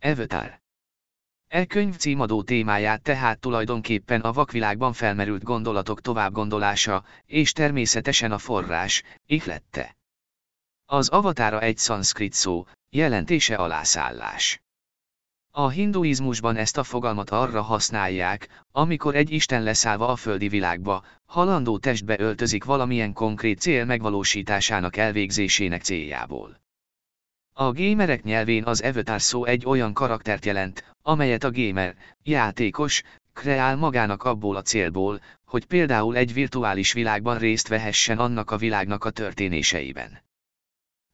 Avatar. E könyv címadó témáját tehát tulajdonképpen a vakvilágban felmerült gondolatok továbbgondolása, és természetesen a forrás, ihlette. Az avatára egy szanszkrit szó, jelentése alászállás. A hinduizmusban ezt a fogalmat arra használják, amikor egy isten leszállva a földi világba, halandó testbe öltözik valamilyen konkrét cél megvalósításának elvégzésének céljából. A gémerek nyelvén az avatar szó egy olyan karaktert jelent, amelyet a gamer, játékos, kreál magának abból a célból, hogy például egy virtuális világban részt vehessen annak a világnak a történéseiben.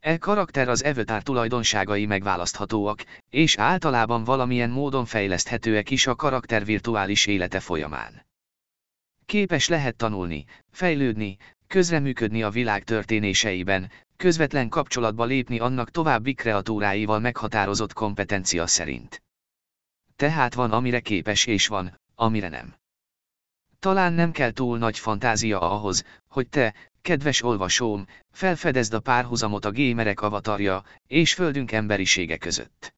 E karakter az avatar tulajdonságai megválaszthatóak, és általában valamilyen módon fejleszthetőek is a karakter virtuális élete folyamán. Képes lehet tanulni, fejlődni, közreműködni a világ történéseiben, közvetlen kapcsolatba lépni annak további kreatúráival meghatározott kompetencia szerint. Tehát van amire képes és van, amire nem. Talán nem kell túl nagy fantázia ahhoz, hogy te, kedves olvasóm, felfedezd a párhuzamot a gémerek avatarja és földünk emberisége között.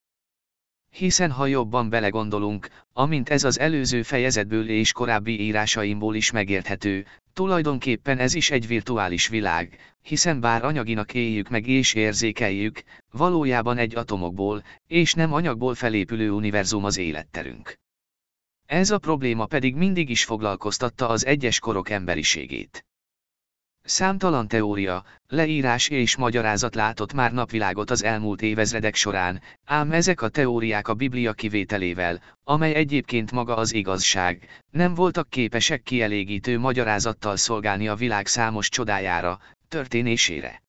Hiszen ha jobban belegondolunk, amint ez az előző fejezetből és korábbi írásaimból is megérthető, tulajdonképpen ez is egy virtuális világ, hiszen bár anyaginak éljük meg és érzékeljük, valójában egy atomokból, és nem anyagból felépülő univerzum az életterünk. Ez a probléma pedig mindig is foglalkoztatta az egyes korok emberiségét. Számtalan teória, leírás és magyarázat látott már napvilágot az elmúlt évezredek során, ám ezek a teóriák a Biblia kivételével, amely egyébként maga az igazság, nem voltak képesek kielégítő magyarázattal szolgálni a világ számos csodájára, történésére.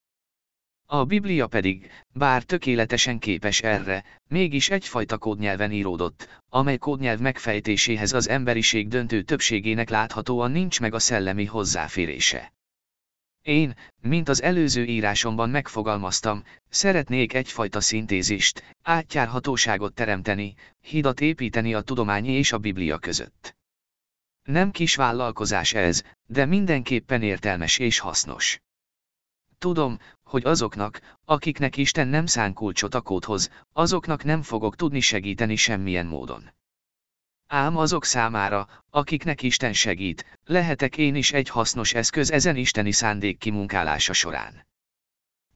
A Biblia pedig, bár tökéletesen képes erre, mégis egyfajta kódnyelven íródott, amely kódnyelv megfejtéséhez az emberiség döntő többségének láthatóan nincs meg a szellemi hozzáférése. Én, mint az előző írásomban megfogalmaztam, szeretnék egyfajta szintézist, átjárhatóságot teremteni, hidat építeni a tudomány és a Biblia között. Nem kis vállalkozás ez, de mindenképpen értelmes és hasznos. Tudom, hogy azoknak, akiknek Isten nem szán kulcsot a kódhoz, azoknak nem fogok tudni segíteni semmilyen módon. Ám azok számára, akiknek Isten segít, lehetek én is egy hasznos eszköz ezen isteni szándék kimunkálása során.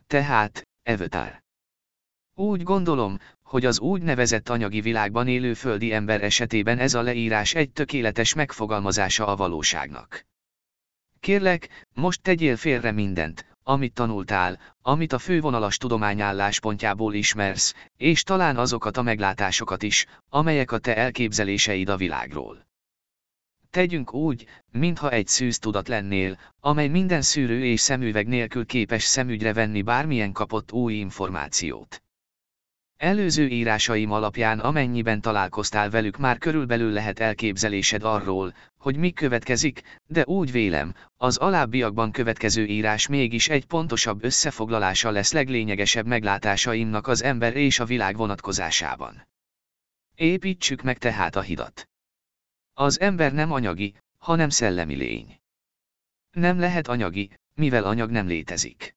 Tehát, Evötár. Úgy gondolom, hogy az úgynevezett anyagi világban élő földi ember esetében ez a leírás egy tökéletes megfogalmazása a valóságnak. Kérlek, most tegyél félre mindent, amit tanultál, amit a fővonalas tudomány álláspontjából ismersz, és talán azokat a meglátásokat is, amelyek a te elképzeléseid a világról. Tegyünk úgy, mintha egy szűz tudat lennél, amely minden szűrő és szemüveg nélkül képes szemügyre venni bármilyen kapott új információt. Előző írásaim alapján amennyiben találkoztál velük már körülbelül lehet elképzelésed arról, hogy mi következik, de úgy vélem, az alábbiakban következő írás mégis egy pontosabb összefoglalása lesz leglényegesebb meglátásaimnak az ember és a világ vonatkozásában. Építsük meg tehát a hidat. Az ember nem anyagi, hanem szellemi lény. Nem lehet anyagi, mivel anyag nem létezik.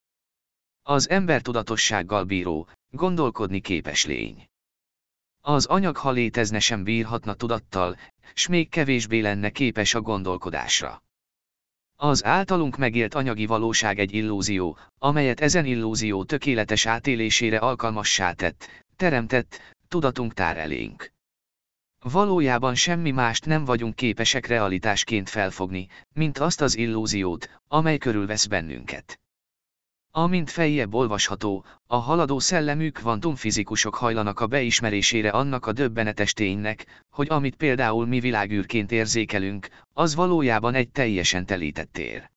Az ember tudatossággal bíró, gondolkodni képes lény. Az anyag ha létezne sem bírhatna tudattal, s még kevésbé lenne képes a gondolkodásra. Az általunk megélt anyagi valóság egy illúzió, amelyet ezen illúzió tökéletes átélésére alkalmassá tett, teremtett, tudatunk tár elénk. Valójában semmi mást nem vagyunk képesek realitásként felfogni, mint azt az illúziót, amely körülvesz bennünket. Amint feljebb olvasható, a haladó szellemű kvantumfizikusok hajlanak a beismerésére annak a döbbenetes ténynek, hogy amit például mi világűrként érzékelünk, az valójában egy teljesen telített tér.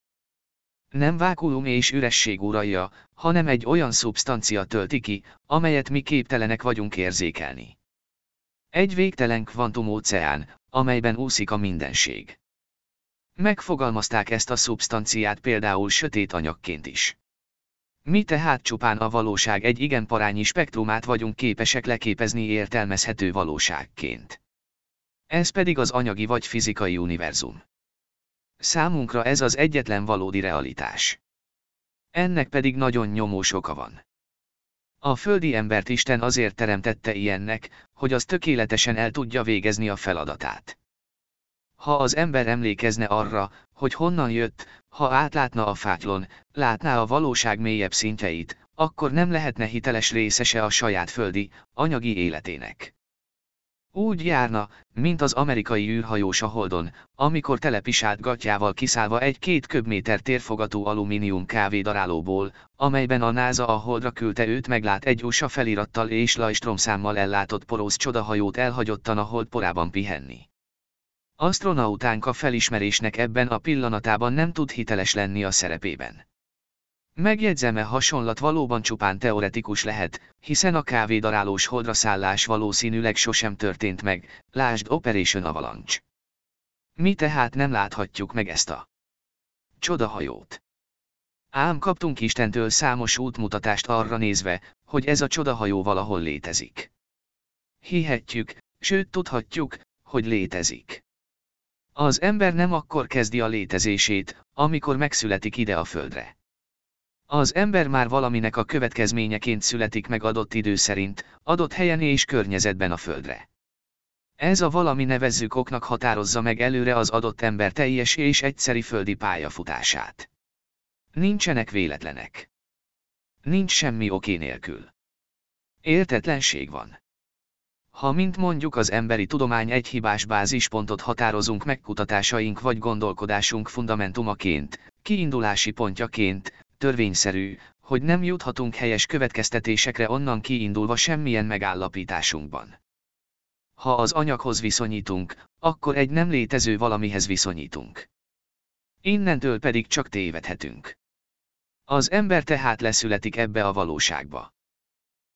Nem vákuum és üresség uralja, hanem egy olyan szubstancia tölti ki, amelyet mi képtelenek vagyunk érzékelni. Egy végtelen kvantumóceán, amelyben úszik a mindenség. Megfogalmazták ezt a szubstanciát például sötét anyagként is. Mi tehát csupán a valóság egy igen parányi spektrumát vagyunk képesek leképezni értelmezhető valóságként. Ez pedig az anyagi vagy fizikai univerzum. Számunkra ez az egyetlen valódi realitás. Ennek pedig nagyon nyomós oka van. A földi embert Isten azért teremtette ilyennek, hogy az tökéletesen el tudja végezni a feladatát. Ha az ember emlékezne arra, hogy honnan jött, ha átlátna a fáklon, látná a valóság mélyebb szintjeit, akkor nem lehetne hiteles részese a saját földi, anyagi életének. Úgy járna, mint az amerikai űrhajós a Holdon, amikor telepisált gatjával kiszállva egy két köbméter térfogató alumínium kávédarálóból, amelyben a NASA a Holdra küldte őt meglát egy USA felirattal és lajstromszámmal ellátott poróz csodahajót elhagyottan a Hold porában pihenni. Astronautánk a felismerésnek ebben a pillanatában nem tud hiteles lenni a szerepében. Megjegyzeme hasonlat valóban csupán teoretikus lehet, hiszen a kávédarálós holdra valószínűleg sosem történt meg, lásd Operation Avalanche. Mi tehát nem láthatjuk meg ezt a csodahajót. Ám kaptunk Istentől számos útmutatást arra nézve, hogy ez a csodahajó valahol létezik. Hihetjük, sőt tudhatjuk, hogy létezik. Az ember nem akkor kezdi a létezését, amikor megszületik ide a földre. Az ember már valaminek a következményeként születik meg adott idő szerint, adott helyen és környezetben a földre. Ez a valami nevezzük oknak határozza meg előre az adott ember teljes és egyszeri földi pályafutását. Nincsenek véletlenek. Nincs semmi oké nélkül. Értetlenség van. Ha mint mondjuk az emberi tudomány egy hibás bázispontot határozunk meg kutatásaink vagy gondolkodásunk fundamentumaként, kiindulási pontjaként, törvényszerű, hogy nem juthatunk helyes következtetésekre onnan kiindulva semmilyen megállapításunkban. Ha az anyaghoz viszonyítunk, akkor egy nem létező valamihez viszonyítunk. Innentől pedig csak tévedhetünk. Az ember tehát leszületik ebbe a valóságba.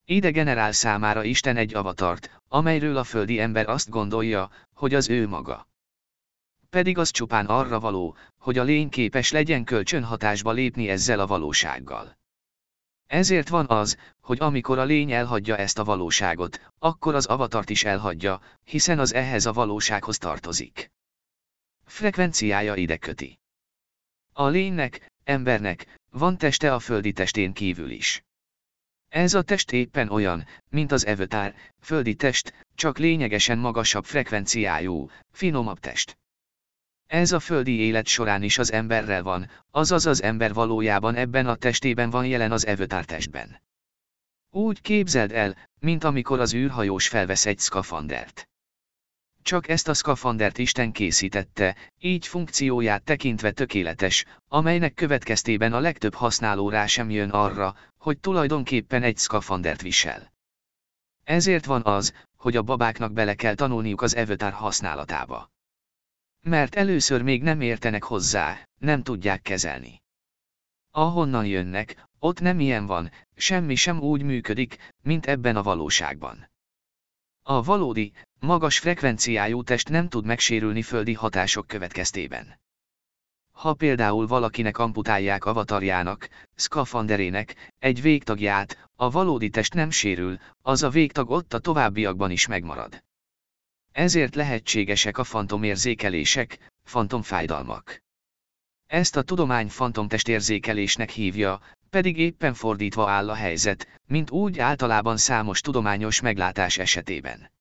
Ide generál számára Isten egy avatart, amelyről a földi ember azt gondolja, hogy az ő maga pedig az csupán arra való, hogy a lény képes legyen kölcsönhatásba lépni ezzel a valósággal. Ezért van az, hogy amikor a lény elhagyja ezt a valóságot, akkor az avatart is elhagyja, hiszen az ehhez a valósághoz tartozik. Frekvenciája ide köti. A lénynek, embernek, van teste a földi testén kívül is. Ez a test éppen olyan, mint az evötár, földi test, csak lényegesen magasabb frekvenciájú, finomabb test. Ez a földi élet során is az emberrel van, azaz az ember valójában ebben a testében van jelen az evőtártestben. Úgy képzeld el, mint amikor az űrhajós felvesz egy szkafandert. Csak ezt a szkafandert Isten készítette, így funkcióját tekintve tökéletes, amelynek következtében a legtöbb használó rá sem jön arra, hogy tulajdonképpen egy szkafandert visel. Ezért van az, hogy a babáknak bele kell tanulniuk az evőtár használatába. Mert először még nem értenek hozzá, nem tudják kezelni. Ahonnan jönnek, ott nem ilyen van, semmi sem úgy működik, mint ebben a valóságban. A valódi, magas frekvenciájú test nem tud megsérülni földi hatások következtében. Ha például valakinek amputálják avatarjának, szkafanderének, egy végtagját, a valódi test nem sérül, az a végtag ott a továbbiakban is megmarad. Ezért lehetségesek a fantomérzékelések, fantomfájdalmak. Ezt a tudomány fantomtestérzékelésnek hívja, pedig éppen fordítva áll a helyzet, mint úgy általában számos tudományos meglátás esetében.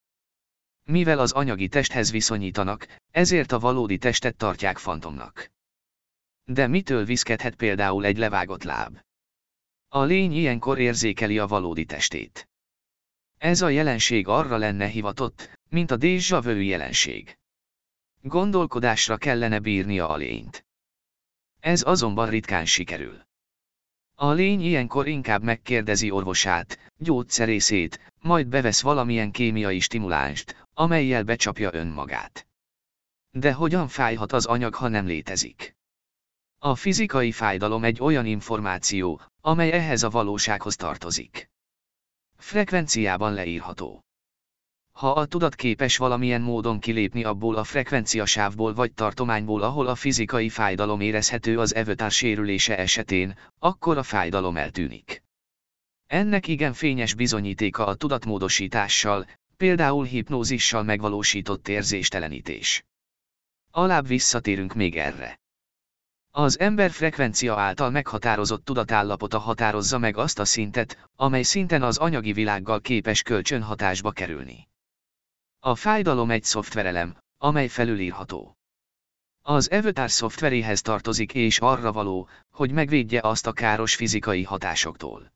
Mivel az anyagi testhez viszonyítanak, ezért a valódi testet tartják fantomnak. De mitől viszkedhet például egy levágott láb? A lény ilyenkor érzékeli a valódi testét. Ez a jelenség arra lenne hivatott, mint a déjà jelenség. Gondolkodásra kellene bírnia a lényt. Ez azonban ritkán sikerül. A lény ilyenkor inkább megkérdezi orvosát, gyógyszerészét, majd bevesz valamilyen kémiai stimulánst, amelyel becsapja önmagát. De hogyan fájhat az anyag, ha nem létezik? A fizikai fájdalom egy olyan információ, amely ehhez a valósághoz tartozik. Frekvenciában leírható. Ha a tudat képes valamilyen módon kilépni abból a frekvenciasávból vagy tartományból, ahol a fizikai fájdalom érezhető az evőtár sérülése esetén, akkor a fájdalom eltűnik. Ennek igen fényes bizonyítéka a tudatmódosítással, például hipnózissal megvalósított érzéstelenítés. Alább visszatérünk még erre. Az ember frekvencia által meghatározott tudatállapota határozza meg azt a szintet, amely szinten az anyagi világgal képes kölcsönhatásba kerülni. A fájdalom egy szoftverelem, amely felülírható. Az Avatar szoftveréhez tartozik és arra való, hogy megvédje azt a káros fizikai hatásoktól.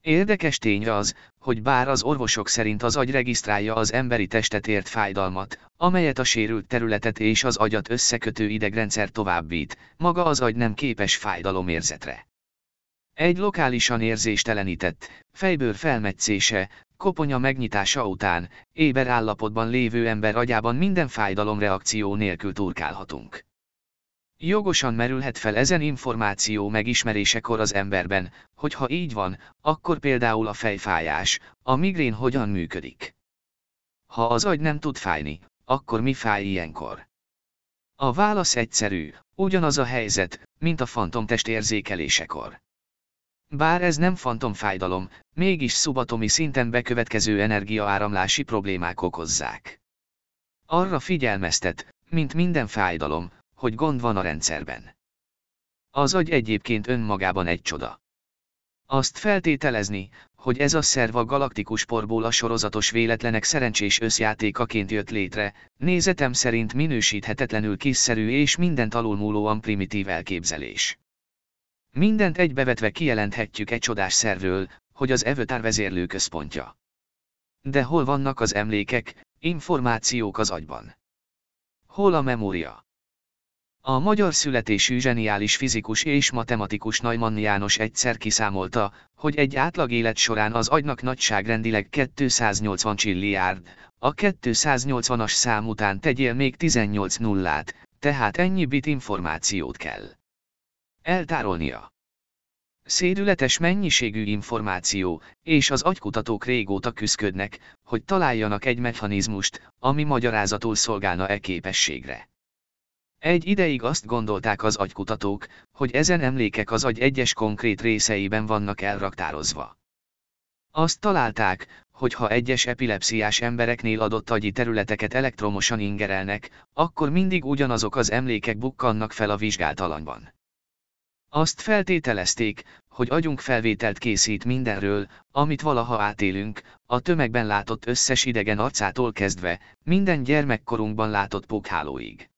Érdekes tény az, hogy bár az orvosok szerint az agy regisztrálja az emberi testet ért fájdalmat, amelyet a sérült területet és az agyat összekötő idegrendszer továbbít, maga az agy nem képes fájdalomérzetre. Egy lokálisan érzéstelenített, fejbőr felmetszése, koponya megnyitása után, éber állapotban lévő ember agyában minden fájdalomreakció nélkül turkálhatunk. Jogosan merülhet fel ezen információ megismerésekor az emberben, hogy ha így van, akkor például a fejfájás, a migrén hogyan működik. Ha az agy nem tud fájni, akkor mi fáj ilyenkor? A válasz egyszerű, ugyanaz a helyzet, mint a fantomtest érzékelésekor. Bár ez nem fantomfájdalom, mégis szubatomi szinten bekövetkező energiaáramlási problémák okozzák. Arra figyelmeztet, mint minden fájdalom, hogy gond van a rendszerben. Az agy egyébként önmagában egy csoda. Azt feltételezni, hogy ez a szerv a galaktikus porból a sorozatos véletlenek szerencsés összjátékaként jött létre, nézetem szerint minősíthetetlenül kiszerű és mindent alulmúlóan primitív elképzelés. Mindent egybevetve kijelenthetjük egy csodás szervről, hogy az Evötár vezérlő központja. De hol vannak az emlékek, információk az agyban? Hol a memória? A magyar születésű zseniális fizikus és matematikus Neumann János egyszer kiszámolta, hogy egy átlag élet során az agynak nagyságrendileg 280 csilliárd, a 280-as szám után tegyél még 18 nullát, tehát ennyi bit információt kell eltárolnia. Szédületes mennyiségű információ, és az agykutatók régóta küzdködnek, hogy találjanak egy mechanizmust, ami magyarázatul szolgálna e képességre. Egy ideig azt gondolták az agykutatók, hogy ezen emlékek az agy egyes konkrét részeiben vannak elraktározva. Azt találták, hogy ha egyes epilepsziás embereknél adott agyi területeket elektromosan ingerelnek, akkor mindig ugyanazok az emlékek bukkannak fel a vizsgált alanyban. Azt feltételezték, hogy agyunk felvételt készít mindenről, amit valaha átélünk, a tömegben látott összes idegen arcától kezdve, minden gyermekkorunkban látott pókhálóig.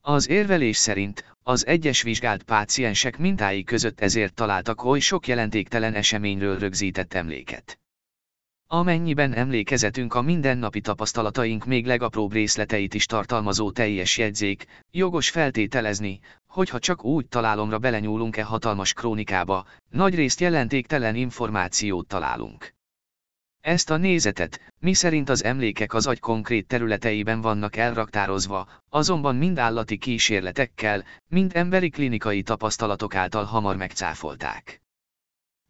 Az érvelés szerint, az egyes vizsgált páciensek mintái között ezért találtak oly sok jelentéktelen eseményről rögzített emléket. Amennyiben emlékezetünk a mindennapi tapasztalataink még legapróbb részleteit is tartalmazó teljes jegyzék, jogos feltételezni, hogyha csak úgy találomra belenyúlunk-e hatalmas krónikába, nagyrészt jelentéktelen információt találunk. Ezt a nézetet, miszerint az emlékek az agy konkrét területeiben vannak elraktározva, azonban mind állati kísérletekkel, mind emberi klinikai tapasztalatok által hamar megcáfolták.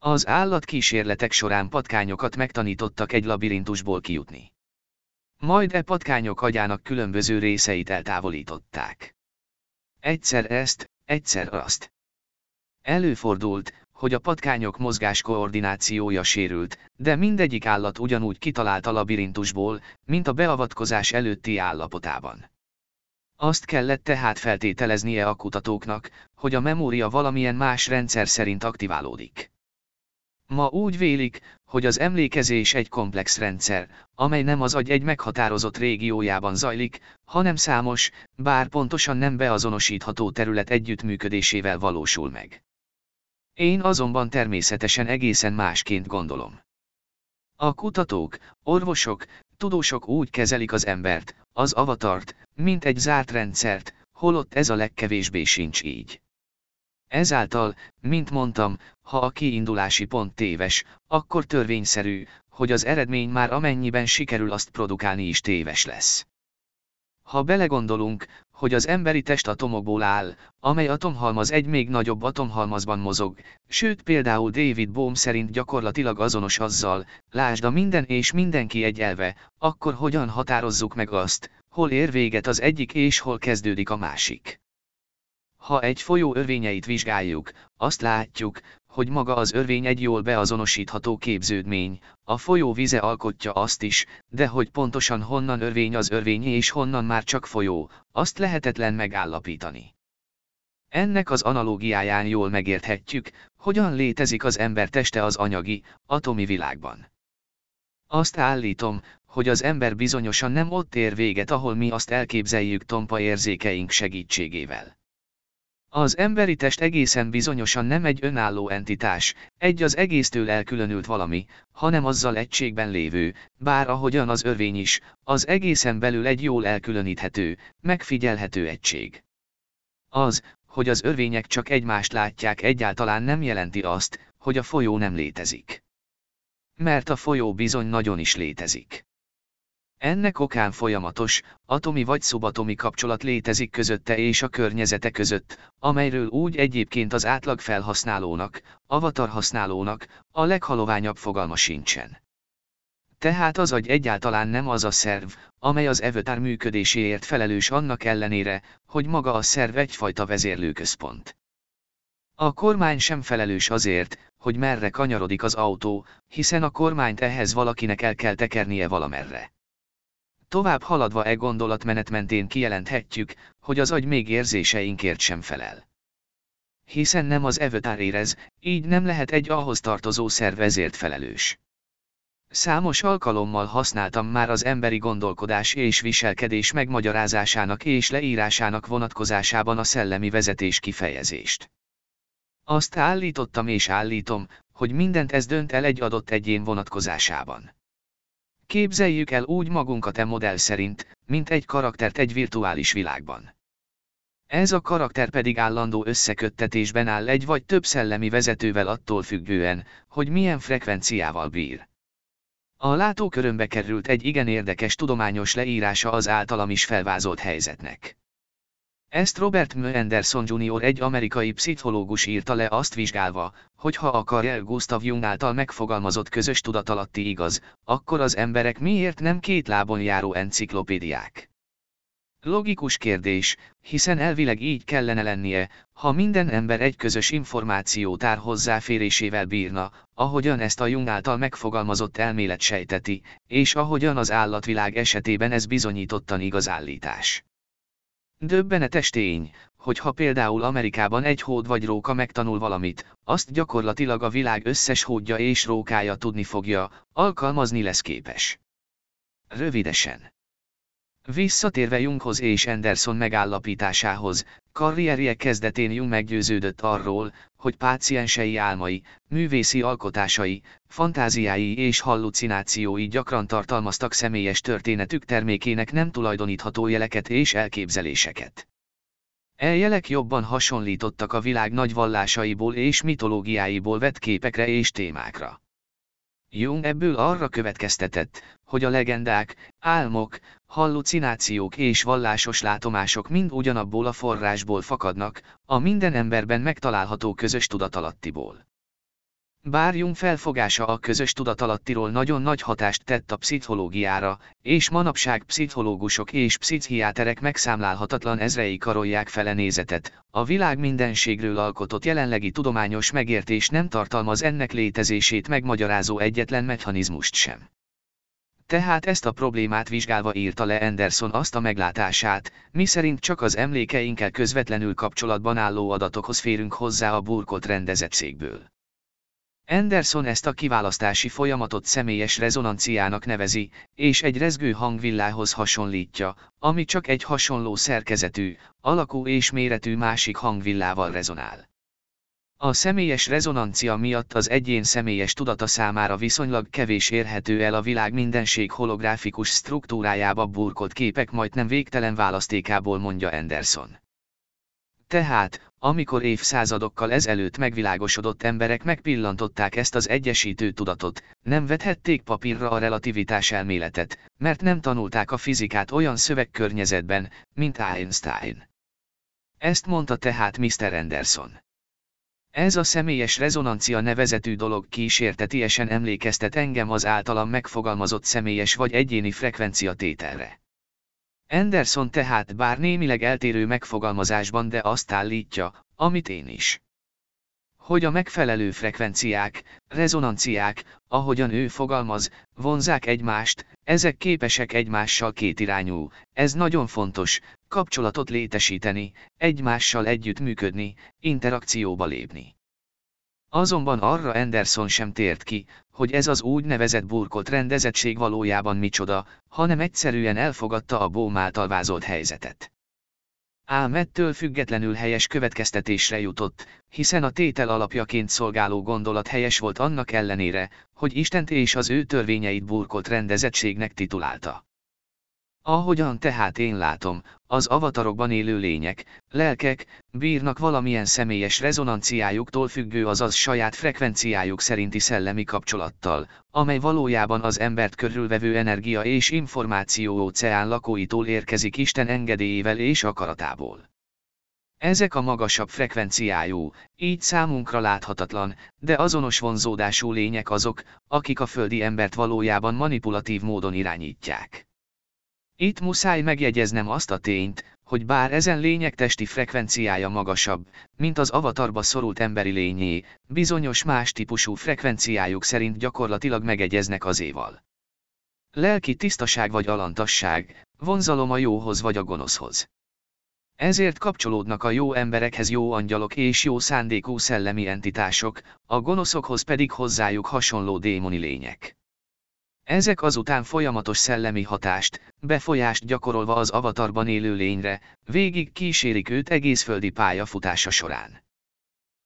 Az állatkísérletek során patkányokat megtanítottak egy labirintusból kijutni. Majd e patkányok agyának különböző részeit eltávolították. Egyszer ezt, egyszer azt. Előfordult, hogy a patkányok mozgás koordinációja sérült, de mindegyik állat ugyanúgy kitalált a labirintusból, mint a beavatkozás előtti állapotában. Azt kellett tehát feltételeznie a kutatóknak, hogy a memória valamilyen más rendszer szerint aktiválódik. Ma úgy vélik, hogy az emlékezés egy komplex rendszer, amely nem az agy egy meghatározott régiójában zajlik, hanem számos, bár pontosan nem beazonosítható terület együttműködésével valósul meg. Én azonban természetesen egészen másként gondolom. A kutatók, orvosok, tudósok úgy kezelik az embert, az avatart, mint egy zárt rendszert, holott ez a legkevésbé sincs így. Ezáltal, mint mondtam, ha a kiindulási pont téves, akkor törvényszerű, hogy az eredmény már amennyiben sikerül azt produkálni is téves lesz. Ha belegondolunk, hogy az emberi test atomokból áll, amely atomhalmaz egy még nagyobb atomhalmazban mozog, sőt például David Bohm szerint gyakorlatilag azonos azzal, lásd a minden és mindenki egy elve, akkor hogyan határozzuk meg azt, hol ér véget az egyik és hol kezdődik a másik. Ha egy folyó örvényeit vizsgáljuk, azt látjuk, hogy maga az örvény egy jól beazonosítható képződmény, a folyó vize alkotja azt is, de hogy pontosan honnan örvény az örvény és honnan már csak folyó, azt lehetetlen megállapítani. Ennek az analógiáján jól megérthetjük, hogyan létezik az ember teste az anyagi, atomi világban. Azt állítom, hogy az ember bizonyosan nem ott ér véget, ahol mi azt elképzeljük tompa érzékeink segítségével. Az emberi test egészen bizonyosan nem egy önálló entitás, egy az egésztől elkülönült valami, hanem azzal egységben lévő, bár ahogyan az örvény is, az egészen belül egy jól elkülöníthető, megfigyelhető egység. Az, hogy az örvények csak egymást látják egyáltalán nem jelenti azt, hogy a folyó nem létezik. Mert a folyó bizony nagyon is létezik. Ennek okán folyamatos, atomi vagy szubatomi kapcsolat létezik közötte és a környezete között, amelyről úgy egyébként az átlag felhasználónak, avatar használónak, a leghaloványabb fogalma sincsen. Tehát az agy egyáltalán nem az a szerv, amely az evötár működéséért felelős annak ellenére, hogy maga a szerv egyfajta vezérlőközpont. A kormány sem felelős azért, hogy merre kanyarodik az autó, hiszen a kormányt ehhez valakinek el kell tekernie valamerre. Tovább haladva e gondolatmenet mentén kijelenthetjük, hogy az agy még érzéseinkért sem felel. Hiszen nem az evötár érez, így nem lehet egy ahhoz tartozó szerv ezért felelős. Számos alkalommal használtam már az emberi gondolkodás és viselkedés megmagyarázásának és leírásának vonatkozásában a szellemi vezetés kifejezést. Azt állítottam és állítom, hogy mindent ez dönt el egy adott egyén vonatkozásában. Képzeljük el úgy magunkat e modell szerint, mint egy karaktert egy virtuális világban. Ez a karakter pedig állandó összeköttetésben áll egy vagy több szellemi vezetővel attól függően, hogy milyen frekvenciával bír. A látókörömbe került egy igen érdekes tudományos leírása az általam is felvázolt helyzetnek. Ezt Robert M. Anderson Jr. egy amerikai pszichológus írta le azt vizsgálva, hogy ha a Carl Gustav Jung által megfogalmazott közös tudatalatti igaz, akkor az emberek miért nem két lábon járó enciklopédiák? Logikus kérdés, hiszen elvileg így kellene lennie, ha minden ember egy közös információtár hozzáférésével bírna, ahogyan ezt a Jung által megfogalmazott elmélet sejteti, és ahogyan az állatvilág esetében ez bizonyítottan igaz állítás. Döbbenetes tény, hogy ha például Amerikában egy hód vagy róka megtanul valamit, azt gyakorlatilag a világ összes hódja és rókája tudni fogja, alkalmazni lesz képes. Rövidesen. Visszatérve Junghoz és Anderson megállapításához, karrierje kezdetén Jung meggyőződött arról, hogy páciensei álmai, művészi alkotásai, fantáziái és hallucinációi gyakran tartalmaztak személyes történetük termékének nem tulajdonítható jeleket és elképzeléseket. E jelek jobban hasonlítottak a világ nagy vallásaiból és mitológiáiból vett képekre és témákra. Jung ebből arra következtetett, hogy a legendák, álmok, hallucinációk és vallásos látomások mind ugyanabból a forrásból fakadnak, a minden emberben megtalálható közös tudatalattiból. Bár Jung felfogása a közös tudatalattiról nagyon nagy hatást tett a pszichológiára, és manapság pszichológusok és pszichiáterek megszámlálhatatlan ezrei karolják fele nézetet, a világ mindenségről alkotott jelenlegi tudományos megértés nem tartalmaz ennek létezését megmagyarázó egyetlen mechanizmust sem. Tehát ezt a problémát vizsgálva írta le Anderson azt a meglátását, miszerint csak az emlékeinkkel közvetlenül kapcsolatban álló adatokhoz férünk hozzá a burkolt rendezett székből. Anderson ezt a kiválasztási folyamatot személyes rezonanciának nevezi, és egy rezgő hangvillához hasonlítja, ami csak egy hasonló szerkezetű, alakú és méretű másik hangvillával rezonál. A személyes rezonancia miatt az egyén személyes tudata számára viszonylag kevés érhető el a világ mindenség holográfikus struktúrájába burkolt képek majdnem végtelen választékából mondja Anderson. Tehát, amikor évszázadokkal ezelőtt megvilágosodott emberek megpillantották ezt az egyesítő tudatot, nem vethették papírra a relativitás elméletet, mert nem tanulták a fizikát olyan szövegkörnyezetben, mint Einstein. Ezt mondta tehát Mr. Anderson. Ez a személyes rezonancia nevezetű dolog kísértetiesen emlékeztet engem az általam megfogalmazott személyes vagy egyéni frekvencia tételre. Anderson tehát bár némileg eltérő megfogalmazásban de azt állítja, amit én is. Hogy a megfelelő frekvenciák, rezonanciák, ahogyan ő fogalmaz, vonzák egymást, ezek képesek egymással kétirányú, ez nagyon fontos, kapcsolatot létesíteni, egymással együtt működni, interakcióba lépni. Azonban arra Anderson sem tért ki, hogy ez az úgynevezett burkolt rendezettség valójában micsoda, hanem egyszerűen elfogadta a Bohm által vázolt helyzetet. Ám ettől függetlenül helyes következtetésre jutott, hiszen a tétel alapjaként szolgáló gondolat helyes volt annak ellenére, hogy Istent és az ő törvényeit burkolt rendezettségnek titulálta. Ahogyan tehát én látom, az avatarokban élő lények, lelkek, bírnak valamilyen személyes rezonanciájuktól függő azaz saját frekvenciájuk szerinti szellemi kapcsolattal, amely valójában az embert körülvevő energia és információ óceán lakóitól érkezik Isten engedélyével és akaratából. Ezek a magasabb frekvenciájú, így számunkra láthatatlan, de azonos vonzódású lények azok, akik a földi embert valójában manipulatív módon irányítják. Itt muszáj megjegyeznem azt a tényt, hogy bár ezen lények testi frekvenciája magasabb, mint az avatarba szorult emberi lényé, bizonyos más típusú frekvenciájuk szerint gyakorlatilag megegyeznek azéval. Lelki tisztaság vagy alantasság, vonzalom a jóhoz vagy a gonoszhoz. Ezért kapcsolódnak a jó emberekhez jó angyalok és jó szándékú szellemi entitások, a gonoszokhoz pedig hozzájuk hasonló démoni lények. Ezek azután folyamatos szellemi hatást, befolyást gyakorolva az avatarban élő lényre, végig kísérik őt egész földi pályafutása során.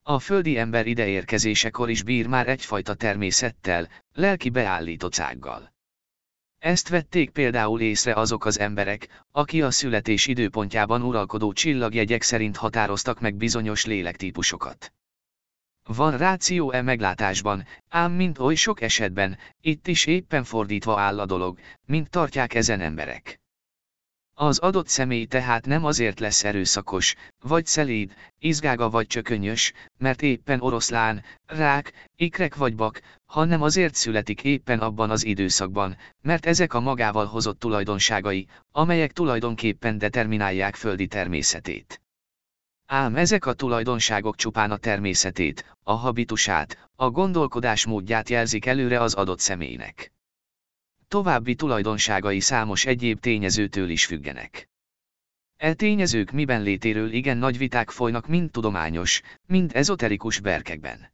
A földi ember ideérkezésekor is bír már egyfajta természettel, lelki beállítottsággal. Ezt vették például észre azok az emberek, aki a születés időpontjában uralkodó csillagjegyek szerint határoztak meg bizonyos lélektípusokat. Van ráció-e meglátásban, ám mint oly sok esetben, itt is éppen fordítva áll a dolog, mint tartják ezen emberek. Az adott személy tehát nem azért lesz erőszakos, vagy szelíd, izgága vagy csökönyös, mert éppen oroszlán, rák, ikrek vagy bak, hanem azért születik éppen abban az időszakban, mert ezek a magával hozott tulajdonságai, amelyek tulajdonképpen determinálják földi természetét. Ám ezek a tulajdonságok csupán a természetét, a habitusát, a gondolkodásmódját jelzik előre az adott személynek. További tulajdonságai számos egyéb tényezőtől is függenek. E tényezők miben létéről igen nagy viták folynak mind tudományos, mind ezoterikus berkekben.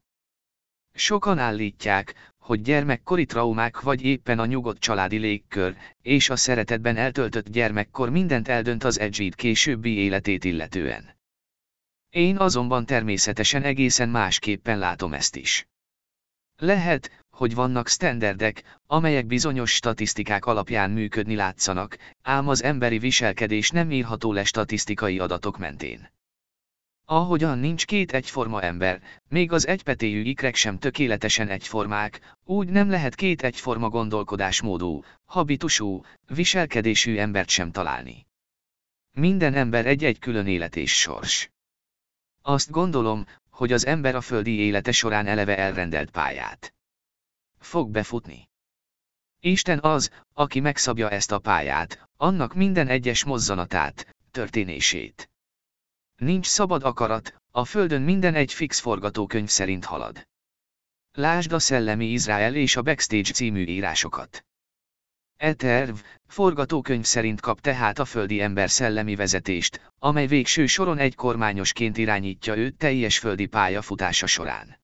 Sokan állítják, hogy gyermekkori traumák vagy éppen a nyugodt családi légkör, és a szeretetben eltöltött gyermekkor mindent eldönt az Edzsid későbbi életét illetően. Én azonban természetesen egészen másképpen látom ezt is. Lehet, hogy vannak standardek, amelyek bizonyos statisztikák alapján működni látszanak, ám az emberi viselkedés nem írható le statisztikai adatok mentén. Ahogyan nincs két egyforma ember, még az egypetéjű ikrek sem tökéletesen egyformák, úgy nem lehet két egyforma gondolkodásmódú, habitusú, viselkedésű embert sem találni. Minden ember egy-egy külön élet és sors. Azt gondolom, hogy az ember a földi élete során eleve elrendelt pályát. Fog befutni. Isten az, aki megszabja ezt a pályát, annak minden egyes mozzanatát, történését. Nincs szabad akarat, a földön minden egy fix forgatókönyv szerint halad. Lásd a Szellemi Izrael és a Backstage című írásokat. E terv, forgatókönyv szerint kap tehát a földi ember szellemi vezetést, amely végső soron egy kormányosként irányítja őt teljes földi pályafutása során.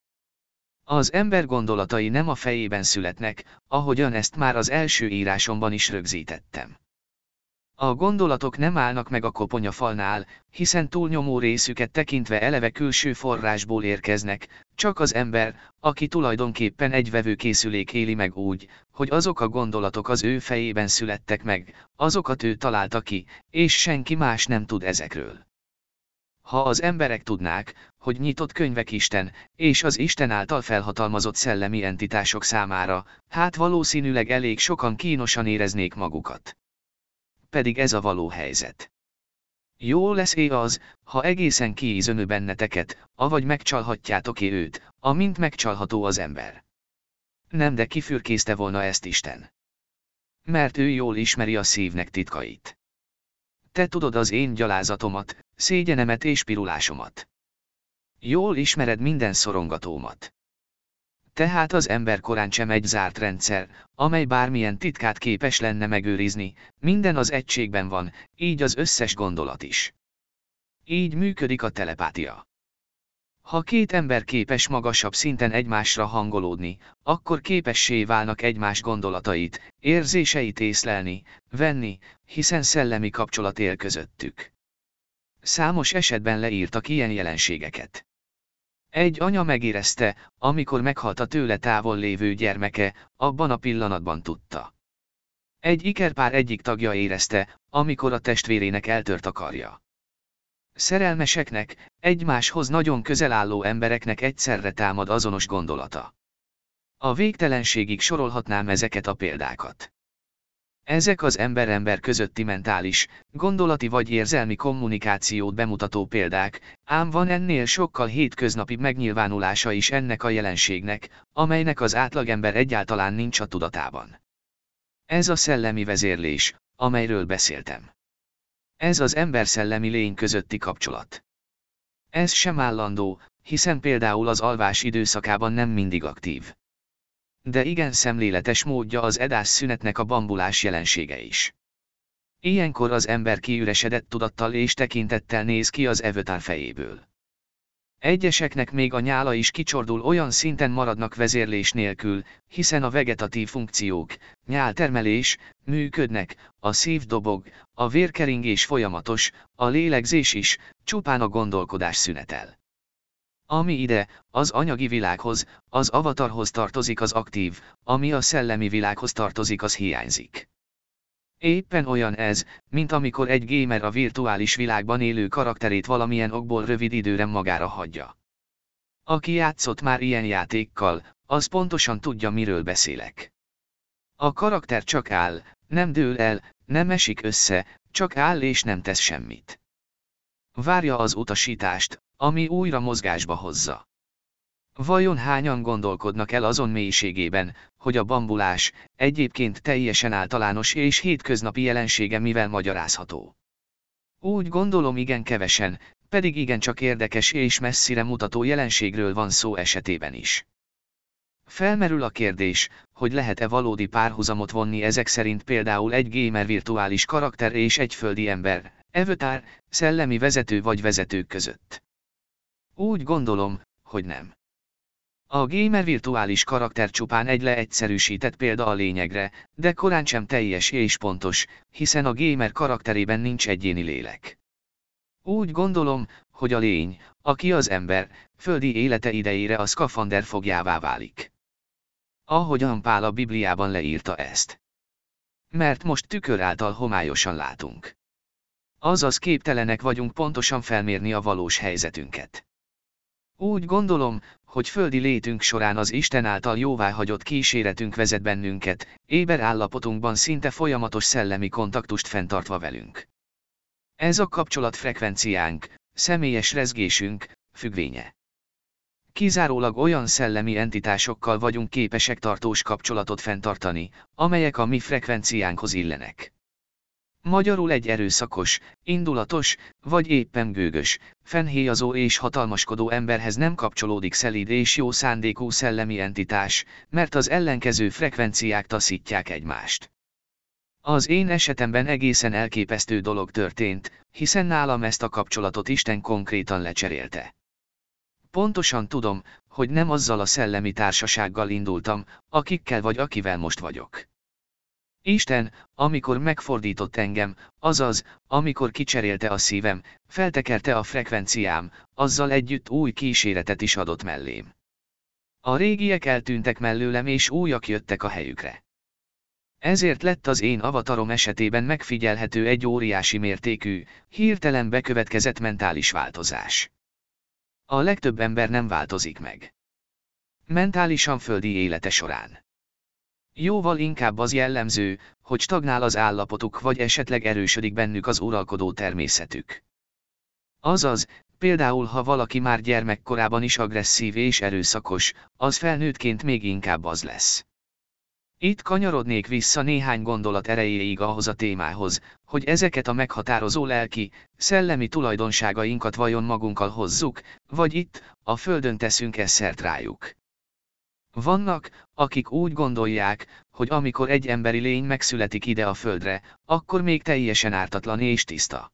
Az ember gondolatai nem a fejében születnek, ahogyan ezt már az első írásomban is rögzítettem. A gondolatok nem állnak meg a koponya falnál, hiszen túlnyomó részüket tekintve eleve külső forrásból érkeznek, csak az ember, aki tulajdonképpen egy vevőkészülék éli meg úgy, hogy azok a gondolatok az ő fejében születtek meg, azokat ő találta ki, és senki más nem tud ezekről. Ha az emberek tudnák, hogy nyitott könyvek Isten, és az Isten által felhatalmazott szellemi entitások számára, hát valószínűleg elég sokan kínosan éreznék magukat pedig ez a való helyzet. Jó lesz-é az, ha egészen kiízönő benneteket, avagy megcsalhatjátok-é őt, amint megcsalható az ember. Nem de kifürkészte volna ezt Isten. Mert ő jól ismeri a szívnek titkait. Te tudod az én gyalázatomat, szégyenemet és pirulásomat. Jól ismered minden szorongatómat. Tehát az ember korán sem egy zárt rendszer, amely bármilyen titkát képes lenne megőrizni, minden az egységben van, így az összes gondolat is. Így működik a telepátia. Ha két ember képes magasabb szinten egymásra hangolódni, akkor képessé válnak egymás gondolatait, érzéseit észlelni, venni, hiszen szellemi kapcsolat él közöttük. Számos esetben leírtak ilyen jelenségeket. Egy anya megérezte, amikor meghalt a tőle távol lévő gyermeke, abban a pillanatban tudta. Egy ikerpár egyik tagja érezte, amikor a testvérének eltört a karja. Szerelmeseknek, egymáshoz nagyon közel álló embereknek egyszerre támad azonos gondolata. A végtelenségig sorolhatnám ezeket a példákat. Ezek az ember-ember közötti mentális, gondolati vagy érzelmi kommunikációt bemutató példák, ám van ennél sokkal hétköznapi megnyilvánulása is ennek a jelenségnek, amelynek az átlagember egyáltalán nincs a tudatában. Ez a szellemi vezérlés, amelyről beszéltem. Ez az ember szellemi lény közötti kapcsolat. Ez sem állandó, hiszen például az alvás időszakában nem mindig aktív. De igen szemléletes módja az edás szünetnek a bambulás jelensége is. Ilyenkor az ember kiüresedett tudattal és tekintettel néz ki az evőtár fejéből. Egyeseknek még a nyála is kicsordul olyan szinten maradnak vezérlés nélkül, hiszen a vegetatív funkciók, nyáltermelés, működnek, a szív dobog, a vérkeringés folyamatos, a lélegzés is, csupán a gondolkodás szünetel. Ami ide, az anyagi világhoz, az avatarhoz tartozik az aktív, ami a szellemi világhoz tartozik az hiányzik. Éppen olyan ez, mint amikor egy gamer a virtuális világban élő karakterét valamilyen okból rövid időre magára hagyja. Aki játszott már ilyen játékkal, az pontosan tudja miről beszélek. A karakter csak áll, nem dől el, nem esik össze, csak áll és nem tesz semmit. Várja az utasítást, ami újra mozgásba hozza. Vajon hányan gondolkodnak el azon mélységében, hogy a bambulás, egyébként teljesen általános és hétköznapi jelensége mivel magyarázható? Úgy gondolom igen kevesen, pedig igen csak érdekes és messzire mutató jelenségről van szó esetében is. Felmerül a kérdés, hogy lehet-e valódi párhuzamot vonni ezek szerint például egy gamer virtuális karakter és egy földi ember, evötár, szellemi vezető vagy vezetők között. Úgy gondolom, hogy nem. A gamer virtuális karakter csupán egy leegyszerűsített példa a lényegre, de korán sem teljes és pontos, hiszen a gamer karakterében nincs egyéni lélek. Úgy gondolom, hogy a lény, aki az ember, földi élete idejére a szkafander fogjává válik. Ahogyan Pál a Bibliában leírta ezt. Mert most tükör által homályosan látunk. Azaz képtelenek vagyunk pontosan felmérni a valós helyzetünket. Úgy gondolom, hogy földi létünk során az Isten által jóváhagyott kíséretünk vezet bennünket, éber állapotunkban szinte folyamatos szellemi kontaktust fenntartva velünk. Ez a kapcsolat frekvenciánk, személyes rezgésünk, függvénye. Kizárólag olyan szellemi entitásokkal vagyunk képesek tartós kapcsolatot fenntartani, amelyek a mi frekvenciánkhoz illenek. Magyarul egy erőszakos, indulatos, vagy éppen gőgös, fenhéjazó és hatalmaskodó emberhez nem kapcsolódik szelíd és jó szándékú szellemi entitás, mert az ellenkező frekvenciák taszítják egymást. Az én esetemben egészen elképesztő dolog történt, hiszen nálam ezt a kapcsolatot Isten konkrétan lecserélte. Pontosan tudom, hogy nem azzal a szellemi társasággal indultam, akikkel vagy akivel most vagyok. Isten, amikor megfordított engem, azaz, amikor kicserélte a szívem, feltekerte a frekvenciám, azzal együtt új kíséretet is adott mellém. A régiek eltűntek mellőlem és újak jöttek a helyükre. Ezért lett az én avatarom esetében megfigyelhető egy óriási mértékű, hirtelen bekövetkezett mentális változás. A legtöbb ember nem változik meg. Mentálisan földi élete során. Jóval inkább az jellemző, hogy stagnál az állapotuk vagy esetleg erősödik bennük az uralkodó természetük. Azaz, például ha valaki már gyermekkorában is agresszív és erőszakos, az felnőttként még inkább az lesz. Itt kanyarodnék vissza néhány gondolat erejéig ahhoz a témához, hogy ezeket a meghatározó lelki, szellemi tulajdonságainkat vajon magunkkal hozzuk, vagy itt, a Földön teszünk-e rájuk. Vannak, akik úgy gondolják, hogy amikor egy emberi lény megszületik ide a földre, akkor még teljesen ártatlan és tiszta.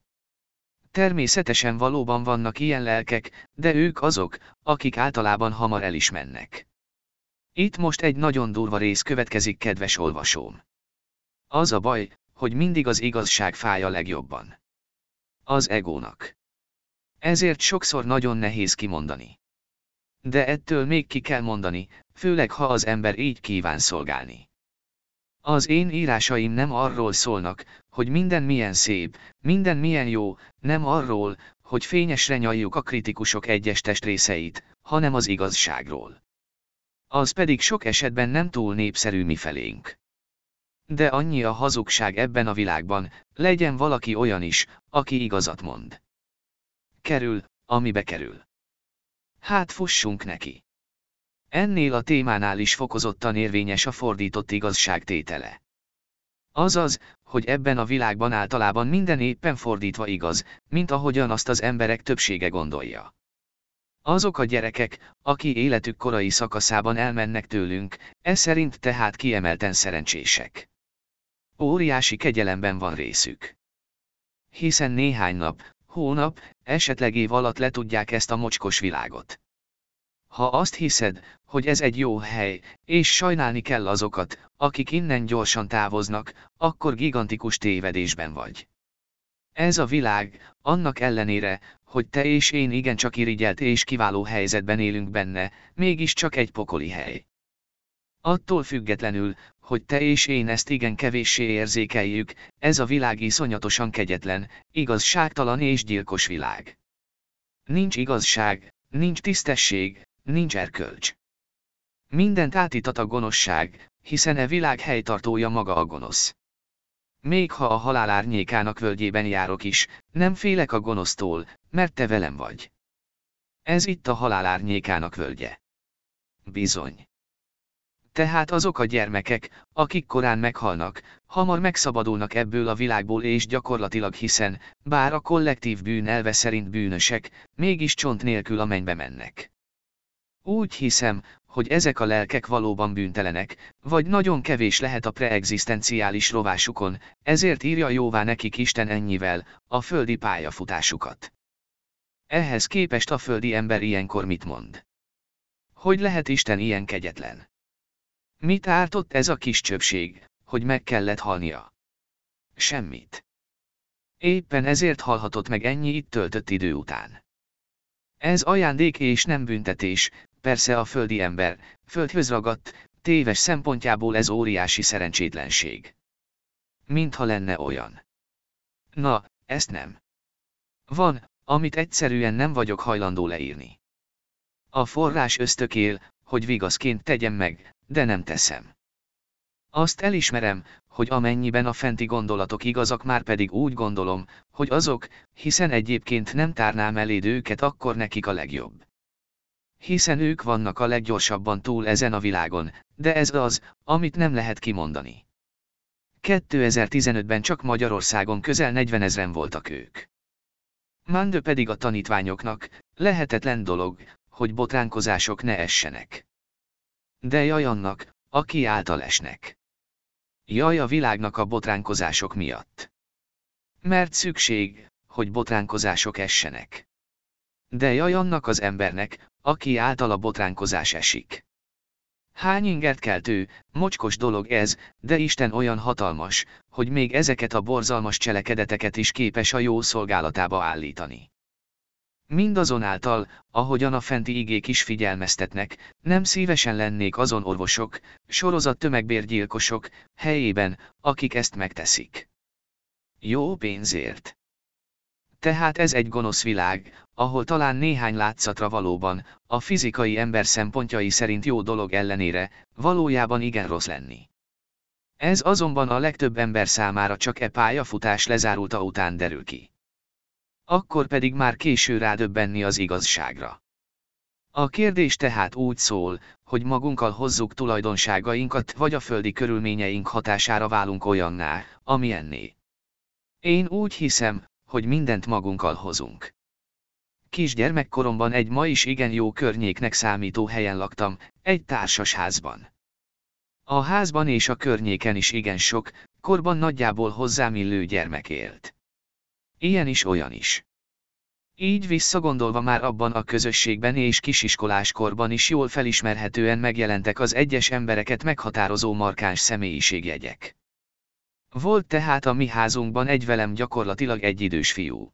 Természetesen valóban vannak ilyen lelkek, de ők azok, akik általában hamar el is mennek. Itt most egy nagyon durva rész következik, kedves olvasóm. Az a baj, hogy mindig az igazság fáj a legjobban. Az egónak. Ezért sokszor nagyon nehéz kimondani. De ettől még ki kell mondani, főleg ha az ember így kíván szolgálni. Az én írásaim nem arról szólnak, hogy minden milyen szép, minden milyen jó, nem arról, hogy fényesre nyaljuk a kritikusok egyes testrészeit, hanem az igazságról. Az pedig sok esetben nem túl népszerű mi felénk. De annyi a hazugság ebben a világban, legyen valaki olyan is, aki igazat mond. Kerül, amibe kerül. Hát fussunk neki. Ennél a témánál is fokozottan érvényes a fordított igazság tétele. Azaz, hogy ebben a világban általában minden éppen fordítva igaz, mint ahogyan azt az emberek többsége gondolja. Azok a gyerekek, aki életük korai szakaszában elmennek tőlünk, ez szerint tehát kiemelten szerencsések. Óriási kegyelemben van részük. Hiszen néhány nap, hónap, esetleg év alatt le tudják ezt a mocskos világot. Ha azt hiszed, hogy ez egy jó hely, és sajnálni kell azokat, akik innen gyorsan távoznak, akkor gigantikus tévedésben vagy. Ez a világ, annak ellenére, hogy te és én igencsak irigyelt és kiváló helyzetben élünk benne, mégiscsak egy pokoli hely. Attól függetlenül, hogy te és én ezt igen kevéssé érzékeljük, ez a világ iszonyatosan kegyetlen, igazságtalan és gyilkos világ. Nincs igazság, nincs tisztesség, nincs erkölcs. Mindent átítat a gonoszság, hiszen e világ helytartója maga a gonosz. Még ha a halál árnyékának völgyében járok is, nem félek a gonosztól, mert te velem vagy. Ez itt a halál árnyékának völgye. Bizony. Tehát azok a gyermekek, akik korán meghalnak, hamar megszabadulnak ebből a világból és gyakorlatilag hiszen, bár a kollektív bűn elve szerint bűnösek, mégis csont nélkül a mennybe mennek. Úgy hiszem, hogy ezek a lelkek valóban bűntelenek, vagy nagyon kevés lehet a preegzisztenciális rovásukon, ezért írja jóvá nekik Isten ennyivel, a földi pályafutásukat. Ehhez képest a földi ember ilyenkor mit mond? Hogy lehet Isten ilyen kegyetlen? Mit ártott ez a kis csöpség, hogy meg kellett halnia? Semmit. Éppen ezért halhatott meg ennyi itt töltött idő után. Ez ajándék és nem büntetés, persze a földi ember, földhöz ragadt, téves szempontjából ez óriási szerencsétlenség. Mintha lenne olyan. Na, ezt nem. Van, amit egyszerűen nem vagyok hajlandó leírni. A forrás ösztökél, hogy vigaszként tegyem meg, de nem teszem. Azt elismerem, hogy amennyiben a fenti gondolatok igazak már pedig úgy gondolom, hogy azok, hiszen egyébként nem tárnám eléd őket akkor nekik a legjobb. Hiszen ők vannak a leggyorsabban túl ezen a világon, de ez az, amit nem lehet kimondani. 2015-ben csak Magyarországon közel 40 ezren voltak ők. Mandő pedig a tanítványoknak, lehetetlen dolog, hogy botránkozások ne essenek. De jaj annak, aki által esnek. Jaj a világnak a botránkozások miatt. Mert szükség, hogy botránkozások essenek. De jaj annak az embernek, aki által a botránkozás esik. Hány ingert keltő, mocskos dolog ez, de Isten olyan hatalmas, hogy még ezeket a borzalmas cselekedeteket is képes a jó szolgálatába állítani. Mindazonáltal, ahogyan a fenti igék is figyelmeztetnek, nem szívesen lennék azon orvosok, sorozat tömegbérgyilkosok, helyében, akik ezt megteszik. Jó pénzért. Tehát ez egy gonosz világ, ahol talán néhány látszatra valóban, a fizikai ember szempontjai szerint jó dolog ellenére, valójában igen rossz lenni. Ez azonban a legtöbb ember számára csak e pályafutás lezárulta után derül ki. Akkor pedig már késő rádöbbenni az igazságra. A kérdés tehát úgy szól, hogy magunkkal hozzuk tulajdonságainkat vagy a földi körülményeink hatására válunk olyanná, amilyenné. Én úgy hiszem, hogy mindent magunkkal hozunk. Kisgyermekkoromban egy ma is igen jó környéknek számító helyen laktam, egy társasházban. A házban és a környéken is igen sok, korban nagyjából hozzám illő gyermek élt. Ilyen is olyan is. Így visszagondolva már abban a közösségben és kisiskolás korban is jól felismerhetően megjelentek az egyes embereket meghatározó markáns személyiségjegyek. Volt tehát a mi házunkban egy velem gyakorlatilag egy idős fiú.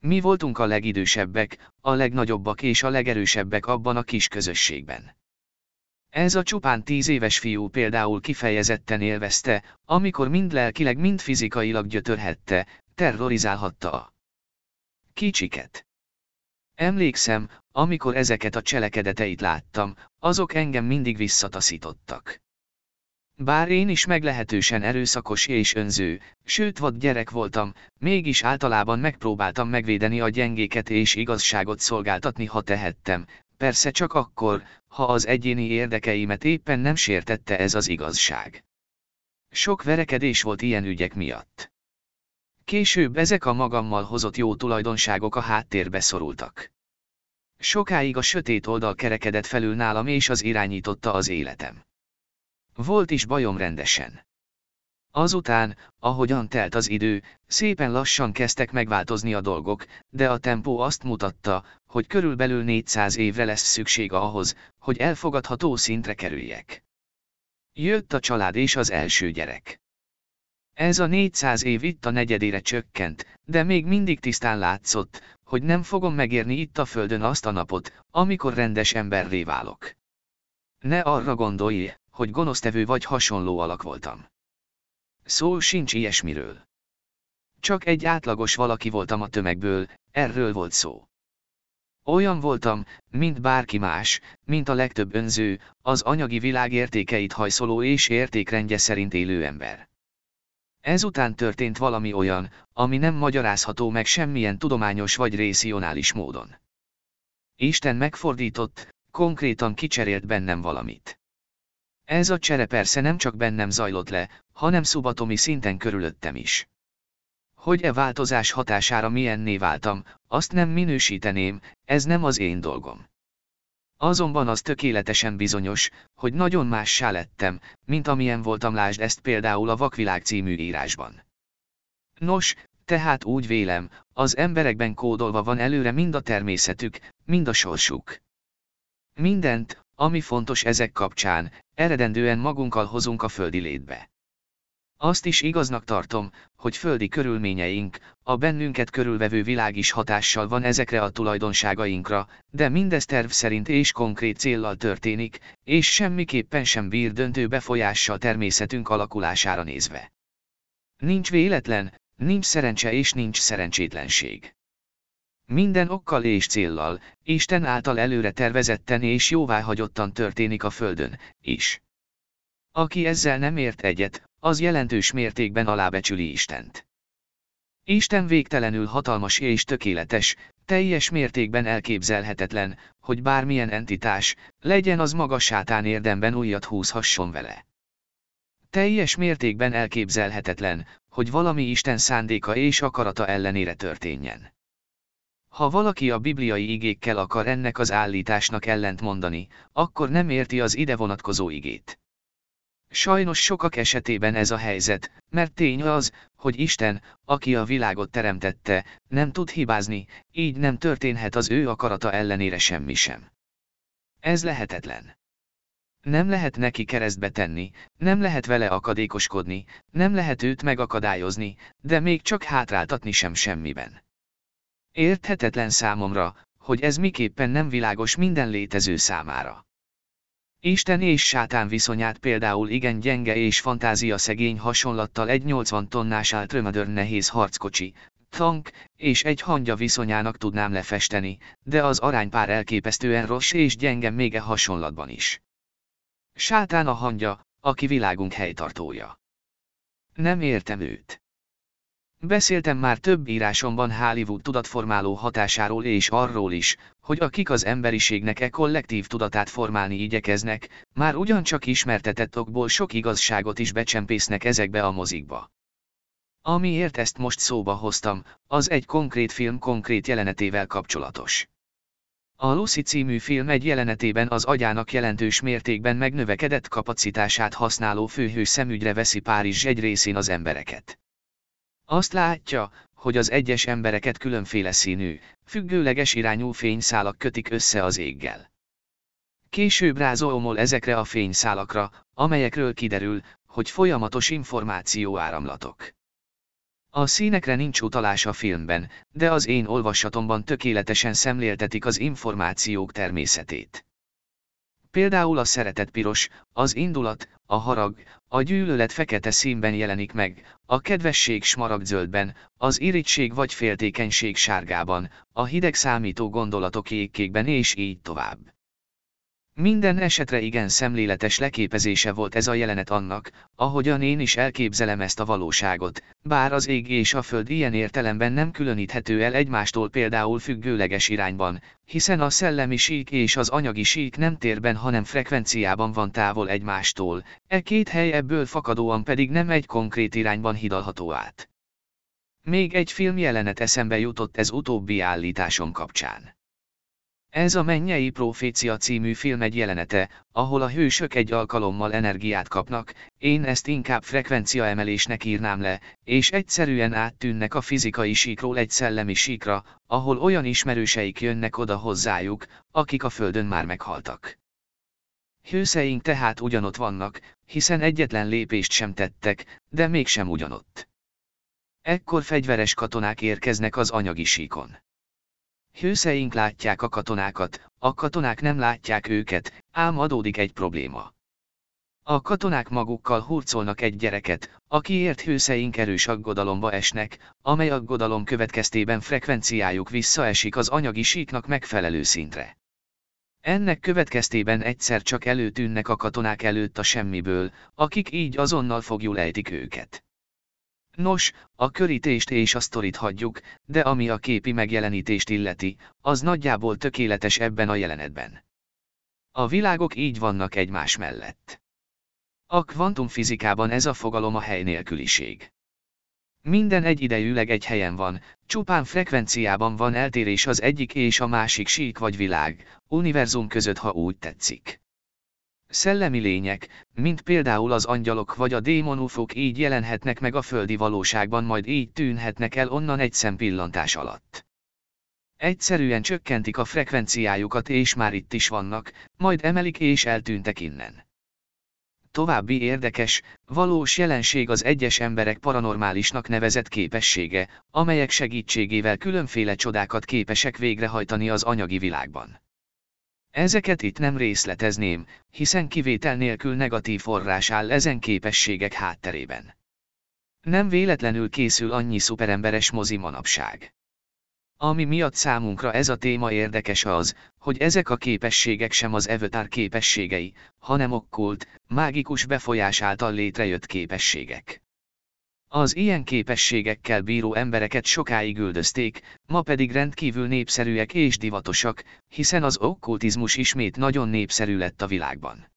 Mi voltunk a legidősebbek, a legnagyobbak és a legerősebbek abban a kis közösségben. Ez a csupán tíz éves fiú például kifejezetten élvezte, amikor mind lelkileg, mind fizikailag gyötörhette, terrorizálhatta a kicsiket. Emlékszem, amikor ezeket a cselekedeteit láttam, azok engem mindig visszataszítottak. Bár én is meglehetősen erőszakos és önző, sőt vad gyerek voltam, mégis általában megpróbáltam megvédeni a gyengéket és igazságot szolgáltatni ha tehettem, persze csak akkor, ha az egyéni érdekeimet éppen nem sértette ez az igazság. Sok verekedés volt ilyen ügyek miatt. Később ezek a magammal hozott jó tulajdonságok a háttérbe szorultak. Sokáig a sötét oldal kerekedett felül nálam és az irányította az életem. Volt is bajom rendesen. Azután, ahogyan telt az idő, szépen lassan kezdtek megváltozni a dolgok, de a tempó azt mutatta, hogy körülbelül 400 évre lesz szükség ahhoz, hogy elfogadható szintre kerüljek. Jött a család és az első gyerek. Ez a 400 év itt a negyedére csökkent, de még mindig tisztán látszott, hogy nem fogom megérni itt a földön azt a napot, amikor rendes emberré válok. Ne arra gondolj, hogy gonosztevő vagy hasonló alak voltam. Szó sincs ilyesmiről. Csak egy átlagos valaki voltam a tömegből, erről volt szó. Olyan voltam, mint bárki más, mint a legtöbb önző, az anyagi világ értékeit hajszoló és értékrendje szerint élő ember. Ezután történt valami olyan, ami nem magyarázható meg semmilyen tudományos vagy részionális módon. Isten megfordított, konkrétan kicserélt bennem valamit. Ez a csere persze nem csak bennem zajlott le, hanem szubatomi szinten körülöttem is. Hogy e változás hatására milyenné váltam, azt nem minősíteném, ez nem az én dolgom. Azonban az tökéletesen bizonyos, hogy nagyon mássá lettem, mint amilyen voltam lásd ezt például a Vakvilág című írásban. Nos, tehát úgy vélem, az emberekben kódolva van előre mind a természetük, mind a sorsuk. Mindent, ami fontos ezek kapcsán, eredendően magunkkal hozunk a földi létbe. Azt is igaznak tartom, hogy földi körülményeink, a bennünket körülvevő világ is hatással van ezekre a tulajdonságainkra, de mindez terv szerint és konkrét céllal történik, és semmiképpen sem bír döntő befolyással természetünk alakulására nézve. Nincs véletlen, nincs szerencse és nincs szerencsétlenség. Minden okkal és céllal, Isten által előre tervezetten és jóváhagyottan történik a Földön, is. Aki ezzel nem ért egyet, az jelentős mértékben alábecsüli Istent. Isten végtelenül hatalmas és tökéletes, teljes mértékben elképzelhetetlen, hogy bármilyen entitás, legyen az maga sátán érdemben újat húzhasson vele. Teljes mértékben elképzelhetetlen, hogy valami Isten szándéka és akarata ellenére történjen. Ha valaki a bibliai igékkel akar ennek az állításnak ellent mondani, akkor nem érti az ide vonatkozó igét. Sajnos sokak esetében ez a helyzet, mert tény az, hogy Isten, aki a világot teremtette, nem tud hibázni, így nem történhet az ő akarata ellenére semmi sem. Ez lehetetlen. Nem lehet neki keresztbe tenni, nem lehet vele akadékoskodni, nem lehet őt megakadályozni, de még csak hátráltatni sem semmiben. Érthetetlen számomra, hogy ez miképpen nem világos minden létező számára. Isten és sátán viszonyát például igen gyenge és fantázia szegény hasonlattal egy 80 tonnás áltrömödör nehéz harckocsi, tank, és egy hangya viszonyának tudnám lefesteni, de az aránypár elképesztően rossz és gyenge még e hasonlatban is. Sátán a hangya, aki világunk helytartója. Nem értem őt. Beszéltem már több írásomban Hollywood tudatformáló hatásáról és arról is, hogy akik az emberiségnek e kollektív tudatát formálni igyekeznek, már ugyancsak ismertetett okból sok igazságot is becsempésznek ezekbe a mozikba. Amiért ezt most szóba hoztam, az egy konkrét film konkrét jelenetével kapcsolatos. A Lucy című film egy jelenetében az agyának jelentős mértékben megnövekedett kapacitását használó főhős szemügyre veszi Párizs egy részén az embereket. Azt látja, hogy az egyes embereket különféle színű, függőleges irányú fényszálak kötik össze az éggel. Később rázolmol ezekre a fényszálakra, amelyekről kiderül, hogy folyamatos információ áramlatok. A színekre nincs utalás a filmben, de az én olvasatomban tökéletesen szemléltetik az információk természetét. Például a szeretet piros, az indulat, a harag, a gyűlölet fekete színben jelenik meg, a kedvesség smaragdzöldben, az irítség vagy féltékenység sárgában, a hideg számító gondolatok ékkékben és így tovább. Minden esetre igen szemléletes leképezése volt ez a jelenet annak, ahogyan én is elképzelem ezt a valóságot, bár az ég és a föld ilyen értelemben nem különíthető el egymástól például függőleges irányban, hiszen a szellemi sík és az anyagi sík nem térben hanem frekvenciában van távol egymástól, e két hely ebből fakadóan pedig nem egy konkrét irányban hidalható át. Még egy film jelenet eszembe jutott ez utóbbi állításom kapcsán. Ez a Mennyei Profécia című film egy jelenete, ahol a hősök egy alkalommal energiát kapnak, én ezt inkább frekvenciaemelésnek írnám le, és egyszerűen áttűnnek a fizikai síkról egy szellemi síkra, ahol olyan ismerőseik jönnek oda hozzájuk, akik a földön már meghaltak. Hőszeink tehát ugyanott vannak, hiszen egyetlen lépést sem tettek, de mégsem ugyanott. Ekkor fegyveres katonák érkeznek az anyagi síkon. Hőszeink látják a katonákat, a katonák nem látják őket, ám adódik egy probléma. A katonák magukkal hurcolnak egy gyereket, akiért hőszeink erős aggodalomba esnek, amely aggodalom következtében frekvenciájuk visszaesik az anyagi síknak megfelelő szintre. Ennek következtében egyszer csak előtűnnek a katonák előtt a semmiből, akik így azonnal fogjul ejtik őket. Nos, a körítést és a sztorit hagyjuk, de ami a képi megjelenítést illeti, az nagyjából tökéletes ebben a jelenetben. A világok így vannak egymás mellett. A kvantumfizikában ez a fogalom a hely nélküliség. Minden egyidejűleg egy helyen van, csupán frekvenciában van eltérés az egyik és a másik sík vagy világ, univerzum között ha úgy tetszik. Szellemi lények, mint például az angyalok vagy a démonufok így jelenhetnek meg a földi valóságban majd így tűnhetnek el onnan egy szempillantás alatt. Egyszerűen csökkentik a frekvenciájukat és már itt is vannak, majd emelik és eltűntek innen. További érdekes, valós jelenség az egyes emberek paranormálisnak nevezett képessége, amelyek segítségével különféle csodákat képesek végrehajtani az anyagi világban. Ezeket itt nem részletezném, hiszen kivétel nélkül negatív forrás áll ezen képességek hátterében. Nem véletlenül készül annyi szuperemberes mozi manapság. Ami miatt számunkra ez a téma érdekes az, hogy ezek a képességek sem az evötár képességei, hanem okkult, mágikus befolyás által létrejött képességek. Az ilyen képességekkel bíró embereket sokáig üldözték, ma pedig rendkívül népszerűek és divatosak, hiszen az okkultizmus ismét nagyon népszerű lett a világban.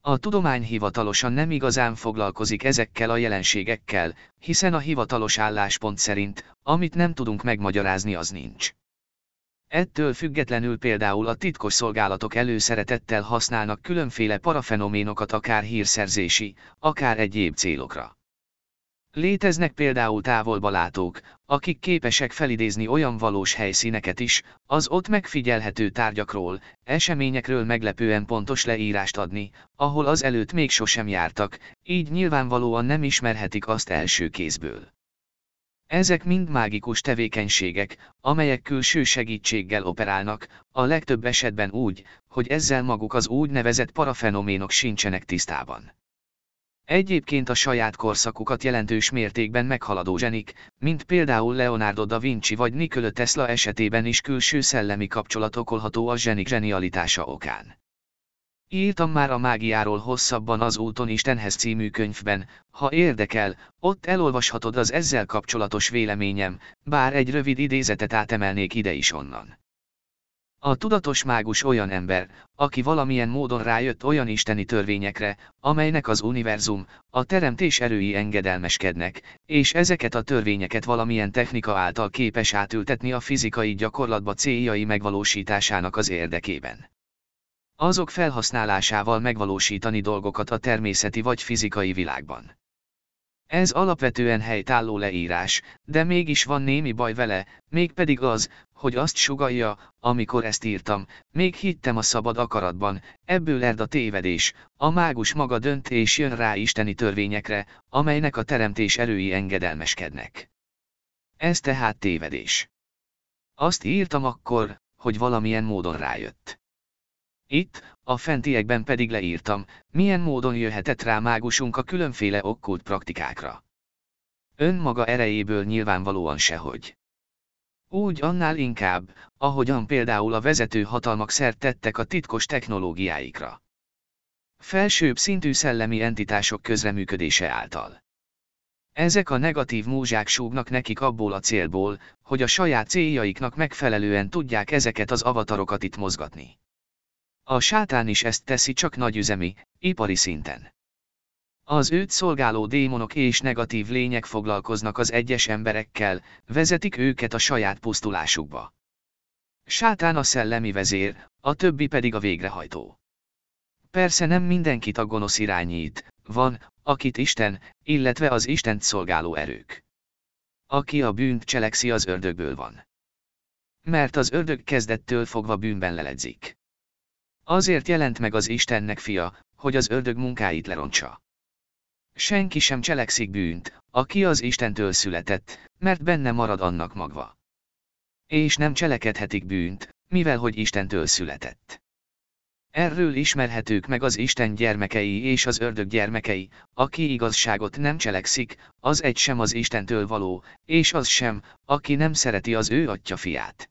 A tudomány hivatalosan nem igazán foglalkozik ezekkel a jelenségekkel, hiszen a hivatalos álláspont szerint, amit nem tudunk megmagyarázni az nincs. Ettől függetlenül például a titkos szolgálatok előszeretettel használnak különféle parafenoménokat akár hírszerzési, akár egyéb célokra. Léteznek például távolba látók, akik képesek felidézni olyan valós helyszíneket is, az ott megfigyelhető tárgyakról, eseményekről meglepően pontos leírást adni, ahol az előtt még sosem jártak, így nyilvánvalóan nem ismerhetik azt első kézből. Ezek mind mágikus tevékenységek, amelyek külső segítséggel operálnak, a legtöbb esetben úgy, hogy ezzel maguk az úgynevezett parafenoménok sincsenek tisztában. Egyébként a saját korszakukat jelentős mértékben meghaladó zsenik, mint például Leonardo da Vinci vagy Nikola Tesla esetében is külső szellemi kapcsolat okolható a zsenik zsenialitása okán. Írtam már a mágiáról hosszabban az Úton Istenhez című könyvben, ha érdekel, ott elolvashatod az ezzel kapcsolatos véleményem, bár egy rövid idézetet átemelnék ide is onnan. A tudatos mágus olyan ember, aki valamilyen módon rájött olyan isteni törvényekre, amelynek az univerzum, a teremtés erői engedelmeskednek, és ezeket a törvényeket valamilyen technika által képes átültetni a fizikai gyakorlatba céljai megvalósításának az érdekében. Azok felhasználásával megvalósítani dolgokat a természeti vagy fizikai világban. Ez alapvetően helytálló leírás, de mégis van némi baj vele, mégpedig az, hogy azt sugalja, amikor ezt írtam, még hittem a szabad akaratban, ebből ered a tévedés, a mágus maga dönt és jön rá isteni törvényekre, amelynek a teremtés erői engedelmeskednek. Ez tehát tévedés. Azt írtam akkor, hogy valamilyen módon rájött. Itt, a fentiekben pedig leírtam, milyen módon jöhetett rá mágusunk a különféle okkult praktikákra. Önmaga erejéből nyilvánvalóan sehogy. Úgy annál inkább, ahogyan például a vezető hatalmak szert tettek a titkos technológiáikra. Felsőbb szintű szellemi entitások közreműködése által. Ezek a negatív múzsák súgnak nekik abból a célból, hogy a saját céljaiknak megfelelően tudják ezeket az avatarokat itt mozgatni. A sátán is ezt teszi csak nagyüzemi, ipari szinten. Az őt szolgáló démonok és negatív lények foglalkoznak az egyes emberekkel, vezetik őket a saját pusztulásukba. Sátán a szellemi vezér, a többi pedig a végrehajtó. Persze nem mindenkit a gonosz irányít, van, akit Isten, illetve az Istent szolgáló erők. Aki a bűnt cselekszi az ördögből van. Mert az ördög kezdettől fogva bűnben leledzik. Azért jelent meg az Istennek fia, hogy az ördög munkáit lerontsa. Senki sem cselekszik bűnt, aki az Istentől született, mert benne marad annak magva. És nem cselekedhetik bűnt, mivel hogy Istentől született. Erről ismerhetők meg az Isten gyermekei és az ördög gyermekei, aki igazságot nem cselekszik, az egy sem az Istentől való, és az sem, aki nem szereti az ő atya fiát.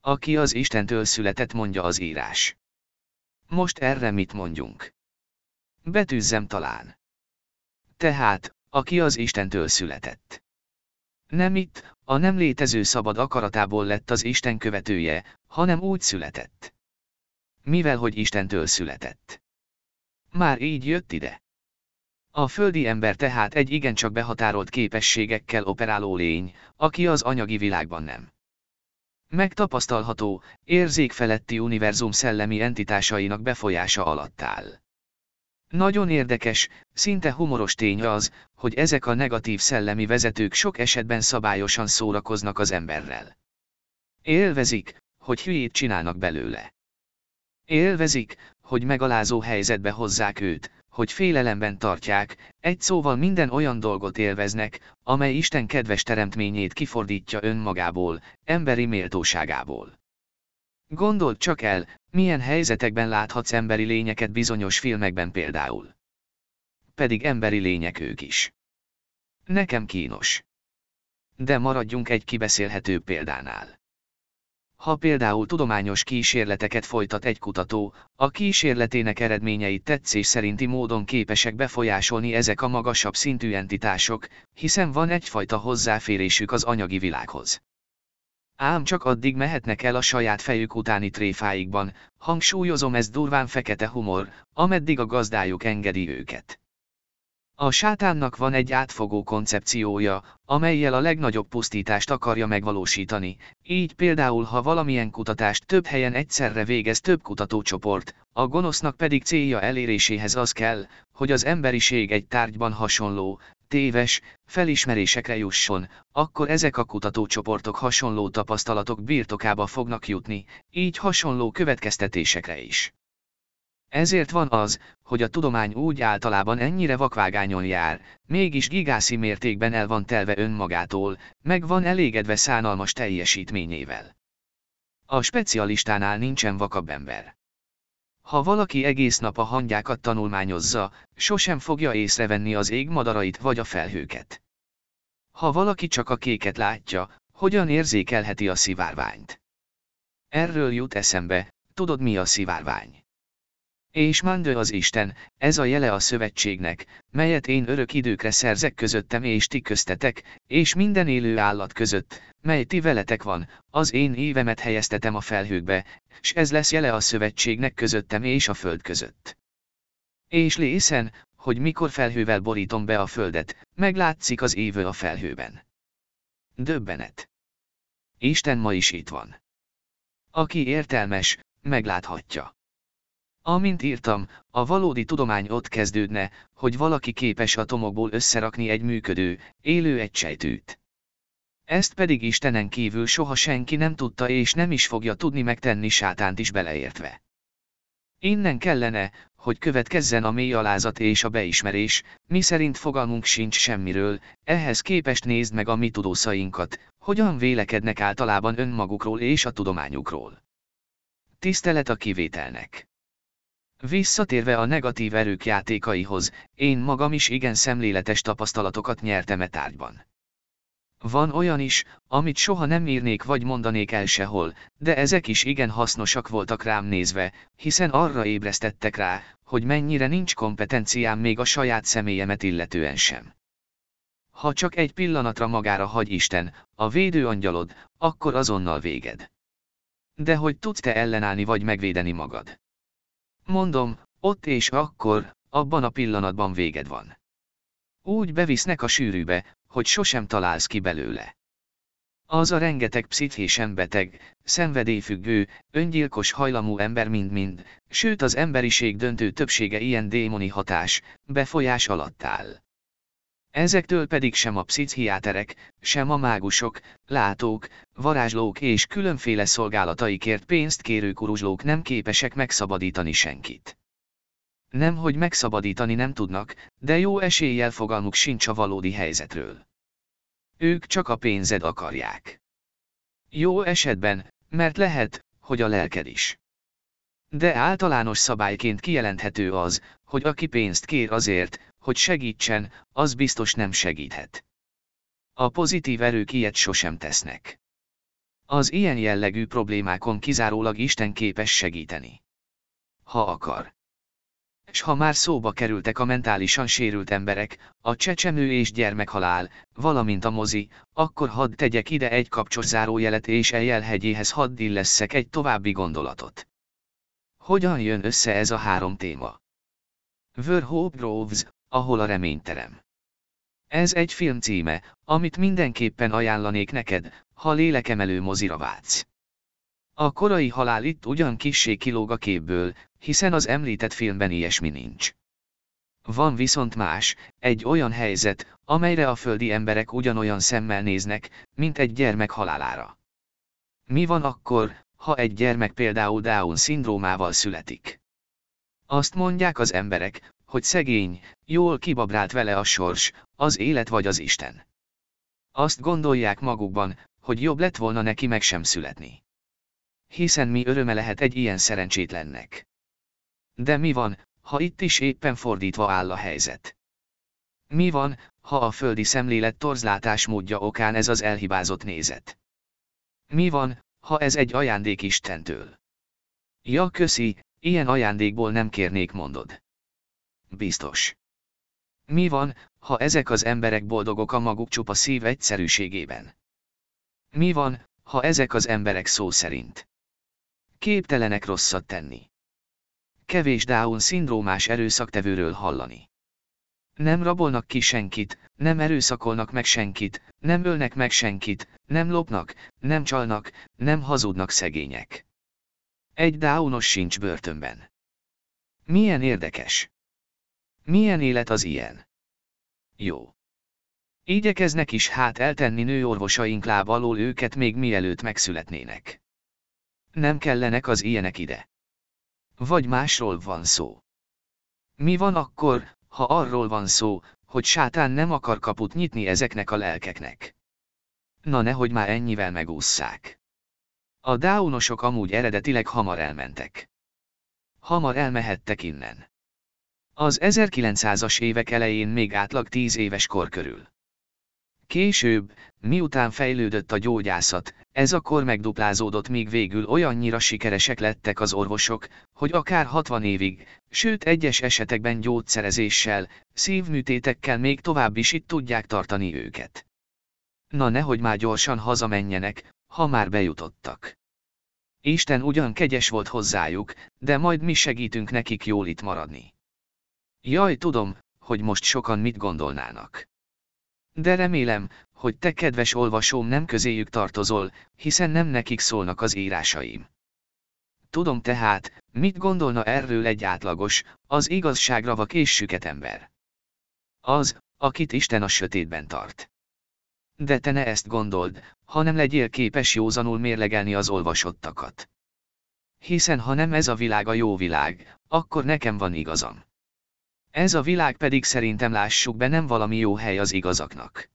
Aki az Istentől született mondja az írás. Most erre mit mondjunk? Betűzzem talán. Tehát, aki az Istentől született. Nem itt, a nem létező szabad akaratából lett az Isten követője, hanem úgy született. Mivel hogy Istentől született. Már így jött ide. A földi ember tehát egy igencsak behatárolt képességekkel operáló lény, aki az anyagi világban nem. Megtapasztalható, érzékfeletti univerzum szellemi entitásainak befolyása alatt áll. Nagyon érdekes, szinte humoros tény az, hogy ezek a negatív szellemi vezetők sok esetben szabályosan szórakoznak az emberrel. Élvezik, hogy hülyét csinálnak belőle. Élvezik, hogy megalázó helyzetbe hozzák őt, hogy félelemben tartják, egy szóval minden olyan dolgot élveznek, amely Isten kedves teremtményét kifordítja önmagából, emberi méltóságából. Gondold csak el, milyen helyzetekben láthatsz emberi lényeket bizonyos filmekben például. Pedig emberi lények ők is. Nekem kínos. De maradjunk egy kibeszélhető példánál. Ha például tudományos kísérleteket folytat egy kutató, a kísérletének eredményeit tetszés szerinti módon képesek befolyásolni ezek a magasabb szintű entitások, hiszen van egyfajta hozzáférésük az anyagi világhoz. Ám csak addig mehetnek el a saját fejük utáni tréfáikban, hangsúlyozom ez durván fekete humor, ameddig a gazdájuk engedi őket. A sátánnak van egy átfogó koncepciója, amelyel a legnagyobb pusztítást akarja megvalósítani, így például ha valamilyen kutatást több helyen egyszerre végez több kutatócsoport, a gonosznak pedig célja eléréséhez az kell, hogy az emberiség egy tárgyban hasonló, téves, felismerésekre jusson, akkor ezek a kutatócsoportok hasonló tapasztalatok birtokába fognak jutni, így hasonló következtetésekre is. Ezért van az, hogy a tudomány úgy általában ennyire vakvágányon jár, mégis gigászi mértékben el van telve önmagától, meg van elégedve szánalmas teljesítményével. A specialistánál nincsen vakabb ember. Ha valaki egész nap a hangyákat tanulmányozza, sosem fogja észrevenni az ég madarait vagy a felhőket. Ha valaki csak a kéket látja, hogyan érzékelheti a szivárványt? Erről jut eszembe, tudod mi a szivárvány? És Mandő az Isten, ez a jele a szövetségnek, melyet én örök időkre szerzek közöttem és ti köztetek, és minden élő állat között, mely ti veletek van, az én évemet helyeztetem a felhőkbe, s ez lesz jele a szövetségnek közöttem és a föld között. És lészen, hogy mikor felhővel borítom be a földet, meglátszik az évő a felhőben. Döbbenet. Isten ma is itt van. Aki értelmes, megláthatja. Amint írtam, a valódi tudomány ott kezdődne, hogy valaki képes atomokból összerakni egy működő, élő egysejtűt. Ezt pedig Istenen kívül soha senki nem tudta és nem is fogja tudni megtenni sátánt is beleértve. Innen kellene, hogy következzen a mély alázat és a beismerés, mi szerint fogalmunk sincs semmiről, ehhez képest nézd meg a mi tudószainkat, hogyan vélekednek általában önmagukról és a tudományukról. Tisztelet a kivételnek. Visszatérve a negatív erők játékaihoz, én magam is igen szemléletes tapasztalatokat nyertem e tárgyban. Van olyan is, amit soha nem írnék vagy mondanék el sehol, de ezek is igen hasznosak voltak rám nézve, hiszen arra ébresztettek rá, hogy mennyire nincs kompetenciám még a saját személyemet illetően sem. Ha csak egy pillanatra magára hagy Isten, a védő angyalod, akkor azonnal véged. De hogy tudsz te ellenállni vagy megvédeni magad? Mondom, ott és akkor, abban a pillanatban véged van. Úgy bevisznek a sűrűbe, hogy sosem találsz ki belőle. Az a rengeteg pszichésen beteg, szenvedélyfüggő, öngyilkos hajlamú ember mind-mind, sőt az emberiség döntő többsége ilyen démoni hatás, befolyás alatt áll. Ezektől pedig sem a pszichiáterek, sem a mágusok, látók, varázslók és különféle szolgálataikért pénzt kérő kuruzslók nem képesek megszabadítani senkit. Nem hogy megszabadítani nem tudnak, de jó eséllyel fogalmuk sincs a valódi helyzetről. Ők csak a pénzed akarják. Jó esetben, mert lehet, hogy a lelked is. De általános szabályként kijelenthető az, hogy aki pénzt kér azért, hogy segítsen, az biztos nem segíthet. A pozitív erők ilyet sosem tesznek. Az ilyen jellegű problémákon kizárólag Isten képes segíteni. Ha akar. S ha már szóba kerültek a mentálisan sérült emberek, a csecsemő és gyermekhalál, valamint a mozi, akkor hadd tegyek ide egy kapcsos zárójelet és eljelhegyéhez hadd illesszek egy további gondolatot. Hogyan jön össze ez a három téma? Hope Groves, ahol a reményterem. Ez egy film címe, amit mindenképpen ajánlanék neked, ha lélekemelő mozira vágysz. A korai halál itt ugyan kissé kilóg a képből, hiszen az említett filmben ilyesmi nincs. Van viszont más, egy olyan helyzet, amelyre a földi emberek ugyanolyan szemmel néznek, mint egy gyermek halálára. Mi van akkor, ha egy gyermek például Down-szindrómával születik? Azt mondják az emberek, hogy szegény, jól kibabrált vele a sors, az élet vagy az Isten. Azt gondolják magukban, hogy jobb lett volna neki meg sem születni. Hiszen mi öröme lehet egy ilyen szerencsétlennek. De mi van, ha itt is éppen fordítva áll a helyzet? Mi van, ha a földi szemlélet torzlátás módja okán ez az elhibázott nézet? Mi van, ha ez egy ajándék Istentől? Ja köszi, ilyen ajándékból nem kérnék mondod. Biztos. Mi van, ha ezek az emberek boldogok a maguk csupa szív egyszerűségében? Mi van, ha ezek az emberek szó szerint képtelenek rosszat tenni? Kevés Down szindrómás erőszaktevőről hallani. Nem rabolnak ki senkit, nem erőszakolnak meg senkit, nem ölnek meg senkit, nem lopnak, nem csalnak, nem hazudnak szegények. Egy Downos sincs börtönben. Milyen érdekes. Milyen élet az ilyen? Jó. Igyekeznek is hát eltenni nőorvosaink láb alól őket még mielőtt megszületnének. Nem kellenek az ilyenek ide. Vagy másról van szó. Mi van akkor, ha arról van szó, hogy sátán nem akar kaput nyitni ezeknek a lelkeknek? Na nehogy már ennyivel megússzák. A dáunosok amúgy eredetileg hamar elmentek. Hamar elmehettek innen. Az 1900-as évek elején még átlag 10 éves kor körül. Később, miután fejlődött a gyógyászat, ez a kor megduplázódott míg végül olyannyira sikeresek lettek az orvosok, hogy akár 60 évig, sőt egyes esetekben gyógyszerezéssel, szívműtétekkel még tovább is itt tudják tartani őket. Na nehogy már gyorsan hazamenjenek, ha már bejutottak. Isten ugyan kegyes volt hozzájuk, de majd mi segítünk nekik jól itt maradni. Jaj, tudom, hogy most sokan mit gondolnának. De remélem, hogy te kedves olvasóm nem közéjük tartozol, hiszen nem nekik szólnak az írásaim. Tudom tehát, mit gondolna erről egy átlagos, az igazságra vak és süket ember. Az, akit Isten a sötétben tart. De te ne ezt gondold, hanem legyél képes józanul mérlegelni az olvasottakat. Hiszen ha nem ez a világ a jó világ, akkor nekem van igazam. Ez a világ pedig szerintem lássuk be nem valami jó hely az igazaknak.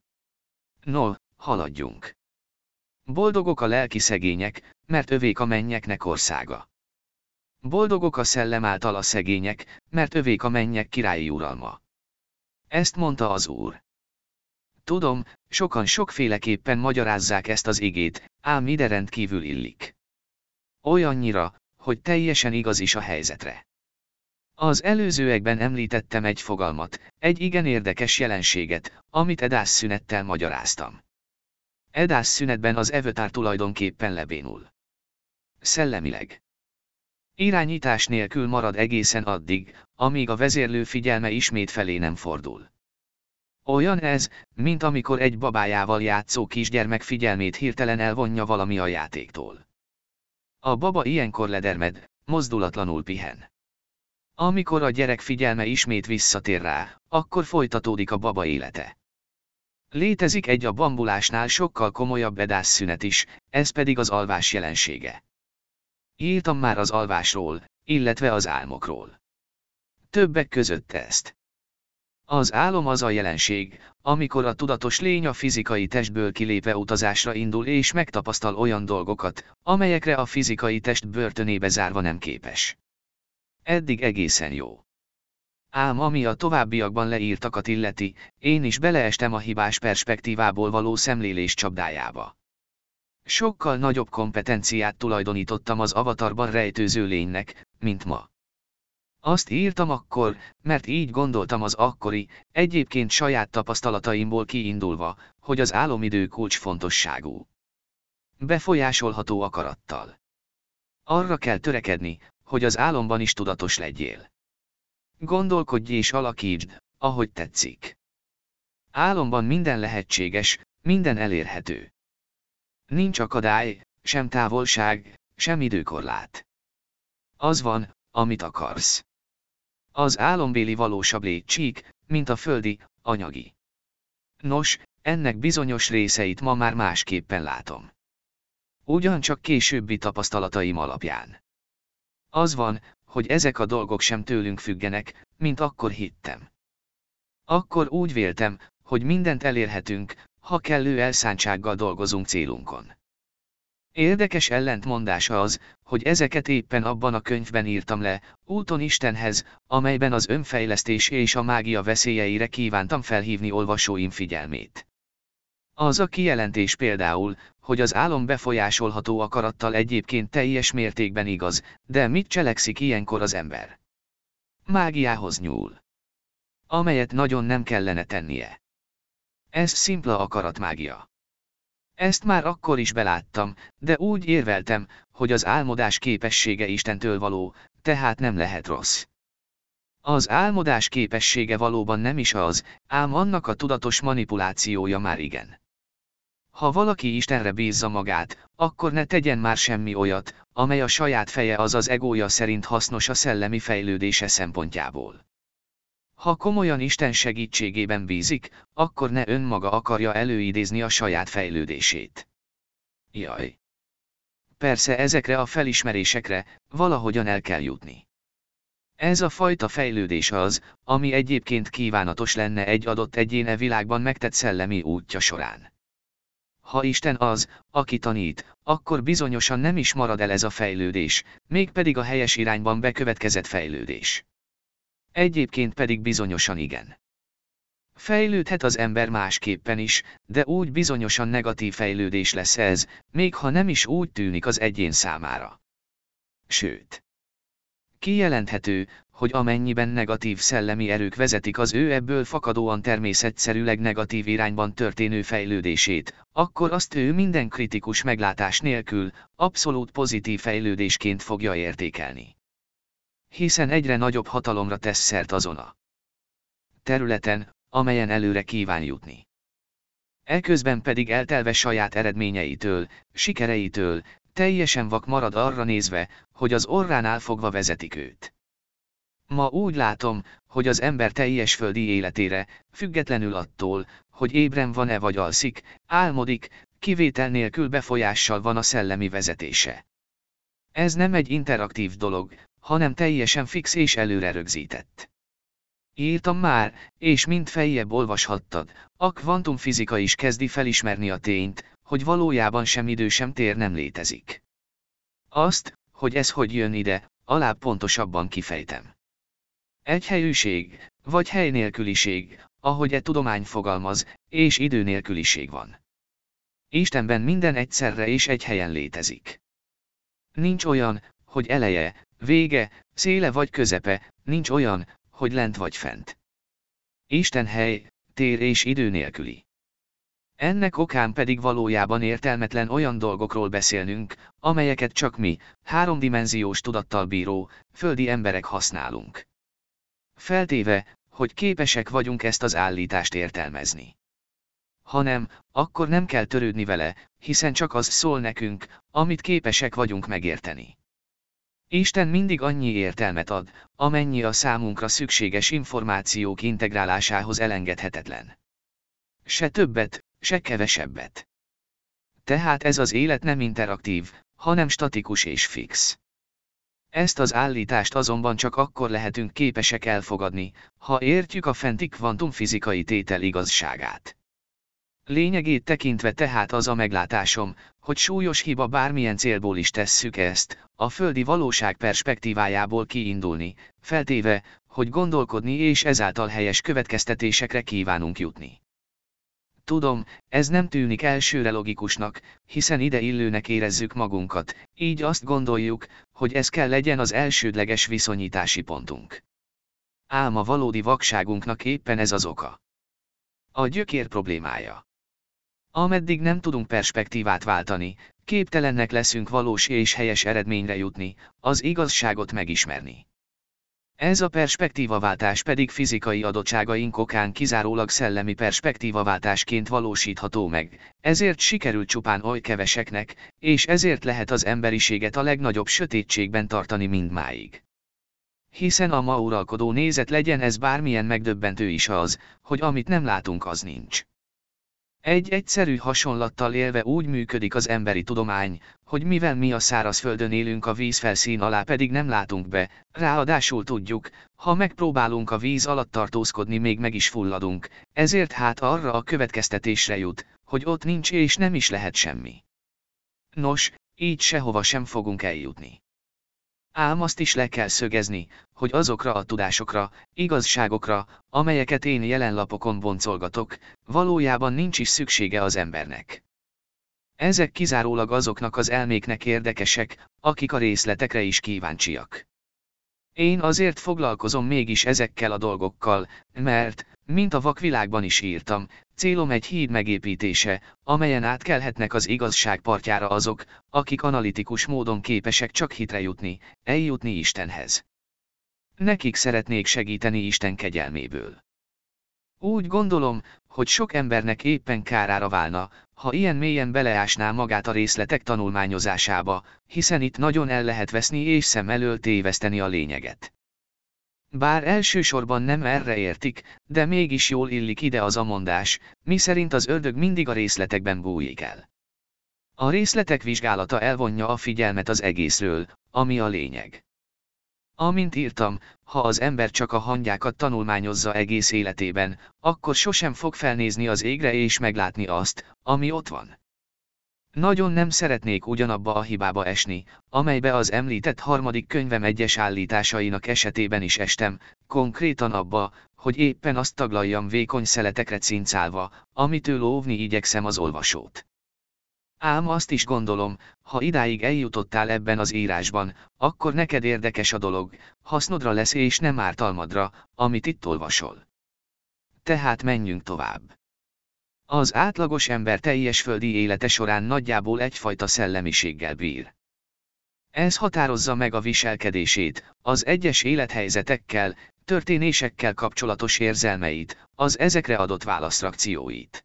No, haladjunk. Boldogok a lelki szegények, mert övék a mennyeknek országa. Boldogok a szellem által a szegények, mert övék a mennyek királyi uralma. Ezt mondta az úr. Tudom, sokan sokféleképpen magyarázzák ezt az igét, ám ide rendkívül illik. Olyannyira, hogy teljesen igaz is a helyzetre. Az előzőekben említettem egy fogalmat, egy igen érdekes jelenséget, amit Edás szünettel magyaráztam. Edás szünetben az evőtár tulajdonképpen lebénul. Szellemileg. Irányítás nélkül marad egészen addig, amíg a vezérlő figyelme ismét felé nem fordul. Olyan ez, mint amikor egy babájával játszó kisgyermek figyelmét hirtelen elvonja valami a játéktól. A baba ilyenkor ledermed, mozdulatlanul pihen. Amikor a gyerek figyelme ismét visszatér rá, akkor folytatódik a baba élete. Létezik egy a bambulásnál sokkal komolyabb szünet is, ez pedig az alvás jelensége. Írtam már az alvásról, illetve az álmokról. Többek között ezt. Az álom az a jelenség, amikor a tudatos lény a fizikai testből kilépve utazásra indul és megtapasztal olyan dolgokat, amelyekre a fizikai test börtönébe zárva nem képes. Eddig egészen jó. Ám ami a továbbiakban leírtakat illeti, én is beleestem a hibás perspektívából való szemlélés csapdájába. Sokkal nagyobb kompetenciát tulajdonítottam az avatarban rejtőző lénynek, mint ma. Azt írtam akkor, mert így gondoltam az akkori, egyébként saját tapasztalataimból kiindulva, hogy az álomidő kulcsfontosságú. Befolyásolható akarattal. Arra kell törekedni, hogy az álomban is tudatos legyél. Gondolkodj és alakítsd, ahogy tetszik. Álomban minden lehetséges, minden elérhető. Nincs akadály, sem távolság, sem időkorlát. Az van, amit akarsz. Az álombéli valósabb létcsík, mint a földi, anyagi. Nos, ennek bizonyos részeit ma már másképpen látom. Ugyancsak későbbi tapasztalataim alapján. Az van, hogy ezek a dolgok sem tőlünk függenek, mint akkor hittem. Akkor úgy véltem, hogy mindent elérhetünk, ha kellő elszántsággal dolgozunk célunkon. Érdekes ellentmondása az, hogy ezeket éppen abban a könyvben írtam le, Úton Istenhez, amelyben az önfejlesztés és a mágia veszélyeire kívántam felhívni olvasóim figyelmét. Az a kijelentés például, hogy az álom befolyásolható akarattal egyébként teljes mértékben igaz, de mit cselekszik ilyenkor az ember? Mágiához nyúl. Amelyet nagyon nem kellene tennie. Ez szimpla akaratmágia. Ezt már akkor is beláttam, de úgy érveltem, hogy az álmodás képessége Istentől való, tehát nem lehet rossz. Az álmodás képessége valóban nem is az, ám annak a tudatos manipulációja már igen. Ha valaki Istenre bízza magát, akkor ne tegyen már semmi olyat, amely a saját feje azaz egója szerint hasznos a szellemi fejlődése szempontjából. Ha komolyan Isten segítségében bízik, akkor ne önmaga akarja előidézni a saját fejlődését. Jaj! Persze ezekre a felismerésekre, valahogyan el kell jutni. Ez a fajta fejlődés az, ami egyébként kívánatos lenne egy adott egyéne világban megtett szellemi útja során. Ha Isten az, aki tanít, akkor bizonyosan nem is marad el ez a fejlődés, mégpedig a helyes irányban bekövetkezett fejlődés. Egyébként pedig bizonyosan igen. Fejlődhet az ember másképpen is, de úgy bizonyosan negatív fejlődés lesz ez, még ha nem is úgy tűnik az egyén számára. Sőt, kijelenthető, hogy amennyiben negatív szellemi erők vezetik az ő ebből fakadóan természetszerűleg negatív irányban történő fejlődését, akkor azt ő minden kritikus meglátás nélkül, abszolút pozitív fejlődésként fogja értékelni. Hiszen egyre nagyobb hatalomra tesz szert azon a területen, amelyen előre kíván jutni. Eközben pedig eltelve saját eredményeitől, sikereitől, teljesen vak marad arra nézve, hogy az orránál fogva vezetik őt. Ma úgy látom, hogy az ember teljes földi életére, függetlenül attól, hogy ébren van-e vagy alszik, álmodik, kivétel nélkül befolyással van a szellemi vezetése. Ez nem egy interaktív dolog, hanem teljesen fix és előre rögzített. Írtam már, és mint fejjebb olvashattad, a kvantumfizika is kezdi felismerni a tényt, hogy valójában sem idő sem tér nem létezik. Azt, hogy ez hogy jön ide, alább pontosabban kifejtem. Egyhelyűség, vagy helynélküliség, ahogy e tudomány fogalmaz, és időnélküliség van. Istenben minden egyszerre és egy helyen létezik. Nincs olyan, hogy eleje, vége, széle vagy közepe, nincs olyan, hogy lent vagy fent. Isten hely, tér és idő nélküli. Ennek okán pedig valójában értelmetlen olyan dolgokról beszélnünk, amelyeket csak mi, háromdimenziós tudattal bíró, földi emberek használunk. Feltéve, hogy képesek vagyunk ezt az állítást értelmezni. Ha nem, akkor nem kell törődni vele, hiszen csak az szól nekünk, amit képesek vagyunk megérteni. Isten mindig annyi értelmet ad, amennyi a számunkra szükséges információk integrálásához elengedhetetlen. Se többet, se kevesebbet. Tehát ez az élet nem interaktív, hanem statikus és fix. Ezt az állítást azonban csak akkor lehetünk képesek elfogadni, ha értjük a fenti kvantumfizikai tétel igazságát. Lényegét tekintve tehát az a meglátásom, hogy súlyos hiba bármilyen célból is tesszük ezt, a földi valóság perspektívájából kiindulni, feltéve, hogy gondolkodni és ezáltal helyes következtetésekre kívánunk jutni. Tudom, ez nem tűnik elsőre logikusnak, hiszen ide illőnek érezzük magunkat, így azt gondoljuk, hogy ez kell legyen az elsődleges viszonyítási pontunk. Ám a valódi vakságunknak éppen ez az oka. A gyökér problémája. Ameddig nem tudunk perspektívát váltani, képtelennek leszünk valós és helyes eredményre jutni, az igazságot megismerni. Ez a perspektívaváltás pedig fizikai adottságaink okán kizárólag szellemi perspektívaváltásként valósítható meg, ezért sikerült csupán oly keveseknek, és ezért lehet az emberiséget a legnagyobb sötétségben tartani mindmáig. Hiszen a ma uralkodó nézet legyen ez bármilyen megdöbbentő is az, hogy amit nem látunk az nincs. Egy egyszerű hasonlattal élve úgy működik az emberi tudomány, hogy mivel mi a szárazföldön élünk a víz felszín alá pedig nem látunk be, ráadásul tudjuk, ha megpróbálunk a víz alatt tartózkodni még meg is fulladunk, ezért hát arra a következtetésre jut, hogy ott nincs és nem is lehet semmi. Nos, így sehova sem fogunk eljutni. Ám azt is le kell szögezni, hogy azokra a tudásokra, igazságokra, amelyeket én jelen lapokon boncolgatok, valójában nincs is szüksége az embernek. Ezek kizárólag azoknak az elméknek érdekesek, akik a részletekre is kíváncsiak. Én azért foglalkozom mégis ezekkel a dolgokkal, mert, mint a vakvilágban is írtam, célom egy híd megépítése, amelyen átkelhetnek az igazság partjára azok, akik analitikus módon képesek csak hitre jutni, eljutni Istenhez. Nekik szeretnék segíteni Isten kegyelméből. Úgy gondolom, hogy sok embernek éppen kárára válna, ha ilyen mélyen beleásná magát a részletek tanulmányozásába, hiszen itt nagyon el lehet veszni és szem elől téveszteni a lényeget. Bár elsősorban nem erre értik, de mégis jól illik ide az a mondás, miszerint az ördög mindig a részletekben bújik el. A részletek vizsgálata elvonja a figyelmet az egészről, ami a lényeg. Amint írtam, ha az ember csak a hangyákat tanulmányozza egész életében, akkor sosem fog felnézni az égre és meglátni azt, ami ott van. Nagyon nem szeretnék ugyanabba a hibába esni, amelybe az említett harmadik könyvem egyes állításainak esetében is estem, konkrétan abba, hogy éppen azt taglaljam vékony szeletekre cincálva, amitől óvni igyekszem az olvasót. Ám azt is gondolom, ha idáig eljutottál ebben az írásban, akkor neked érdekes a dolog, hasznodra lesz és nem ártalmadra, amit itt olvasol. Tehát menjünk tovább. Az átlagos ember teljes földi élete során nagyjából egyfajta szellemiséggel bír. Ez határozza meg a viselkedését, az egyes élethelyzetekkel, történésekkel kapcsolatos érzelmeit, az ezekre adott választrakcióit.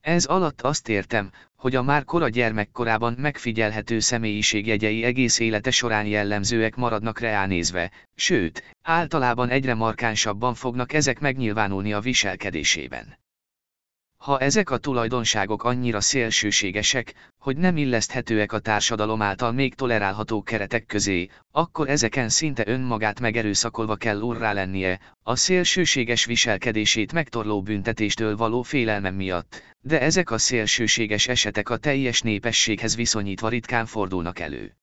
Ez alatt azt értem, hogy a már kora gyermekkorában megfigyelhető személyiségjegyei egész élete során jellemzőek maradnak reánézve, sőt, általában egyre markánsabban fognak ezek megnyilvánulni a viselkedésében. Ha ezek a tulajdonságok annyira szélsőségesek, hogy nem illeszthetőek a társadalom által még tolerálható keretek közé, akkor ezeken szinte önmagát megerőszakolva kell urrá lennie, a szélsőséges viselkedését megtorló büntetéstől való félelmem miatt, de ezek a szélsőséges esetek a teljes népességhez viszonyítva ritkán fordulnak elő.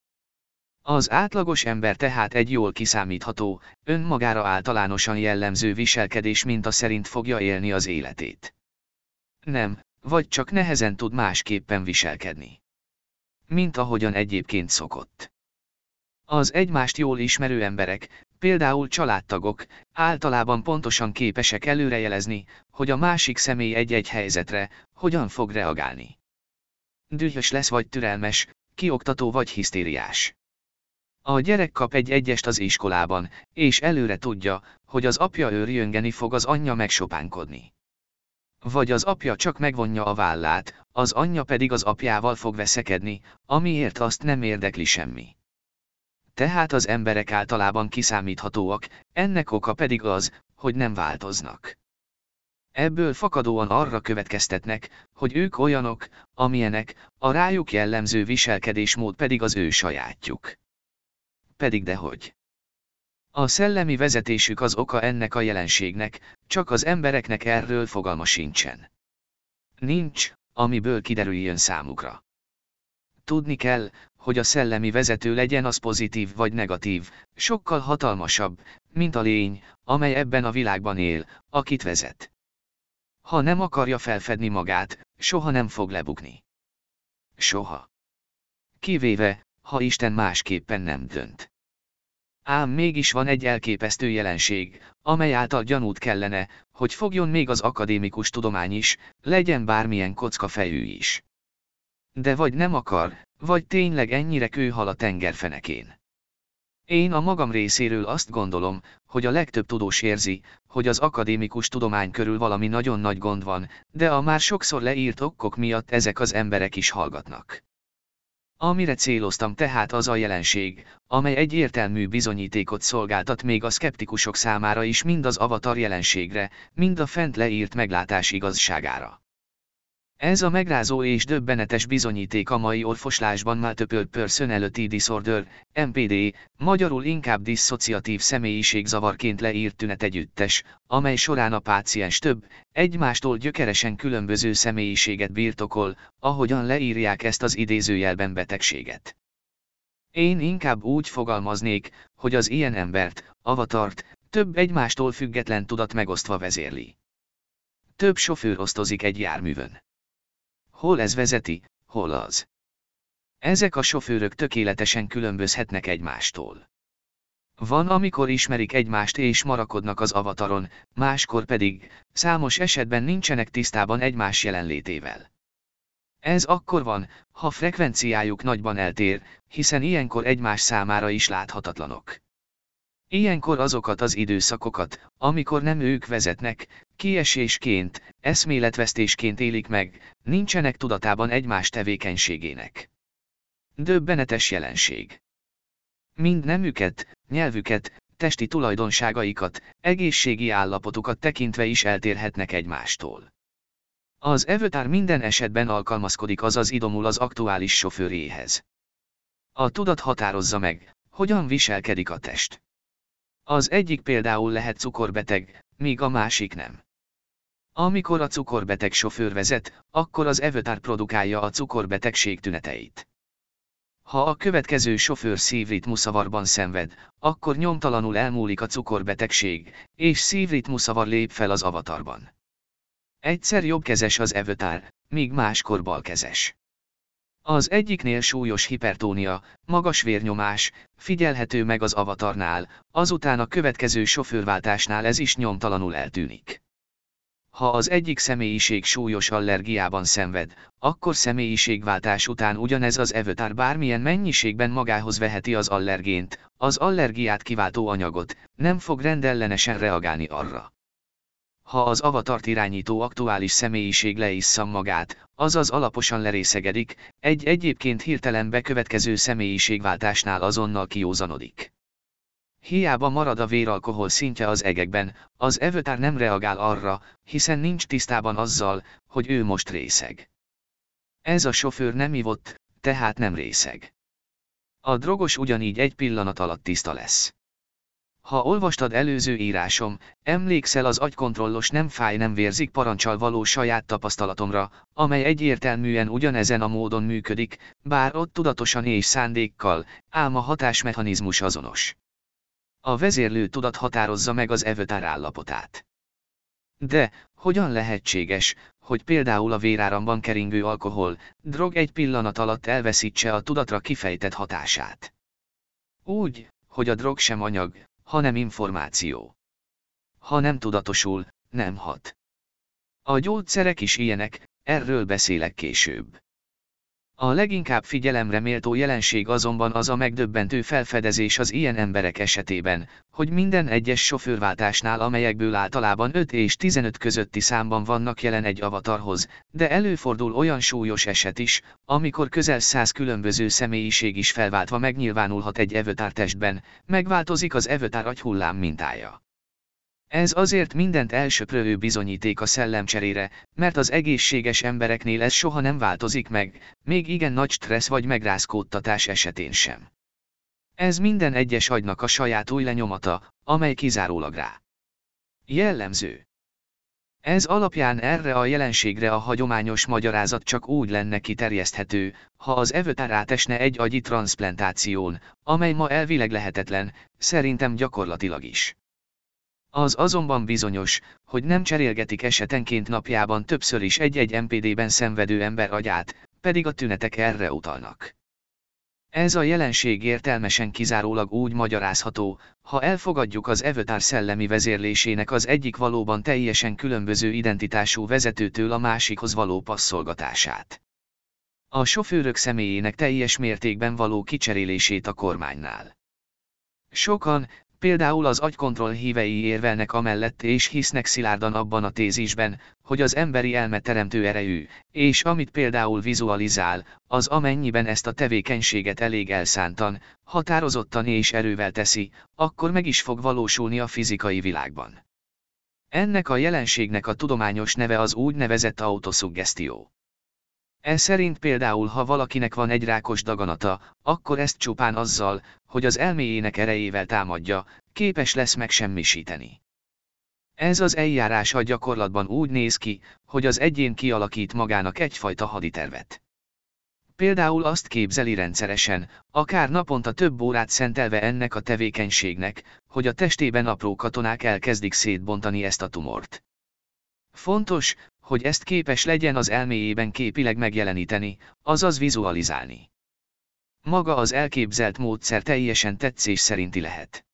Az átlagos ember tehát egy jól kiszámítható, önmagára általánosan jellemző viselkedés minta szerint fogja élni az életét. Nem, vagy csak nehezen tud másképpen viselkedni. Mint ahogyan egyébként szokott. Az egymást jól ismerő emberek, például családtagok, általában pontosan képesek előrejelezni, hogy a másik személy egy-egy helyzetre, hogyan fog reagálni. Dühös lesz vagy türelmes, kioktató vagy hisztériás. A gyerek kap egy egyest az iskolában, és előre tudja, hogy az apja őrjöngeni fog az anyja megsopánkodni. Vagy az apja csak megvonja a vállát, az anyja pedig az apjával fog veszekedni, amiért azt nem érdekli semmi. Tehát az emberek általában kiszámíthatóak, ennek oka pedig az, hogy nem változnak. Ebből fakadóan arra következtetnek, hogy ők olyanok, amilyenek, a rájuk jellemző viselkedésmód pedig az ő sajátjuk. Pedig dehogy. A szellemi vezetésük az oka ennek a jelenségnek, csak az embereknek erről fogalma sincsen. Nincs, amiből kiderüljön számukra. Tudni kell, hogy a szellemi vezető legyen az pozitív vagy negatív, sokkal hatalmasabb, mint a lény, amely ebben a világban él, akit vezet. Ha nem akarja felfedni magát, soha nem fog lebukni. Soha. Kivéve, ha Isten másképpen nem dönt. Ám mégis van egy elképesztő jelenség, amely által gyanút kellene, hogy fogjon még az akadémikus tudomány is, legyen bármilyen kocka fejű is. De vagy nem akar, vagy tényleg ennyire kőhal a tengerfenekén. Én a magam részéről azt gondolom, hogy a legtöbb tudós érzi, hogy az akadémikus tudomány körül valami nagyon nagy gond van, de a már sokszor leírt okkok miatt ezek az emberek is hallgatnak. Amire céloztam tehát az a jelenség, amely egyértelmű bizonyítékot szolgáltat még a szkeptikusok számára is mind az avatar jelenségre, mind a fent leírt meglátás igazságára. Ez a megrázó és döbbenetes bizonyíték a mai orfoslásban Multiple Personality Disorder, MPD, magyarul inkább disszociatív személyiségzavarként leírt tünet együttes, amely során a páciens több, egymástól gyökeresen különböző személyiséget birtokol, ahogyan leírják ezt az idézőjelben betegséget. Én inkább úgy fogalmaznék, hogy az ilyen embert, avatart, több egymástól független tudat megosztva vezérli. Több sofőr osztozik egy járművön. Hol ez vezeti, hol az. Ezek a sofőrök tökéletesen különbözhetnek egymástól. Van, amikor ismerik egymást és marakodnak az avataron, máskor pedig, számos esetben nincsenek tisztában egymás jelenlétével. Ez akkor van, ha frekvenciájuk nagyban eltér, hiszen ilyenkor egymás számára is láthatatlanok. Ilyenkor azokat az időszakokat, amikor nem ők vezetnek, kiesésként, eszméletvesztésként élik meg, nincsenek tudatában egymás tevékenységének. Döbbenetes jelenség. Mind nemüket, nyelvüket, testi tulajdonságaikat, egészségi állapotukat tekintve is eltérhetnek egymástól. Az evőtár minden esetben alkalmazkodik azaz idomul az aktuális sofőréhez. A tudat határozza meg, hogyan viselkedik a test. Az egyik például lehet cukorbeteg, míg a másik nem. Amikor a cukorbeteg sofőr vezet, akkor az evőtár produkálja a cukorbetegség tüneteit. Ha a következő sofőr szívritmuszavarban szenved, akkor nyomtalanul elmúlik a cukorbetegség, és szívritmuszavar lép fel az avatarban. Egyszer jobbkezes az evötár, míg máskor balkezes. Az egyiknél súlyos hipertónia, magas vérnyomás, figyelhető meg az avatarnál, azután a következő sofőrváltásnál ez is nyomtalanul eltűnik. Ha az egyik személyiség súlyos allergiában szenved, akkor személyiségváltás után ugyanez az evötár bármilyen mennyiségben magához veheti az allergént, az allergiát kiváltó anyagot, nem fog rendellenesen reagálni arra. Ha az avatart irányító aktuális személyiség leissza magát, azaz alaposan lerészegedik, egy egyébként hirtelen bekövetkező személyiségváltásnál azonnal kiózanodik. Hiába marad a véralkohol szintje az egekben, az evőtár nem reagál arra, hiszen nincs tisztában azzal, hogy ő most részeg. Ez a sofőr nem ivott, tehát nem részeg. A drogos ugyanígy egy pillanat alatt tiszta lesz. Ha olvastad előző írásom, emlékszel az agykontrollos nem fáj nem vérzik parancsal való saját tapasztalatomra, amely egyértelműen ugyanezen a módon működik, bár ott tudatosan és szándékkal, ám a hatásmechanizmus azonos. A vezérlő tudat határozza meg az evötár állapotát. De, hogyan lehetséges, hogy például a véráramban keringő alkohol, drog egy pillanat alatt elveszítse a tudatra kifejtett hatását? Úgy, hogy a drog sem anyag, hanem információ. Ha nem tudatosul, nem hat. A gyógyszerek is ilyenek, erről beszélek később. A leginkább figyelemre méltó jelenség azonban az a megdöbbentő felfedezés az ilyen emberek esetében, hogy minden egyes sofőrváltásnál amelyekből általában 5 és 15 közötti számban vannak jelen egy avatarhoz, de előfordul olyan súlyos eset is, amikor közel száz különböző személyiség is felváltva megnyilvánulhat egy evötár testben, megváltozik az evötár agyhullám mintája. Ez azért mindent elsöprő bizonyíték a szellemcserére, mert az egészséges embereknél ez soha nem változik meg, még igen nagy stressz vagy megrázkódtatás esetén sem. Ez minden egyes agynak a saját új lenyomata, amely kizárólag rá. Jellemző. Ez alapján erre a jelenségre a hagyományos magyarázat csak úgy lenne kiterjeszthető, ha az evötár átesne egy agyi transplantáción, amely ma elvileg lehetetlen, szerintem gyakorlatilag is. Az azonban bizonyos, hogy nem cserélgetik esetenként napjában többször is egy-egy MPD-ben szenvedő ember agyát, pedig a tünetek erre utalnak. Ez a jelenség értelmesen kizárólag úgy magyarázható, ha elfogadjuk az evötár szellemi vezérlésének az egyik valóban teljesen különböző identitású vezetőtől a másikhoz való passzolgatását. A sofőrök személyének teljes mértékben való kicserélését a kormánynál. Sokan, Például az agykontroll hívei érvelnek amellett és hisznek szilárdan abban a tézisben, hogy az emberi elme teremtő erejű, és amit például vizualizál, az amennyiben ezt a tevékenységet elég elszántan, határozottan és erővel teszi, akkor meg is fog valósulni a fizikai világban. Ennek a jelenségnek a tudományos neve az úgynevezett autoszuggesztió. E szerint például ha valakinek van egy rákos daganata, akkor ezt csupán azzal, hogy az elméjének erejével támadja, képes lesz megsemmisíteni. Ez az eljárás a gyakorlatban úgy néz ki, hogy az egyén kialakít magának egyfajta haditervet. Például azt képzeli rendszeresen, akár naponta több órát szentelve ennek a tevékenységnek, hogy a testében apró katonák elkezdik szétbontani ezt a tumort. Fontos, hogy ezt képes legyen az elméjében képileg megjeleníteni, azaz vizualizálni. Maga az elképzelt módszer teljesen tetszés szerinti lehet.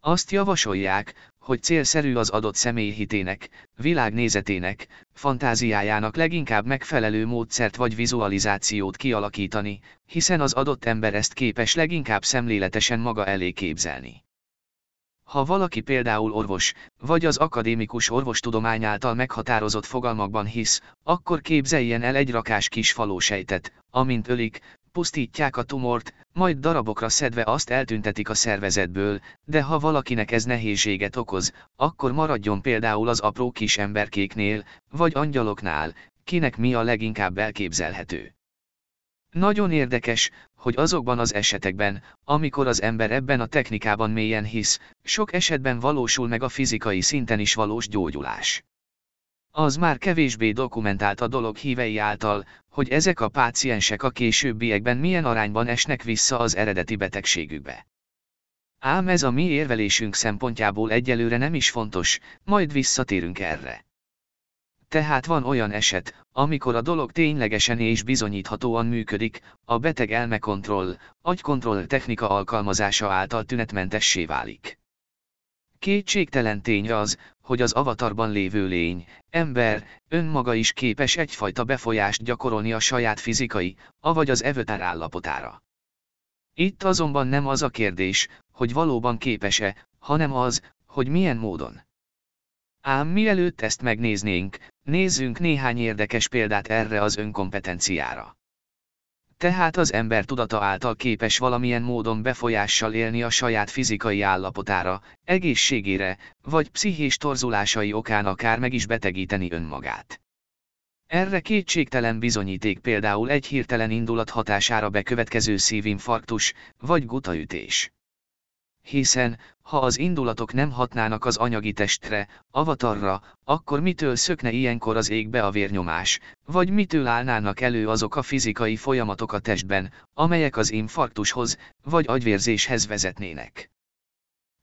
Azt javasolják, hogy célszerű az adott személy hitének, világnézetének, fantáziájának leginkább megfelelő módszert vagy vizualizációt kialakítani, hiszen az adott ember ezt képes leginkább szemléletesen maga elé képzelni. Ha valaki például orvos, vagy az akadémikus orvostudomány által meghatározott fogalmakban hisz, akkor képzeljen el egy rakás kis falósejtet, amint ölik, pusztítják a tumort, majd darabokra szedve azt eltüntetik a szervezetből, de ha valakinek ez nehézséget okoz, akkor maradjon például az apró kis emberkéknél, vagy angyaloknál, kinek mi a leginkább elképzelhető. Nagyon érdekes, hogy azokban az esetekben, amikor az ember ebben a technikában mélyen hisz, sok esetben valósul meg a fizikai szinten is valós gyógyulás. Az már kevésbé dokumentált a dolog hívei által, hogy ezek a páciensek a későbbiekben milyen arányban esnek vissza az eredeti betegségükbe. Ám ez a mi érvelésünk szempontjából egyelőre nem is fontos, majd visszatérünk erre. Tehát van olyan eset, amikor a dolog ténylegesen és bizonyíthatóan működik, a beteg elmekontroll, agykontroll technika alkalmazása által tünetmentessé válik. Kétségtelen tény az, hogy az avatarban lévő lény, ember, önmaga is képes egyfajta befolyást gyakorolni a saját fizikai, avagy az evőtár állapotára. Itt azonban nem az a kérdés, hogy valóban képes-e, hanem az, hogy milyen módon. Ám mielőtt ezt megnéznénk, nézzünk néhány érdekes példát erre az önkompetenciára. Tehát az ember tudata által képes valamilyen módon befolyással élni a saját fizikai állapotára, egészségére, vagy pszichés torzulásai okán akár meg is betegíteni önmagát. Erre kétségtelen bizonyíték például egy hirtelen indulat hatására bekövetkező szívinfarktus, vagy gutaütés hiszen, ha az indulatok nem hatnának az anyagi testre, avatarra, akkor mitől szökne ilyenkor az égbe a vérnyomás, vagy mitől állnának elő azok a fizikai folyamatok a testben, amelyek az infarktushoz, vagy agyvérzéshez vezetnének.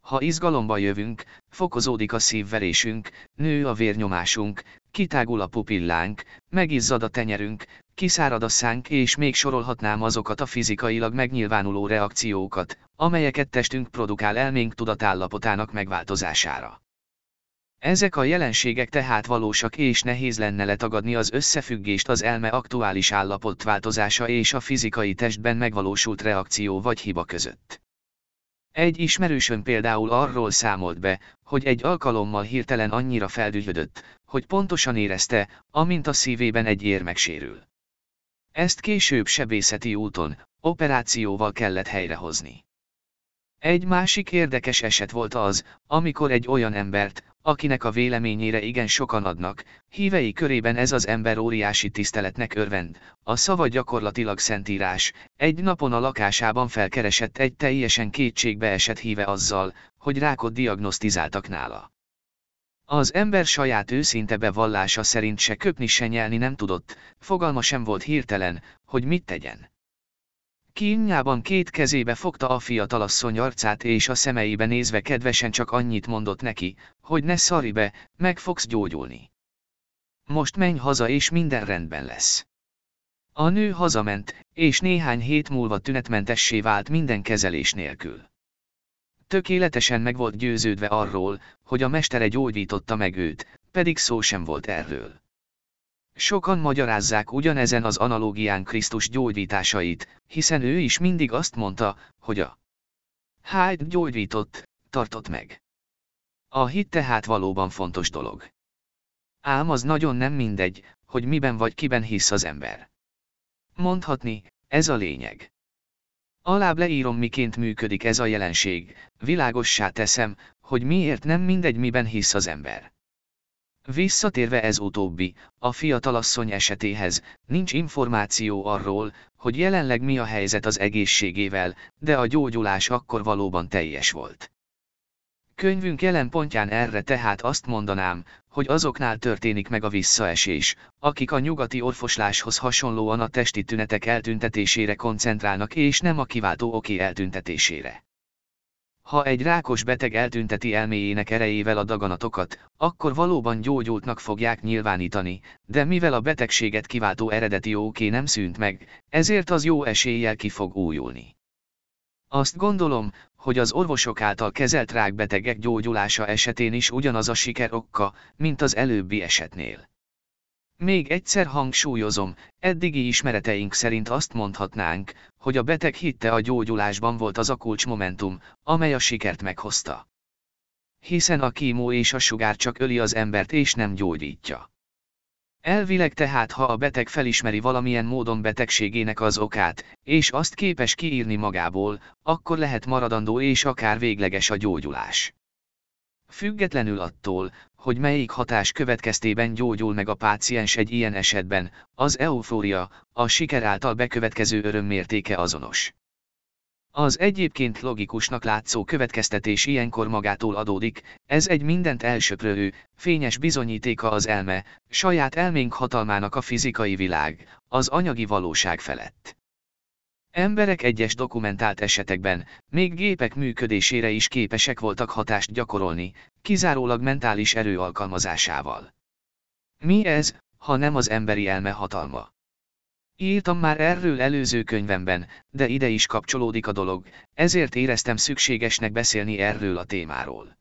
Ha izgalomba jövünk, fokozódik a szívverésünk, nő a vérnyomásunk, kitágul a pupillánk, megizzad a tenyerünk, kiszárad a szánk és még sorolhatnám azokat a fizikailag megnyilvánuló reakciókat, amelyeket testünk produkál elménk tudatállapotának megváltozására. Ezek a jelenségek tehát valósak és nehéz lenne letagadni az összefüggést az elme aktuális állapot változása és a fizikai testben megvalósult reakció vagy hiba között. Egy ismerősön például arról számolt be, hogy egy alkalommal hirtelen annyira feldühödött, hogy pontosan érezte, amint a szívében egy ér megsérül. Ezt később sebészeti úton, operációval kellett helyrehozni. Egy másik érdekes eset volt az, amikor egy olyan embert, akinek a véleményére igen sokan adnak, hívei körében ez az ember óriási tiszteletnek örvend, a szava gyakorlatilag szentírás, egy napon a lakásában felkeresett egy teljesen kétségbe esett híve azzal, hogy rákot diagnosztizáltak nála. Az ember saját őszinte bevallása szerint se köpni se nyelni nem tudott, fogalma sem volt hirtelen, hogy mit tegyen. Kínjában két kezébe fogta a fiatalasszony arcát és a szemeibe nézve kedvesen csak annyit mondott neki, hogy ne szari be, meg fogsz gyógyulni. Most menj haza és minden rendben lesz. A nő hazament, és néhány hét múlva tünetmentessé vált minden kezelés nélkül. Tökéletesen meg volt győződve arról, hogy a mestere gyógyította meg őt, pedig szó sem volt erről. Sokan magyarázzák ugyanezen az analógián Krisztus gyógyításait, hiszen ő is mindig azt mondta, hogy a Hyde gyógyított, tartott meg. A hit tehát valóban fontos dolog. Ám az nagyon nem mindegy, hogy miben vagy kiben hisz az ember. Mondhatni, ez a lényeg. Alább leírom miként működik ez a jelenség, világossá teszem, hogy miért nem mindegy miben hisz az ember. Visszatérve ez utóbbi, a fiatalasszony esetéhez, nincs információ arról, hogy jelenleg mi a helyzet az egészségével, de a gyógyulás akkor valóban teljes volt. Könyvünk jelen pontján erre tehát azt mondanám, hogy azoknál történik meg a visszaesés, akik a nyugati orvosláshoz hasonlóan a testi tünetek eltüntetésére koncentrálnak és nem a kiváltó oké eltüntetésére. Ha egy rákos beteg eltünteti elméjének erejével a daganatokat, akkor valóban gyógyultnak fogják nyilvánítani, de mivel a betegséget kiváltó eredeti oké nem szűnt meg, ezért az jó eséllyel ki fog újulni. Azt gondolom, hogy az orvosok által kezelt rákbetegek gyógyulása esetén is ugyanaz a siker okka, mint az előbbi esetnél. Még egyszer hangsúlyozom, eddigi ismereteink szerint azt mondhatnánk, hogy a beteg hitte a gyógyulásban volt az a kulcsmomentum, amely a sikert meghozta. Hiszen a kímó és a sugár csak öli az embert és nem gyógyítja. Elvileg tehát ha a beteg felismeri valamilyen módon betegségének az okát, és azt képes kiírni magából, akkor lehet maradandó és akár végleges a gyógyulás. Függetlenül attól, hogy melyik hatás következtében gyógyul meg a páciens egy ilyen esetben, az eufória, a siker által bekövetkező öröm mértéke azonos. Az egyébként logikusnak látszó következtetés ilyenkor magától adódik, ez egy mindent elsöprő, fényes bizonyítéka az elme, saját elménk hatalmának a fizikai világ, az anyagi valóság felett. Emberek egyes dokumentált esetekben, még gépek működésére is képesek voltak hatást gyakorolni, kizárólag mentális erő alkalmazásával. Mi ez, ha nem az emberi elme hatalma? Írtam már erről előző könyvemben, de ide is kapcsolódik a dolog, ezért éreztem szükségesnek beszélni erről a témáról.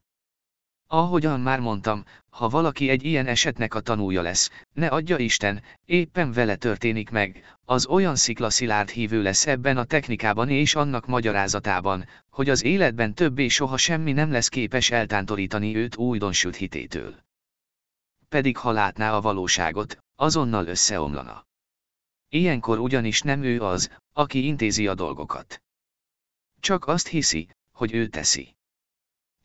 Ahogyan már mondtam, ha valaki egy ilyen esetnek a tanúja lesz, ne adja Isten, éppen vele történik meg, az olyan sziklaszilárd hívő lesz ebben a technikában és annak magyarázatában, hogy az életben többé soha semmi nem lesz képes eltántorítani őt újdonsült hitétől. Pedig ha látná a valóságot, azonnal összeomlana. Ilyenkor ugyanis nem ő az, aki intézi a dolgokat. Csak azt hiszi, hogy ő teszi.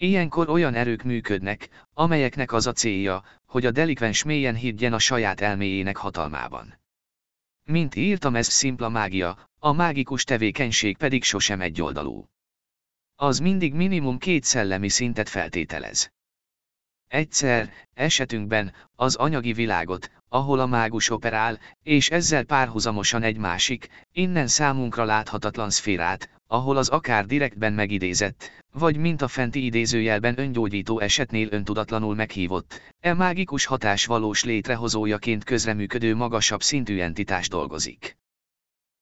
Ilyenkor olyan erők működnek, amelyeknek az a célja, hogy a delikvens mélyen higgyen a saját elméjének hatalmában. Mint írtam ez szimpla mágia, a mágikus tevékenység pedig sosem egyoldalú. Az mindig minimum két szellemi szintet feltételez. Egyszer, esetünkben, az anyagi világot, ahol a mágus operál, és ezzel párhuzamosan egy másik, innen számunkra láthatatlan szférát, ahol az akár direktben megidézett, vagy mint a fenti idézőjelben öngyógyító esetnél öntudatlanul meghívott, e mágikus hatás valós létrehozójaként közreműködő magasabb szintű entitás dolgozik.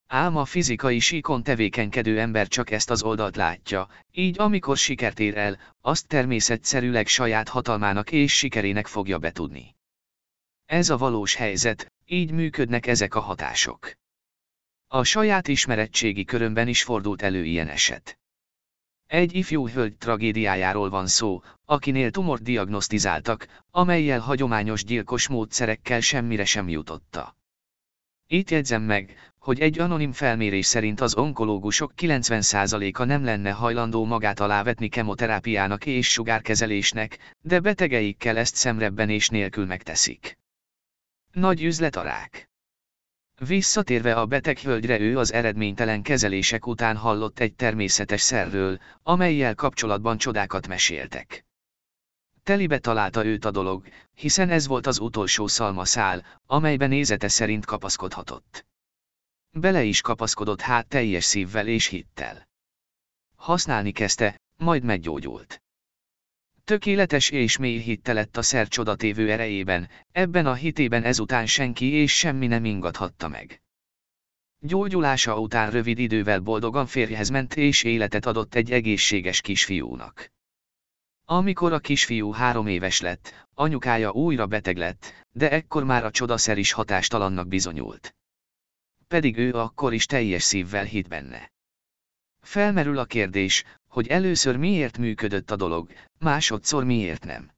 Ám a fizikai síkon tevékenykedő ember csak ezt az oldalt látja, így amikor sikert ér el, azt természetszerűleg saját hatalmának és sikerének fogja betudni. Ez a valós helyzet, így működnek ezek a hatások. A saját ismerettségi körömben is fordult elő ilyen eset. Egy ifjú hölgy tragédiájáról van szó, akinél tumort diagnosztizáltak, amelyel hagyományos gyilkos módszerekkel semmire sem jutotta. Itt jegyzem meg, hogy egy anonim felmérés szerint az onkológusok 90%-a nem lenne hajlandó magát alávetni kemoterápiának és sugárkezelésnek, de betegeikkel ezt szemrebben és nélkül megteszik. Nagy üzlet a rák. Visszatérve a beteg hölgyre ő az eredménytelen kezelések után hallott egy természetes szerről, amelyel kapcsolatban csodákat meséltek. Telibe találta őt a dolog, hiszen ez volt az utolsó szalmaszál, amelyben nézete szerint kapaszkodhatott. Bele is kapaszkodott hát teljes szívvel és hittel. Használni kezdte, majd meggyógyult. Tökéletes és mély hitte lett a szer csodatévő erejében, ebben a hitében ezután senki és semmi nem ingathatta meg. Gyógyulása után rövid idővel boldogan férjhez ment és életet adott egy egészséges kisfiúnak. Amikor a kisfiú három éves lett, anyukája újra beteg lett, de ekkor már a csodaszer is hatástalannak bizonyult. Pedig ő akkor is teljes szívvel hit benne. Felmerül a kérdés, hogy először miért működött a dolog, másodszor miért nem.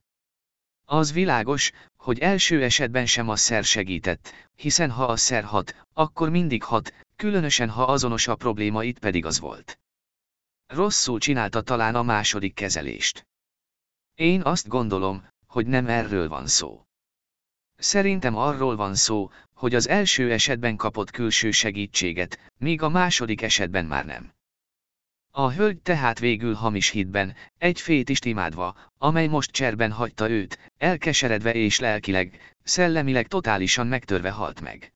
Az világos, hogy első esetben sem a szer segített, hiszen ha a szer hat, akkor mindig hat, különösen ha azonos a probléma itt pedig az volt. Rosszul csinálta talán a második kezelést. Én azt gondolom, hogy nem erről van szó. Szerintem arról van szó, hogy az első esetben kapott külső segítséget, míg a második esetben már nem. A hölgy tehát végül hamis hitben, egy fétist imádva, amely most cserben hagyta őt, elkeseredve és lelkileg, szellemileg totálisan megtörve halt meg.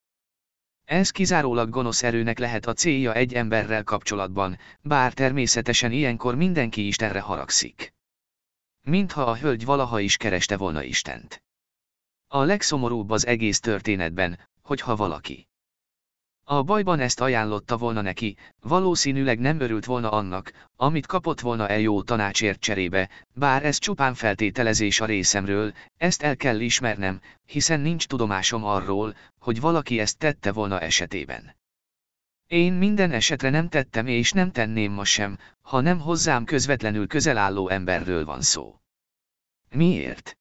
Ez kizárólag gonosz erőnek lehet a célja egy emberrel kapcsolatban, bár természetesen ilyenkor mindenki Istenre haragszik. Mintha a hölgy valaha is kereste volna Istent. A legszomorúbb az egész történetben, hogyha valaki a bajban ezt ajánlotta volna neki, valószínűleg nem örült volna annak, amit kapott volna el jó tanácsért cserébe, bár ez csupán feltételezés a részemről, ezt el kell ismernem, hiszen nincs tudomásom arról, hogy valaki ezt tette volna esetében. Én minden esetre nem tettem és nem tenném ma sem, ha nem hozzám közvetlenül közel álló emberről van szó. Miért?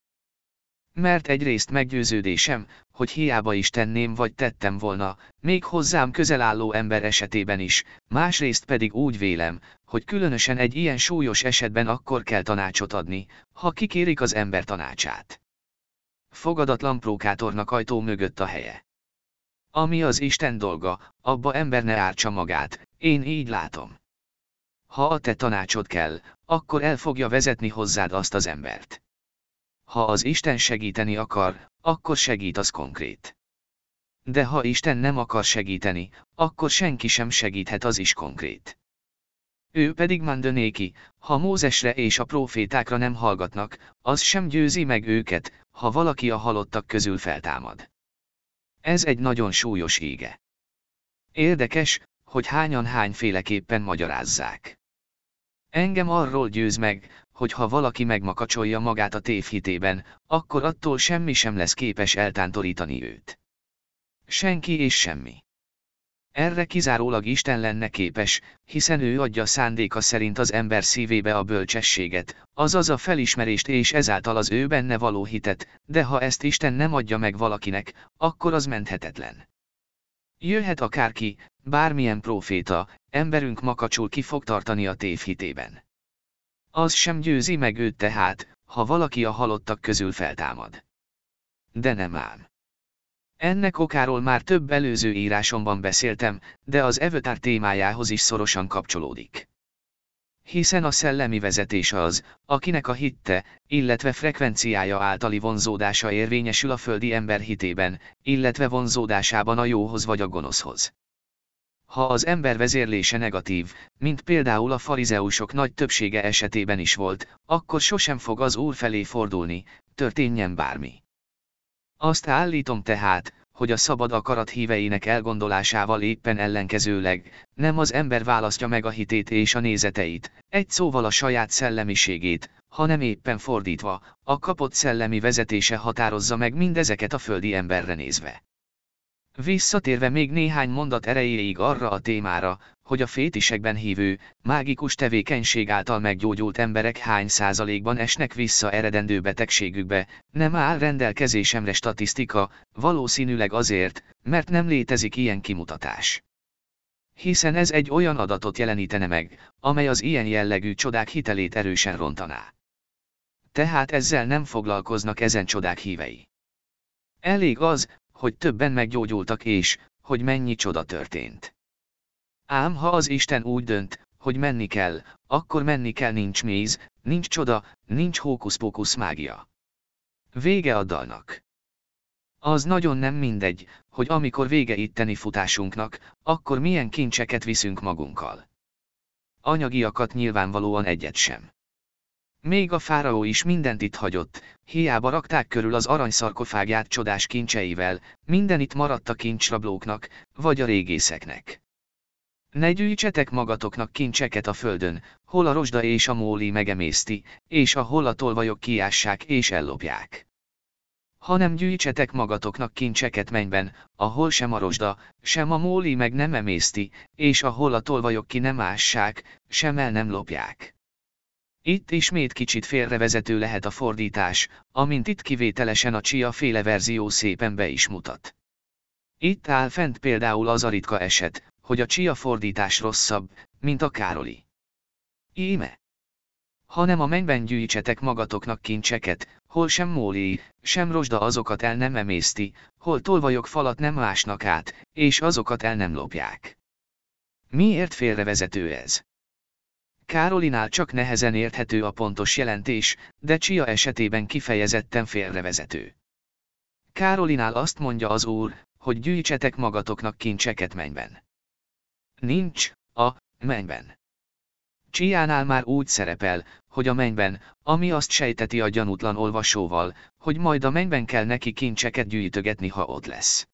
Mert egyrészt meggyőződésem, hogy hiába is tenném vagy tettem volna, még hozzám közel álló ember esetében is, másrészt pedig úgy vélem, hogy különösen egy ilyen súlyos esetben akkor kell tanácsot adni, ha kikérik az ember tanácsát. Fogadatlan prókátornak ajtó mögött a helye. Ami az Isten dolga, abba ember ne ártsa magát, én így látom. ha a te tanácsod kell, akkor el fogja vezetni hozzád azt az embert. Ha az Isten segíteni akar, akkor segít az konkrét. De ha Isten nem akar segíteni, akkor senki sem segíthet az is konkrét. Ő pedig Mandönéki, ha Mózesre és a profétákra nem hallgatnak, az sem győzi meg őket, ha valaki a halottak közül feltámad. Ez egy nagyon súlyos ége. Érdekes, hogy hányan hányféleképpen magyarázzák. Engem arról győz meg, hogy ha valaki megmakacsolja magát a tévhitében, akkor attól semmi sem lesz képes eltántorítani őt. Senki és semmi. Erre kizárólag Isten lenne képes, hiszen ő adja szándéka szerint az ember szívébe a bölcsességet, azaz a felismerést és ezáltal az ő benne való hitet, de ha ezt Isten nem adja meg valakinek, akkor az menthetetlen. Jöhet akárki, bármilyen proféta, emberünk makacsul ki fog tartani a tévhitében. Az sem győzi meg őt tehát, ha valaki a halottak közül feltámad. De nem ám. Ennek okáról már több előző írásomban beszéltem, de az evötár témájához is szorosan kapcsolódik. Hiszen a szellemi vezetés az, akinek a hitte, illetve frekvenciája általi vonzódása érvényesül a földi ember hitében, illetve vonzódásában a jóhoz vagy a gonoszhoz. Ha az ember vezérlése negatív, mint például a farizeusok nagy többsége esetében is volt, akkor sosem fog az Úr felé fordulni, történjen bármi. Azt állítom tehát, hogy a szabad akarat híveinek elgondolásával éppen ellenkezőleg, nem az ember választja meg a hitét és a nézeteit, egy szóval a saját szellemiségét, hanem éppen fordítva, a kapott szellemi vezetése határozza meg mindezeket a földi emberre nézve. Visszatérve még néhány mondat erejéig arra a témára, hogy a fétisekben hívő, mágikus tevékenység által meggyógyult emberek hány százalékban esnek vissza eredendő betegségükbe, nem áll rendelkezésemre statisztika, valószínűleg azért, mert nem létezik ilyen kimutatás. Hiszen ez egy olyan adatot jelenítene meg, amely az ilyen jellegű csodák hitelét erősen rontaná. Tehát ezzel nem foglalkoznak ezen csodák hívei. Elég az, hogy többen meggyógyultak és, hogy mennyi csoda történt. Ám ha az Isten úgy dönt, hogy menni kell, akkor menni kell nincs méz, nincs csoda, nincs hókusz-pókusz mágia. Vége a dalnak. Az nagyon nem mindegy, hogy amikor vége itteni futásunknak, akkor milyen kincseket viszünk magunkkal. Anyagiakat nyilvánvalóan egyet sem. Még a fáraó is mindent itt hagyott, hiába rakták körül az aranyszarkofágját csodás kincseivel, minden itt maradt a kincsrablóknak, vagy a régészeknek. Ne gyűjtsetek magatoknak kincseket a földön, hol a rozsda és a móli megemészti, és ahol a tolvajok kiássák és ellopják. Hanem gyűjtsetek magatoknak kincseket mennyben, ahol sem a rozsda, sem a móli meg nem emészti, és ahol a tolvajok ki nem ássák, sem el nem lopják. Itt ismét kicsit félrevezető lehet a fordítás, amint itt kivételesen a csia féle verzió szépen be is mutat. Itt áll fent például az a ritka eset, hogy a csia fordítás rosszabb, mint a Károli. Íme. Hanem a mennyben gyűjtsetek magatoknak kincseket, hol sem móli, sem rozsda azokat el nem emészti, hol tolvajok falat nem másnak át, és azokat el nem lopják. Miért félrevezető ez? Károlinál csak nehezen érthető a pontos jelentés, de Csia esetében kifejezetten félrevezető. Károlinál azt mondja az úr, hogy gyűjtsetek magatoknak kincseket mennyben. Nincs, a mennyben. Csiánál már úgy szerepel, hogy a mennyben, ami azt sejteti a gyanútlan olvasóval, hogy majd a mennyben kell neki kincseket gyűjtögetni, ha ott lesz.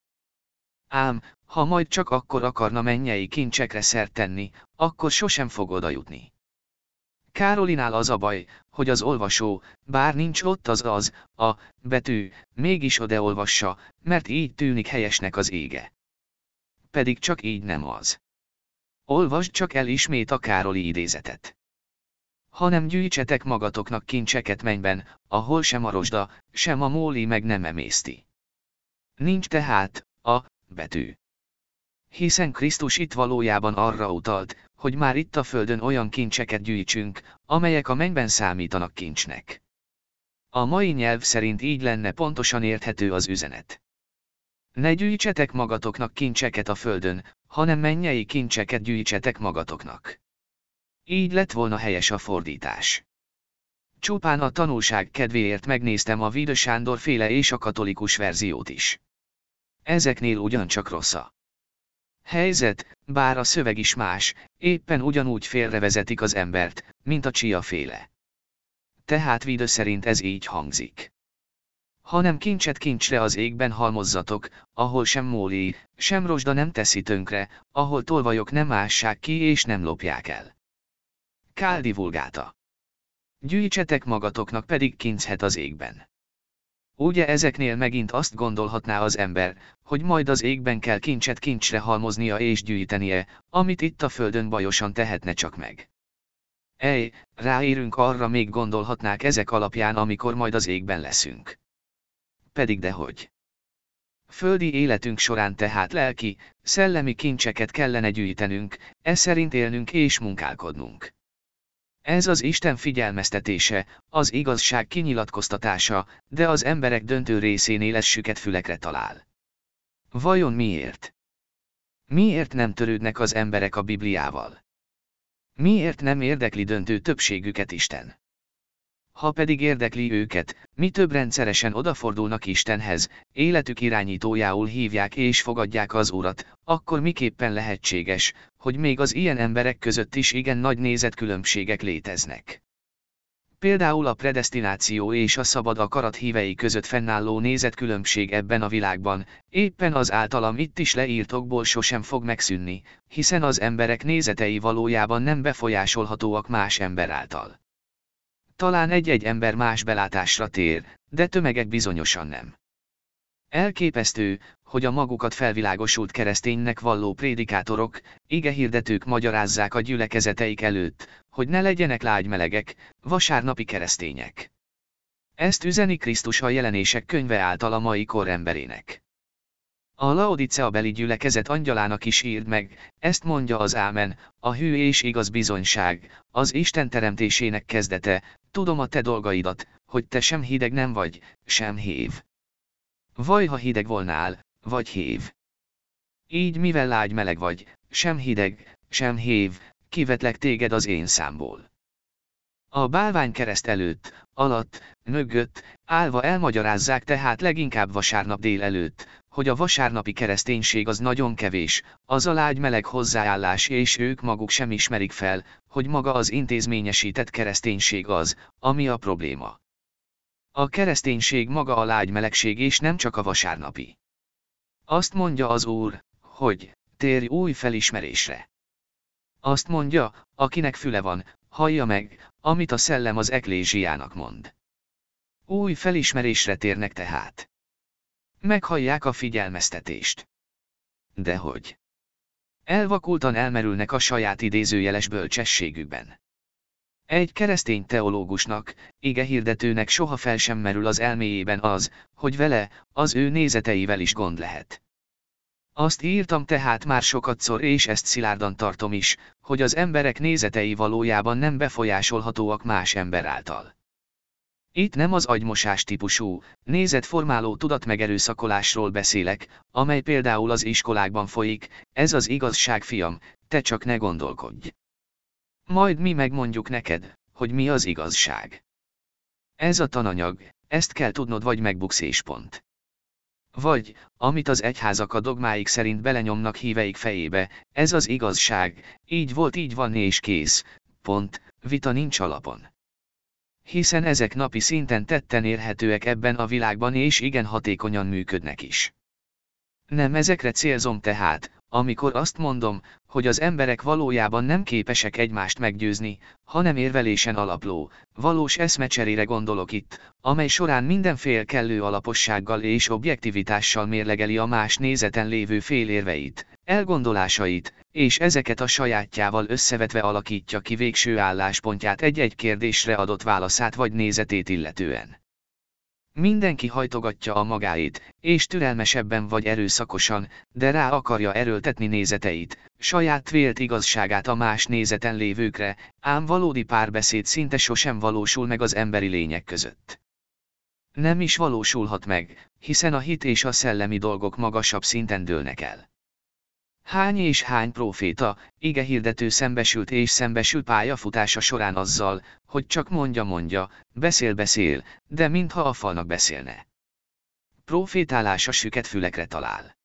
Ám, ha majd csak akkor akarna mennyei kincsekre szert tenni, akkor sosem fog oda jutni. Károlinál az a baj, hogy az olvasó, bár nincs ott az az, a, betű, mégis odaolvassa, mert így tűnik helyesnek az ége. Pedig csak így nem az. Olvasd csak el ismét a Károli idézetet. Hanem gyűjtsetek magatoknak kincseket mennyben, ahol sem a rozsda, sem a móli meg nem emészti. Nincs tehát, a, betű. Hiszen Krisztus itt valójában arra utalt, hogy már itt a földön olyan kincseket gyűjtsünk, amelyek a mennyben számítanak kincsnek. A mai nyelv szerint így lenne pontosan érthető az üzenet. Ne gyűjtsetek magatoknak kincseket a földön, hanem mennyei kincseket gyűjtsetek magatoknak. Így lett volna helyes a fordítás. Csupán a tanulság kedvéért megnéztem a Vida Sándor féle és a katolikus verziót is. Ezeknél ugyancsak rossz a helyzet, bár a szöveg is más, éppen ugyanúgy félrevezetik az embert, mint a csia féle. Tehát Vida szerint ez így hangzik. Hanem kincset kincsre az égben halmozzatok, ahol sem móli, sem rozsda nem teszi tönkre, ahol tolvajok nem ássák ki és nem lopják el. Káldi vulgáta. Gyűjtsetek magatoknak pedig kinchet az égben. Ugye ezeknél megint azt gondolhatná az ember, hogy majd az égben kell kincset kincsre halmoznia és gyűjtenie, amit itt a földön bajosan tehetne csak meg. Ej, ráérünk arra még gondolhatnák ezek alapján amikor majd az égben leszünk. Pedig dehogy. Földi életünk során tehát lelki, szellemi kincseket kellene gyűjtenünk, ez szerint élnünk és munkálkodnunk. Ez az Isten figyelmeztetése, az igazság kinyilatkoztatása, de az emberek döntő részénél ez süket fülekre talál. Vajon miért? Miért nem törődnek az emberek a Bibliával? Miért nem érdekli döntő többségüket Isten? Ha pedig érdekli őket, mi több rendszeresen odafordulnak Istenhez, életük irányítójául hívják és fogadják az Urat, akkor miképpen lehetséges, hogy még az ilyen emberek között is igen nagy nézetkülönbségek léteznek. Például a predestináció és a szabad akarat hívei között fennálló nézetkülönbség ebben a világban, éppen az általam itt is leírtokból sosem fog megszűnni, hiszen az emberek nézetei valójában nem befolyásolhatóak más ember által. Talán egy-egy ember más belátásra tér, de tömegek bizonyosan nem. Elképesztő, hogy a magukat felvilágosult kereszténynek valló prédikátorok, hirdetők magyarázzák a gyülekezeteik előtt, hogy ne legyenek lágymelegek, vasárnapi keresztények. Ezt üzeni Krisztus a jelenések könyve által a mai kor emberének. A Laodicea beli gyülekezet angyalának is írd meg, ezt mondja az Ámen, a hű és igaz bizonyság, az Isten teremtésének kezdete, tudom a te dolgaidat, hogy te sem hideg nem vagy, sem hév. Vaj, ha hideg volnál, vagy hév. Így mivel lágy meleg vagy, sem hideg, sem hév, kivetlek téged az én számból. A bálvány kereszt előtt, alatt, mögött, állva elmagyarázzák tehát leginkább vasárnap délelőtt, hogy a vasárnapi kereszténység az nagyon kevés, az a lágy meleg hozzáállás és ők maguk sem ismerik fel, hogy maga az intézményesített kereszténység az, ami a probléma. A kereszténység maga a lágy melegség és nem csak a vasárnapi. Azt mondja az Úr, hogy, térj új felismerésre. Azt mondja, akinek füle van, hallja meg, amit a szellem az eklézsiának mond. Új felismerésre térnek tehát. Meghallják a figyelmeztetést. Dehogy. Elvakultan elmerülnek a saját idézőjeles bölcsességükben. Egy keresztény teológusnak, ige hirdetőnek soha fel sem merül az elméjében az, hogy vele, az ő nézeteivel is gond lehet. Azt írtam tehát már sokatszor és ezt szilárdan tartom is, hogy az emberek nézetei valójában nem befolyásolhatóak más ember által. Itt nem az agymosás típusú, nézetformáló tudatmegerőszakolásról beszélek, amely például az iskolákban folyik, ez az igazság fiam, te csak ne gondolkodj. Majd mi megmondjuk neked, hogy mi az igazság. Ez a tananyag, ezt kell tudnod vagy megbuksz pont. Vagy, amit az egyházak a dogmáik szerint belenyomnak híveik fejébe, ez az igazság, így volt így van és kész, pont, vita nincs alapon. Hiszen ezek napi szinten tetten érhetőek ebben a világban és igen hatékonyan működnek is. Nem ezekre célzom tehát, amikor azt mondom, hogy az emberek valójában nem képesek egymást meggyőzni, hanem érvelésen alapló, valós eszmecserére gondolok itt, amely során mindenfél kellő alapossággal és objektivitással mérlegeli a más nézeten lévő fél érveit, elgondolásait, és ezeket a sajátjával összevetve alakítja ki végső álláspontját egy-egy kérdésre adott válaszát vagy nézetét illetően. Mindenki hajtogatja a magáét, és türelmesebben vagy erőszakosan, de rá akarja erőltetni nézeteit, saját vélt igazságát a más nézeten lévőkre, ám valódi párbeszéd szinte sosem valósul meg az emberi lények között. Nem is valósulhat meg, hiszen a hit és a szellemi dolgok magasabb szinten dőlnek el. Hány és hány próféta, hirdető szembesült és szembesül pályafutása során azzal, hogy csak mondja-mondja, beszél-beszél, de mintha a falnak beszélne. Profétálása süket fülekre talál.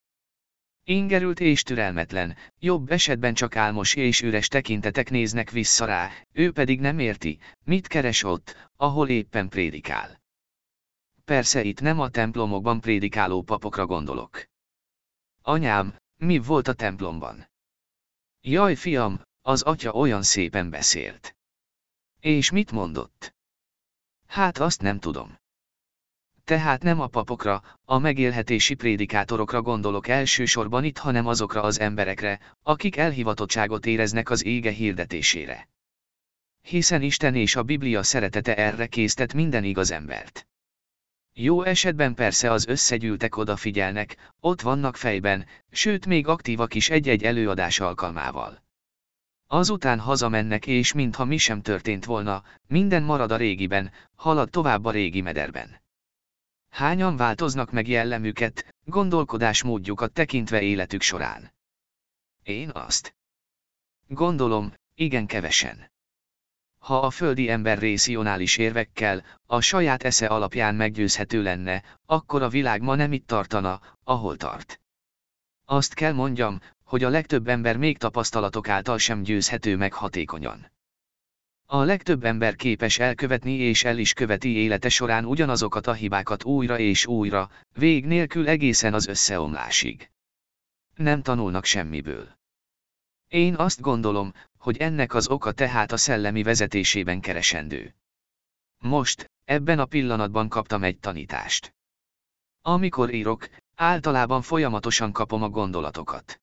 Ingerült és türelmetlen, jobb esetben csak álmos és üres tekintetek néznek vissza rá, ő pedig nem érti, mit keres ott, ahol éppen prédikál. Persze itt nem a templomokban prédikáló papokra gondolok. Anyám, mi volt a templomban? Jaj, fiam, az atya olyan szépen beszélt. És mit mondott? Hát azt nem tudom. Tehát nem a papokra, a megélhetési prédikátorokra gondolok elsősorban itt, hanem azokra az emberekre, akik elhivatottságot éreznek az ége hirdetésére. Hiszen Isten és a Biblia szeretete erre késztet minden igaz embert. Jó esetben persze az összegyűltek odafigyelnek, ott vannak fejben, sőt még aktívak is egy-egy előadás alkalmával. Azután hazamennek és mintha mi sem történt volna, minden marad a régiben, halad tovább a régi mederben. Hányan változnak meg jellemüket, gondolkodásmódjukat tekintve életük során? Én azt gondolom, igen kevesen. Ha a földi ember részionális érvekkel, a saját esze alapján meggyőzhető lenne, akkor a világ ma nem itt tartana, ahol tart. Azt kell mondjam, hogy a legtöbb ember még tapasztalatok által sem győzhető meg hatékonyan. A legtöbb ember képes elkövetni és el is követi élete során ugyanazokat a hibákat újra és újra, vég nélkül egészen az összeomlásig. Nem tanulnak semmiből. Én azt gondolom, hogy ennek az oka tehát a szellemi vezetésében keresendő. Most, ebben a pillanatban kaptam egy tanítást. Amikor írok, általában folyamatosan kapom a gondolatokat.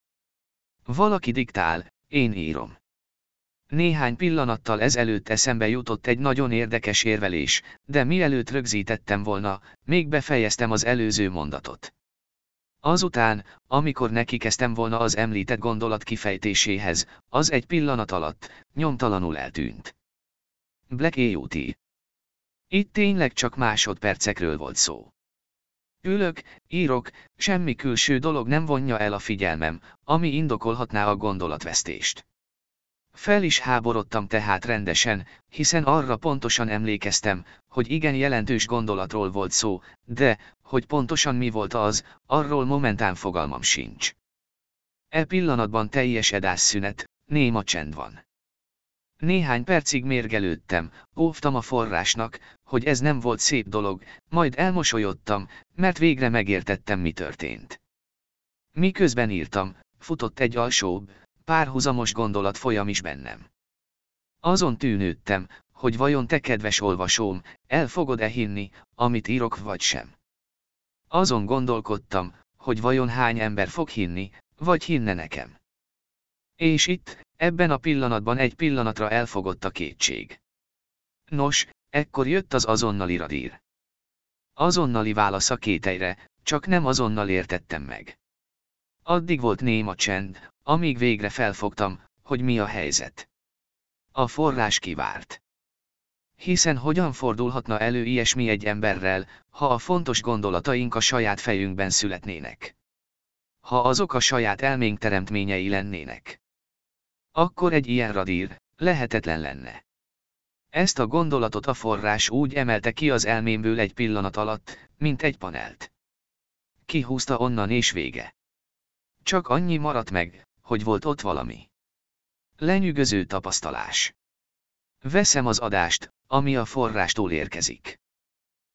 Valaki diktál, én írom. Néhány pillanattal ezelőtt eszembe jutott egy nagyon érdekes érvelés, de mielőtt rögzítettem volna, még befejeztem az előző mondatot. Azután, amikor neki kezdtem volna az említett gondolat kifejtéséhez, az egy pillanat alatt, nyomtalanul eltűnt. Black A.U.T. Itt tényleg csak másodpercekről volt szó. Ülök, írok, semmi külső dolog nem vonja el a figyelmem, ami indokolhatná a gondolatvesztést. Fel is háborodtam tehát rendesen, hiszen arra pontosan emlékeztem, hogy igen jelentős gondolatról volt szó, de, hogy pontosan mi volt az, arról momentán fogalmam sincs. E pillanatban teljes edásszünet, néma csend van. Néhány percig mérgelődtem, óvtam a forrásnak, hogy ez nem volt szép dolog, majd elmosolyodtam, mert végre megértettem mi történt. Miközben írtam, futott egy alsóbb, párhuzamos gondolat folyam is bennem. Azon tűnődtem, hogy vajon te kedves olvasóm, el fogod-e hinni, amit írok vagy sem. Azon gondolkodtam, hogy vajon hány ember fog hinni, vagy hinne nekem. És itt, ebben a pillanatban egy pillanatra elfogott a kétség. Nos, ekkor jött az azonnali radír. Azonnali válasz a kételyre, csak nem azonnal értettem meg. Addig volt néma csend, amíg végre felfogtam, hogy mi a helyzet. A forrás kivárt. Hiszen hogyan fordulhatna elő ilyesmi egy emberrel, ha a fontos gondolataink a saját fejünkben születnének? Ha azok a saját elménk teremtményei lennének. Akkor egy ilyen radír, lehetetlen lenne. Ezt a gondolatot a forrás úgy emelte ki az elmémből egy pillanat alatt, mint egy panelt. Kihúzta onnan és vége. Csak annyi maradt meg, hogy volt ott valami. Lenyűgöző tapasztalás. Veszem az adást, ami a forrástól érkezik.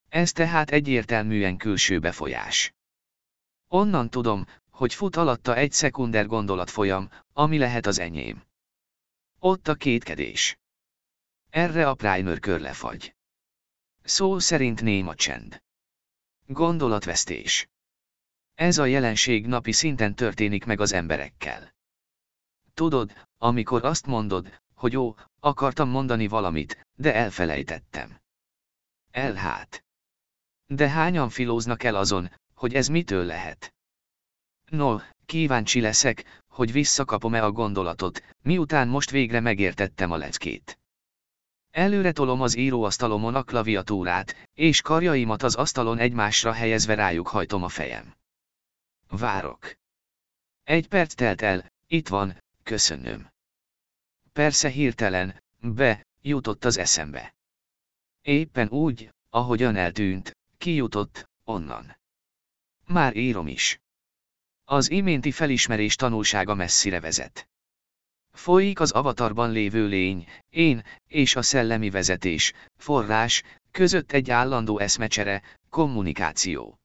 Ez tehát egyértelműen külső befolyás. Onnan tudom, hogy fut alatta egy szekunder gondolatfolyam, ami lehet az enyém. Ott a kétkedés. Erre a primer körlefagy. Szó szerint néma csend. Gondolatvesztés. Ez a jelenség napi szinten történik meg az emberekkel. Tudod, amikor azt mondod, hogy ó, akartam mondani valamit, de elfelejtettem. Elhát. De hányan filóznak el azon, hogy ez mitől lehet? No, kíváncsi leszek, hogy visszakapom-e a gondolatot, miután most végre megértettem a leckét. Előre tolom az íróasztalomon a klaviatúrát, és karjaimat az asztalon egymásra helyezve rájuk hajtom a fejem. Várok. Egy perc telt el, Itt van, köszönöm. Persze hirtelen, be, jutott az eszembe. Éppen úgy, ahogyan eltűnt, kijutott, onnan. Már írom is. Az iménti felismerés tanulsága messzire vezet. Folyik az avatarban lévő lény, én, és a szellemi vezetés, forrás, között egy állandó eszmecsere, kommunikáció.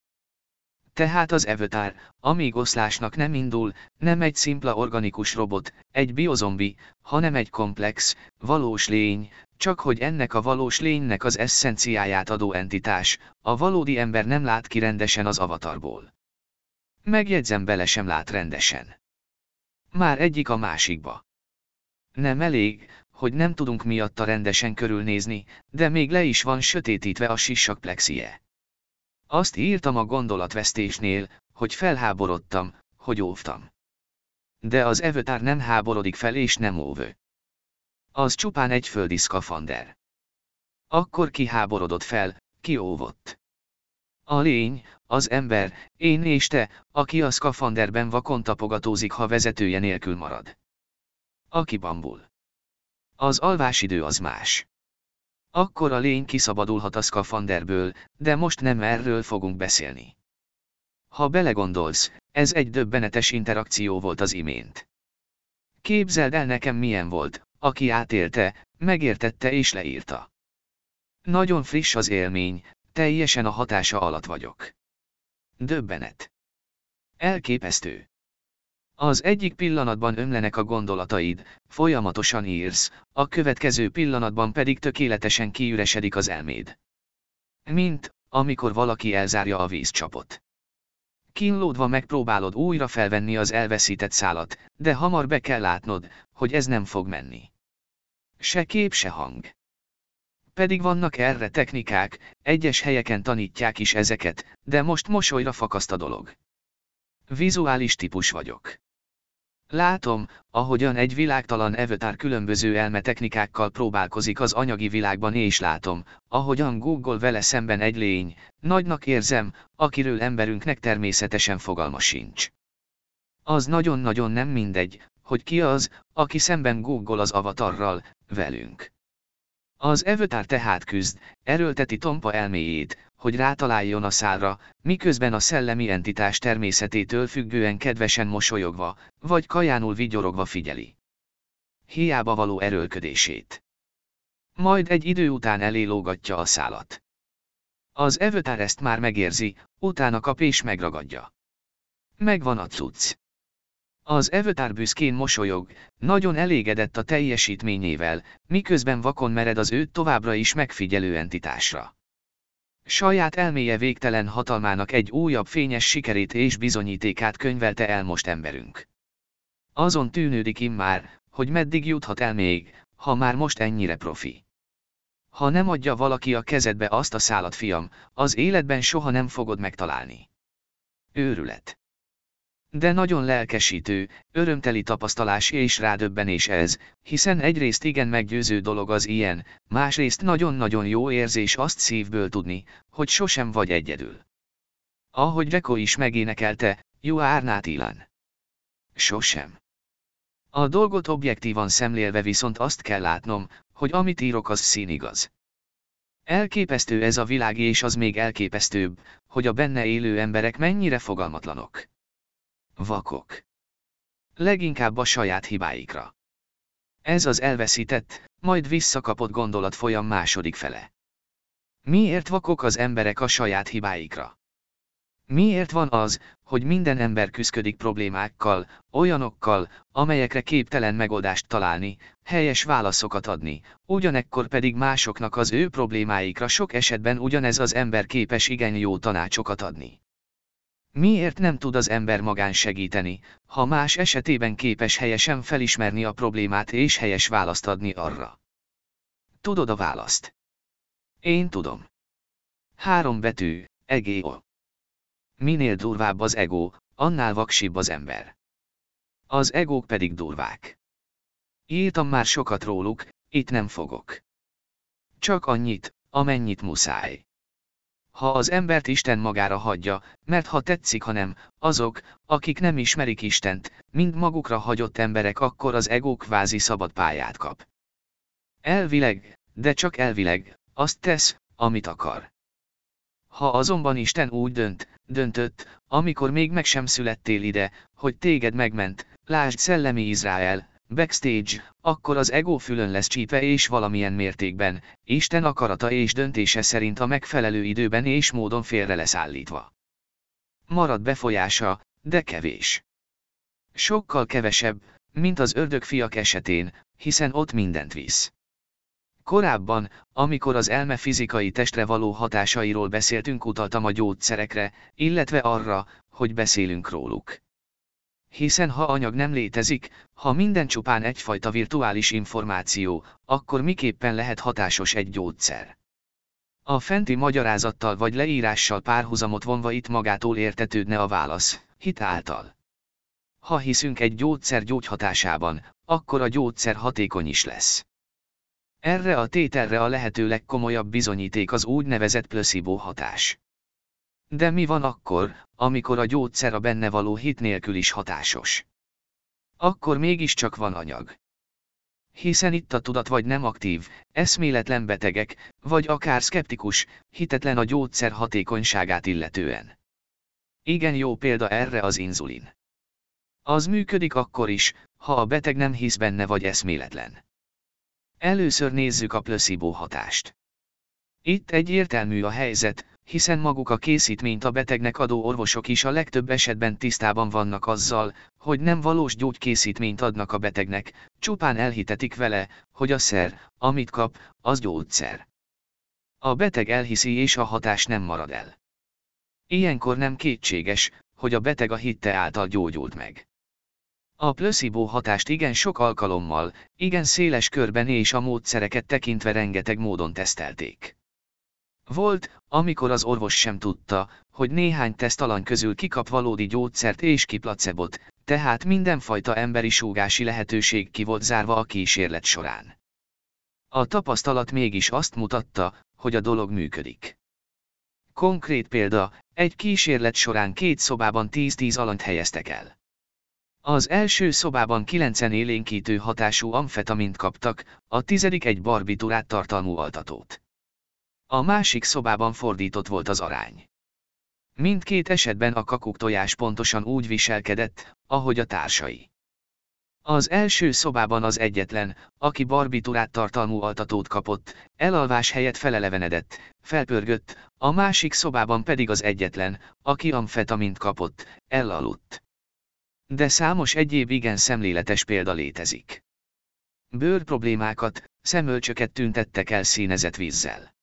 Tehát az evötár, amíg oszlásnak nem indul, nem egy szimpla organikus robot, egy biozombi, hanem egy komplex, valós lény, csak hogy ennek a valós lénynek az eszenciáját adó entitás, a valódi ember nem lát ki rendesen az avatarból. Megjegyzem bele sem lát rendesen. Már egyik a másikba. Nem elég, hogy nem tudunk miatta rendesen körülnézni, de még le is van sötétítve a sissak plexie. Azt írtam a gondolatvesztésnél, hogy felháborodtam, hogy óvtam. De az evőtár nem háborodik fel és nem óvő. Az csupán egy földi szkafander. Akkor ki háborodott fel, ki óvott. A lény, az ember, én és te, aki a szkafanderben vakon tapogatózik, ha vezetője nélkül marad. Aki bambul. Az alvásidő az más. Akkor a lény kiszabadulhat a szkafanderből, de most nem erről fogunk beszélni. Ha belegondolsz, ez egy döbbenetes interakció volt az imént. Képzeld el nekem milyen volt, aki átélte, megértette és leírta. Nagyon friss az élmény, teljesen a hatása alatt vagyok. Döbbenet. Elképesztő. Az egyik pillanatban ömlenek a gondolataid, folyamatosan írsz, a következő pillanatban pedig tökéletesen kiüresedik az elméd. Mint, amikor valaki elzárja a vízcsapot. Kínlódva megpróbálod újra felvenni az elveszített szálat, de hamar be kell látnod, hogy ez nem fog menni. Se kép, se hang. Pedig vannak erre technikák, egyes helyeken tanítják is ezeket, de most mosolyra fakaszt a dolog. Vizuális típus vagyok. Látom, ahogyan egy világtalan evőtár különböző elmetechnikákkal próbálkozik az anyagi világban és látom, ahogyan Google vele szemben egy lény, nagynak érzem, akiről emberünknek természetesen fogalma sincs. Az nagyon-nagyon nem mindegy, hogy ki az, aki szemben Google az avatarral, velünk. Az evőtár tehát küzd, erőlteti tompa elméjét, hogy rátaláljon a szálra, miközben a szellemi entitás természetétől függően kedvesen mosolyogva, vagy kajánul vigyorogva figyeli. Hiába való erőlködését. Majd egy idő után elélógatja a szálat. Az evőtár ezt már megérzi, utána kap és megragadja. Megvan a cucc. Az evőtár büszkén mosolyog, nagyon elégedett a teljesítményével, miközben vakon mered az őt továbbra is megfigyelő entitásra. Saját elméje végtelen hatalmának egy újabb fényes sikerét és bizonyítékát könyvelte el most emberünk. Azon tűnődik immár, hogy meddig juthat el még, ha már most ennyire profi. Ha nem adja valaki a kezedbe azt a szálat fiam, az életben soha nem fogod megtalálni. Őrület. De nagyon lelkesítő, örömteli tapasztalás és rádöbbenés ez, hiszen egyrészt igen meggyőző dolog az ilyen, másrészt nagyon-nagyon jó érzés azt szívből tudni, hogy sosem vagy egyedül. Ahogy Reko is megénekelte, jó árnát Ilan. Sosem. A dolgot objektívan szemlélve viszont azt kell látnom, hogy amit írok az színigaz. Elképesztő ez a világ és az még elképesztőbb, hogy a benne élő emberek mennyire fogalmatlanok. Vakok. Leginkább a saját hibáikra. Ez az elveszített, majd visszakapott gondolat folyam második fele. Miért vakok az emberek a saját hibáikra? Miért van az, hogy minden ember küzdik problémákkal, olyanokkal, amelyekre képtelen megoldást találni, helyes válaszokat adni, ugyanekkor pedig másoknak az ő problémáikra sok esetben ugyanez az ember képes igen jó tanácsokat adni? Miért nem tud az ember magán segíteni, ha más esetében képes helyesen felismerni a problémát és helyes választ adni arra? Tudod a választ? Én tudom. Három betű, egéo. Minél durvább az ego, annál vaksibb az ember. Az egók pedig durvák. Írtam már sokat róluk, itt nem fogok. Csak annyit, amennyit muszáj. Ha az embert Isten magára hagyja, mert ha tetszik, ha nem, azok, akik nem ismerik Istent, mind magukra hagyott emberek akkor az ego kvázi szabad pályát kap. Elvileg, de csak elvileg, azt tesz, amit akar. Ha azonban Isten úgy dönt, döntött, amikor még meg sem születtél ide, hogy téged megment, lásd Szellemi Izrael, backstage, akkor az ego fülön lesz csípe és valamilyen mértékben, Isten akarata és döntése szerint a megfelelő időben és módon félre lesz állítva. Marad befolyása, de kevés. Sokkal kevesebb, mint az ördögfiak esetén, hiszen ott mindent visz. Korábban, amikor az elme fizikai testre való hatásairól beszéltünk utaltam a gyógyszerekre, illetve arra, hogy beszélünk róluk. Hiszen ha anyag nem létezik, ha minden csupán egyfajta virtuális információ, akkor miképpen lehet hatásos egy gyógyszer? A fenti magyarázattal vagy leírással párhuzamot vonva itt magától értetődne a válasz, hit által. Ha hiszünk egy gyógyszer gyógyhatásában, akkor a gyógyszer hatékony is lesz. Erre a tételre a lehető legkomolyabb bizonyíték az úgynevezett placebo hatás. De mi van akkor, amikor a gyógyszer a benne való hit nélkül is hatásos? Akkor mégiscsak van anyag. Hiszen itt a tudat vagy nem aktív, eszméletlen betegek, vagy akár szkeptikus, hitetlen a gyógyszer hatékonyságát illetően. Igen jó példa erre az inzulin. Az működik akkor is, ha a beteg nem hisz benne vagy eszméletlen. Először nézzük a placebo hatást. Itt egyértelmű a helyzet, hiszen maguk a készítményt a betegnek adó orvosok is a legtöbb esetben tisztában vannak azzal, hogy nem valós gyógykészítményt adnak a betegnek, csupán elhitetik vele, hogy a szer, amit kap, az gyógyszer. A beteg elhiszi és a hatás nem marad el. Ilyenkor nem kétséges, hogy a beteg a hitte által gyógyult meg. A placebo hatást igen sok alkalommal, igen széles körben és a módszereket tekintve rengeteg módon tesztelték. Volt, amikor az orvos sem tudta, hogy néhány tesztalany közül kikap valódi gyógyszert és ki tehát mindenfajta emberi súgási lehetőség ki volt zárva a kísérlet során. A tapasztalat mégis azt mutatta, hogy a dolog működik. Konkrét példa, egy kísérlet során két szobában 10-10 alanyt helyeztek el. Az első szobában kilencen élénkítő hatású amfetamint kaptak, a tizedik egy barbiturát tartalmú altatót. A másik szobában fordított volt az arány. Mindkét esetben a kakuk tojás pontosan úgy viselkedett, ahogy a társai. Az első szobában az egyetlen, aki barbiturát tartalmú altatót kapott, elalvás helyett felelevenedett, felpörgött, a másik szobában pedig az egyetlen, aki amfetamint kapott, elaludt. De számos egyéb igen szemléletes példa létezik. Bőr problémákat, szemölcsöket tüntettek el színezett vízzel.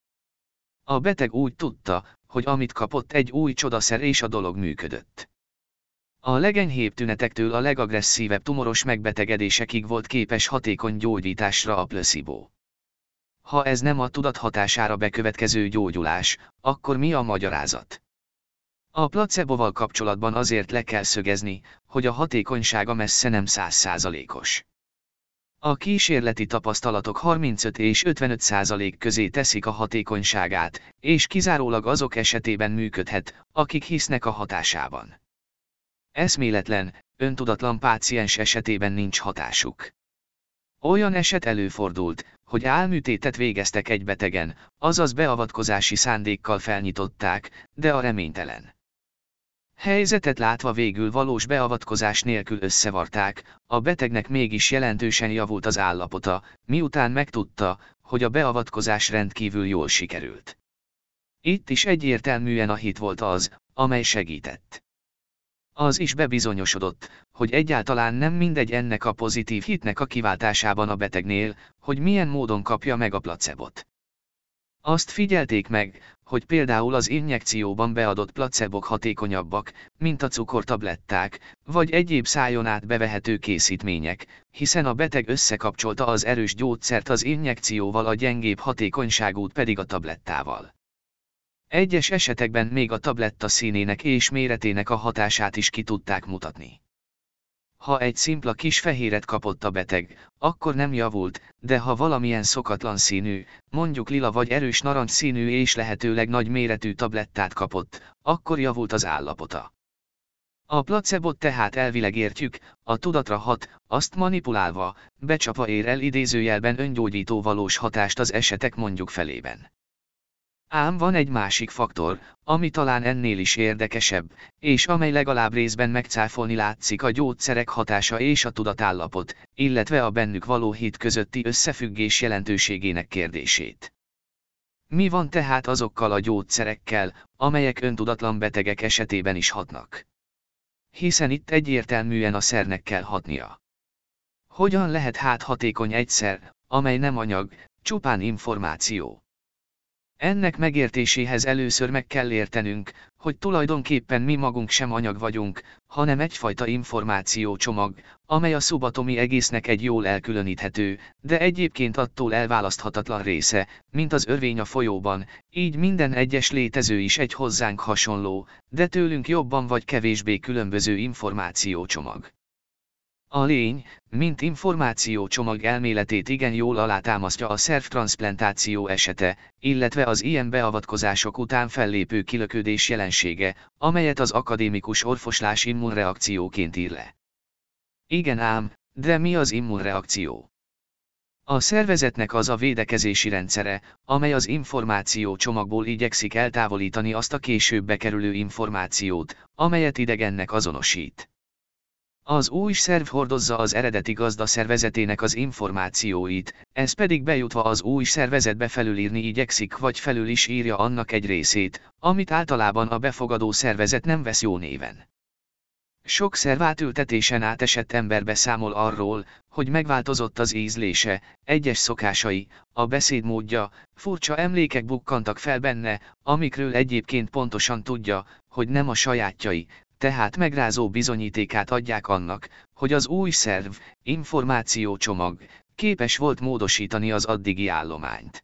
A beteg úgy tudta, hogy amit kapott egy új csodaszer és a dolog működött. A legenyhébb tünetektől a legagresszívebb tumoros megbetegedésekig volt képes hatékony gyógyításra a placebo. Ha ez nem a tudat hatására bekövetkező gyógyulás, akkor mi a magyarázat? A placeboval kapcsolatban azért le kell szögezni, hogy a hatékonysága messze nem százszázalékos. A kísérleti tapasztalatok 35 és 55 százalék közé teszik a hatékonyságát, és kizárólag azok esetében működhet, akik hisznek a hatásában. Eszméletlen, öntudatlan páciens esetében nincs hatásuk. Olyan eset előfordult, hogy álműtétet végeztek egy betegen, azaz beavatkozási szándékkal felnyitották, de a reménytelen. Helyzetet látva végül valós beavatkozás nélkül összevarták, a betegnek mégis jelentősen javult az állapota, miután megtudta, hogy a beavatkozás rendkívül jól sikerült. Itt is egyértelműen a hit volt az, amely segített. Az is bebizonyosodott, hogy egyáltalán nem mindegy ennek a pozitív hitnek a kiváltásában a betegnél, hogy milyen módon kapja meg a placebot. Azt figyelték meg, hogy például az injekcióban beadott placebok hatékonyabbak, mint a cukortabletták, vagy egyéb szájon át bevehető készítmények, hiszen a beteg összekapcsolta az erős gyógyszert az injekcióval a gyengébb hatékonyságút pedig a tablettával. Egyes esetekben még a tabletta színének és méretének a hatását is ki tudták mutatni. Ha egy szimpla kis fehéret kapott a beteg, akkor nem javult, de ha valamilyen szokatlan színű, mondjuk lila vagy erős narancs színű és lehetőleg nagy méretű tablettát kapott, akkor javult az állapota. A placebot tehát elvileg értjük, a tudatra hat, azt manipulálva, becsapva ér el idézőjelben öngyógyító valós hatást az esetek mondjuk felében. Ám van egy másik faktor, ami talán ennél is érdekesebb, és amely legalább részben megcáfolni látszik a gyógyszerek hatása és a tudatállapot, illetve a bennük való hit közötti összefüggés jelentőségének kérdését. Mi van tehát azokkal a gyógyszerekkel, amelyek öntudatlan betegek esetében is hatnak? Hiszen itt egyértelműen a szernek kell hatnia. Hogyan lehet hát hatékony egyszer, amely nem anyag, csupán információ? Ennek megértéséhez először meg kell értenünk, hogy tulajdonképpen mi magunk sem anyag vagyunk, hanem egyfajta információcsomag, amely a szubatomi egésznek egy jól elkülöníthető, de egyébként attól elválaszthatatlan része, mint az örvény a folyóban, így minden egyes létező is egy hozzánk hasonló, de tőlünk jobban vagy kevésbé különböző információcsomag. A lény, mint információcsomag elméletét igen jól alátámasztja a szervtransplantáció esete, illetve az ilyen beavatkozások után fellépő kilöködés jelensége, amelyet az akadémikus orvoslás immunreakcióként ír le. Igen ám, de mi az immunreakció? A szervezetnek az a védekezési rendszere, amely az információ csomagból igyekszik eltávolítani azt a később bekerülő információt, amelyet idegennek azonosít. Az új szerv hordozza az eredeti gazda szervezetének az információit, ez pedig bejutva az új szervezetbe felülírni igyekszik vagy felül is írja annak egy részét, amit általában a befogadó szervezet nem vesz jó néven. Sok szerv átültetésen átesett ember beszámol arról, hogy megváltozott az ízlése, egyes szokásai, a beszédmódja, furcsa emlékek bukkantak fel benne, amikről egyébként pontosan tudja, hogy nem a sajátjai, tehát megrázó bizonyítékát adják annak, hogy az új szerv, információcsomag, képes volt módosítani az addigi állományt.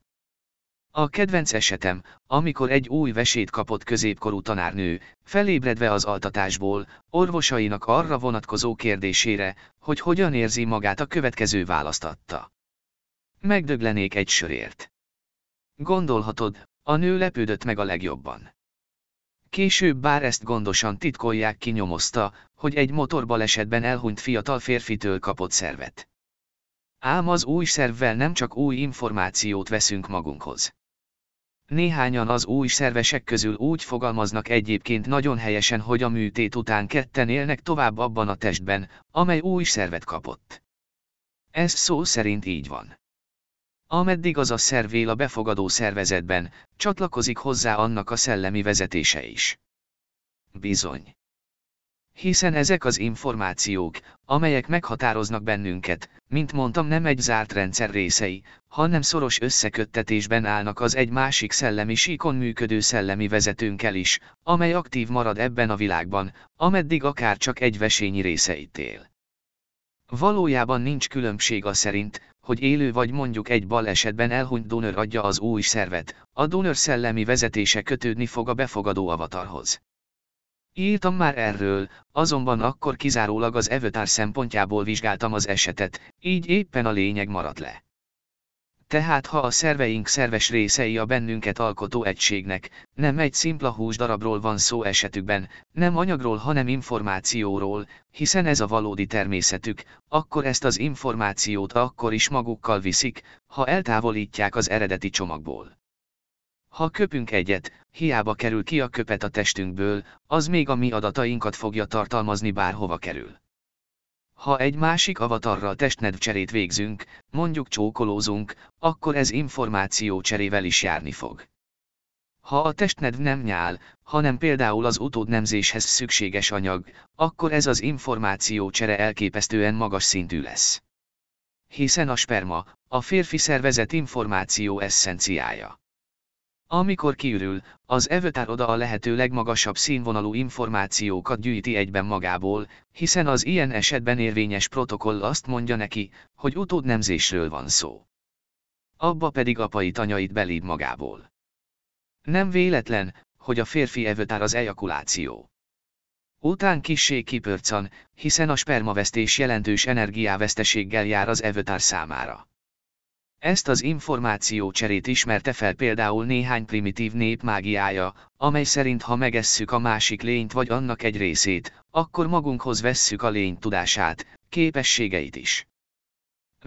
A kedvenc esetem, amikor egy új vesét kapott középkorú tanárnő, felébredve az altatásból, orvosainak arra vonatkozó kérdésére, hogy hogyan érzi magát a következő választatta. Megdöglenék egy sörért. Gondolhatod, a nő lepődött meg a legjobban. Később bár ezt gondosan titkolják kinyomozta, hogy egy motorbalesetben elhunyt fiatal férfitől kapott szervet. Ám az új szervvel nem csak új információt veszünk magunkhoz. Néhányan az új szervesek közül úgy fogalmaznak egyébként nagyon helyesen, hogy a műtét után ketten élnek tovább abban a testben, amely új szervet kapott. Ez szó szerint így van. Ameddig az a szerv él a befogadó szervezetben, csatlakozik hozzá annak a szellemi vezetése is. Bizony. Hiszen ezek az információk, amelyek meghatároznak bennünket, mint mondtam nem egy zárt rendszer részei, hanem szoros összeköttetésben állnak az egy másik szellemi síkon működő szellemi vezetőnkkel is, amely aktív marad ebben a világban, ameddig akár csak egy vesényi részeit él. Valójában nincs különbség a szerint, hogy élő vagy mondjuk egy balesetben elhunyt donor adja az új szervet, a donor szellemi vezetése kötődni fog a befogadó avatarhoz. Írtam már erről, azonban akkor kizárólag az evőtár szempontjából vizsgáltam az esetet, így éppen a lényeg maradt le. Tehát ha a szerveink szerves részei a bennünket alkotó egységnek, nem egy szimpla húsdarabról van szó esetükben, nem anyagról, hanem információról, hiszen ez a valódi természetük, akkor ezt az információt akkor is magukkal viszik, ha eltávolítják az eredeti csomagból. Ha köpünk egyet, hiába kerül ki a köpet a testünkből, az még a mi adatainkat fogja tartalmazni bárhova kerül. Ha egy másik avatarral testnedvcserét végzünk, mondjuk csókolózunk, akkor ez információ cserével is járni fog. Ha a testnedv nem nyál, hanem például az utódnemzéshez szükséges anyag, akkor ez az információ csere elképesztően magas szintű lesz. Hiszen a sperma, a férfi szervezet információ eszenciája. Amikor kiürül, az evőtár oda a lehető legmagasabb színvonalú információkat gyűjti egyben magából, hiszen az ilyen esetben érvényes protokoll azt mondja neki, hogy utódnemzésről van szó. Abba pedig apai tanyait belíd magából. Nem véletlen, hogy a férfi evőtár az ejakuláció. Után kissé kipörcan, hiszen a spermavesztés jelentős energiáveszteséggel jár az evőtár számára. Ezt az információcserét ismerte fel például néhány primitív nép mágiája, amely szerint ha megesszük a másik lényt vagy annak egy részét, akkor magunkhoz vesszük a lény tudását, képességeit is.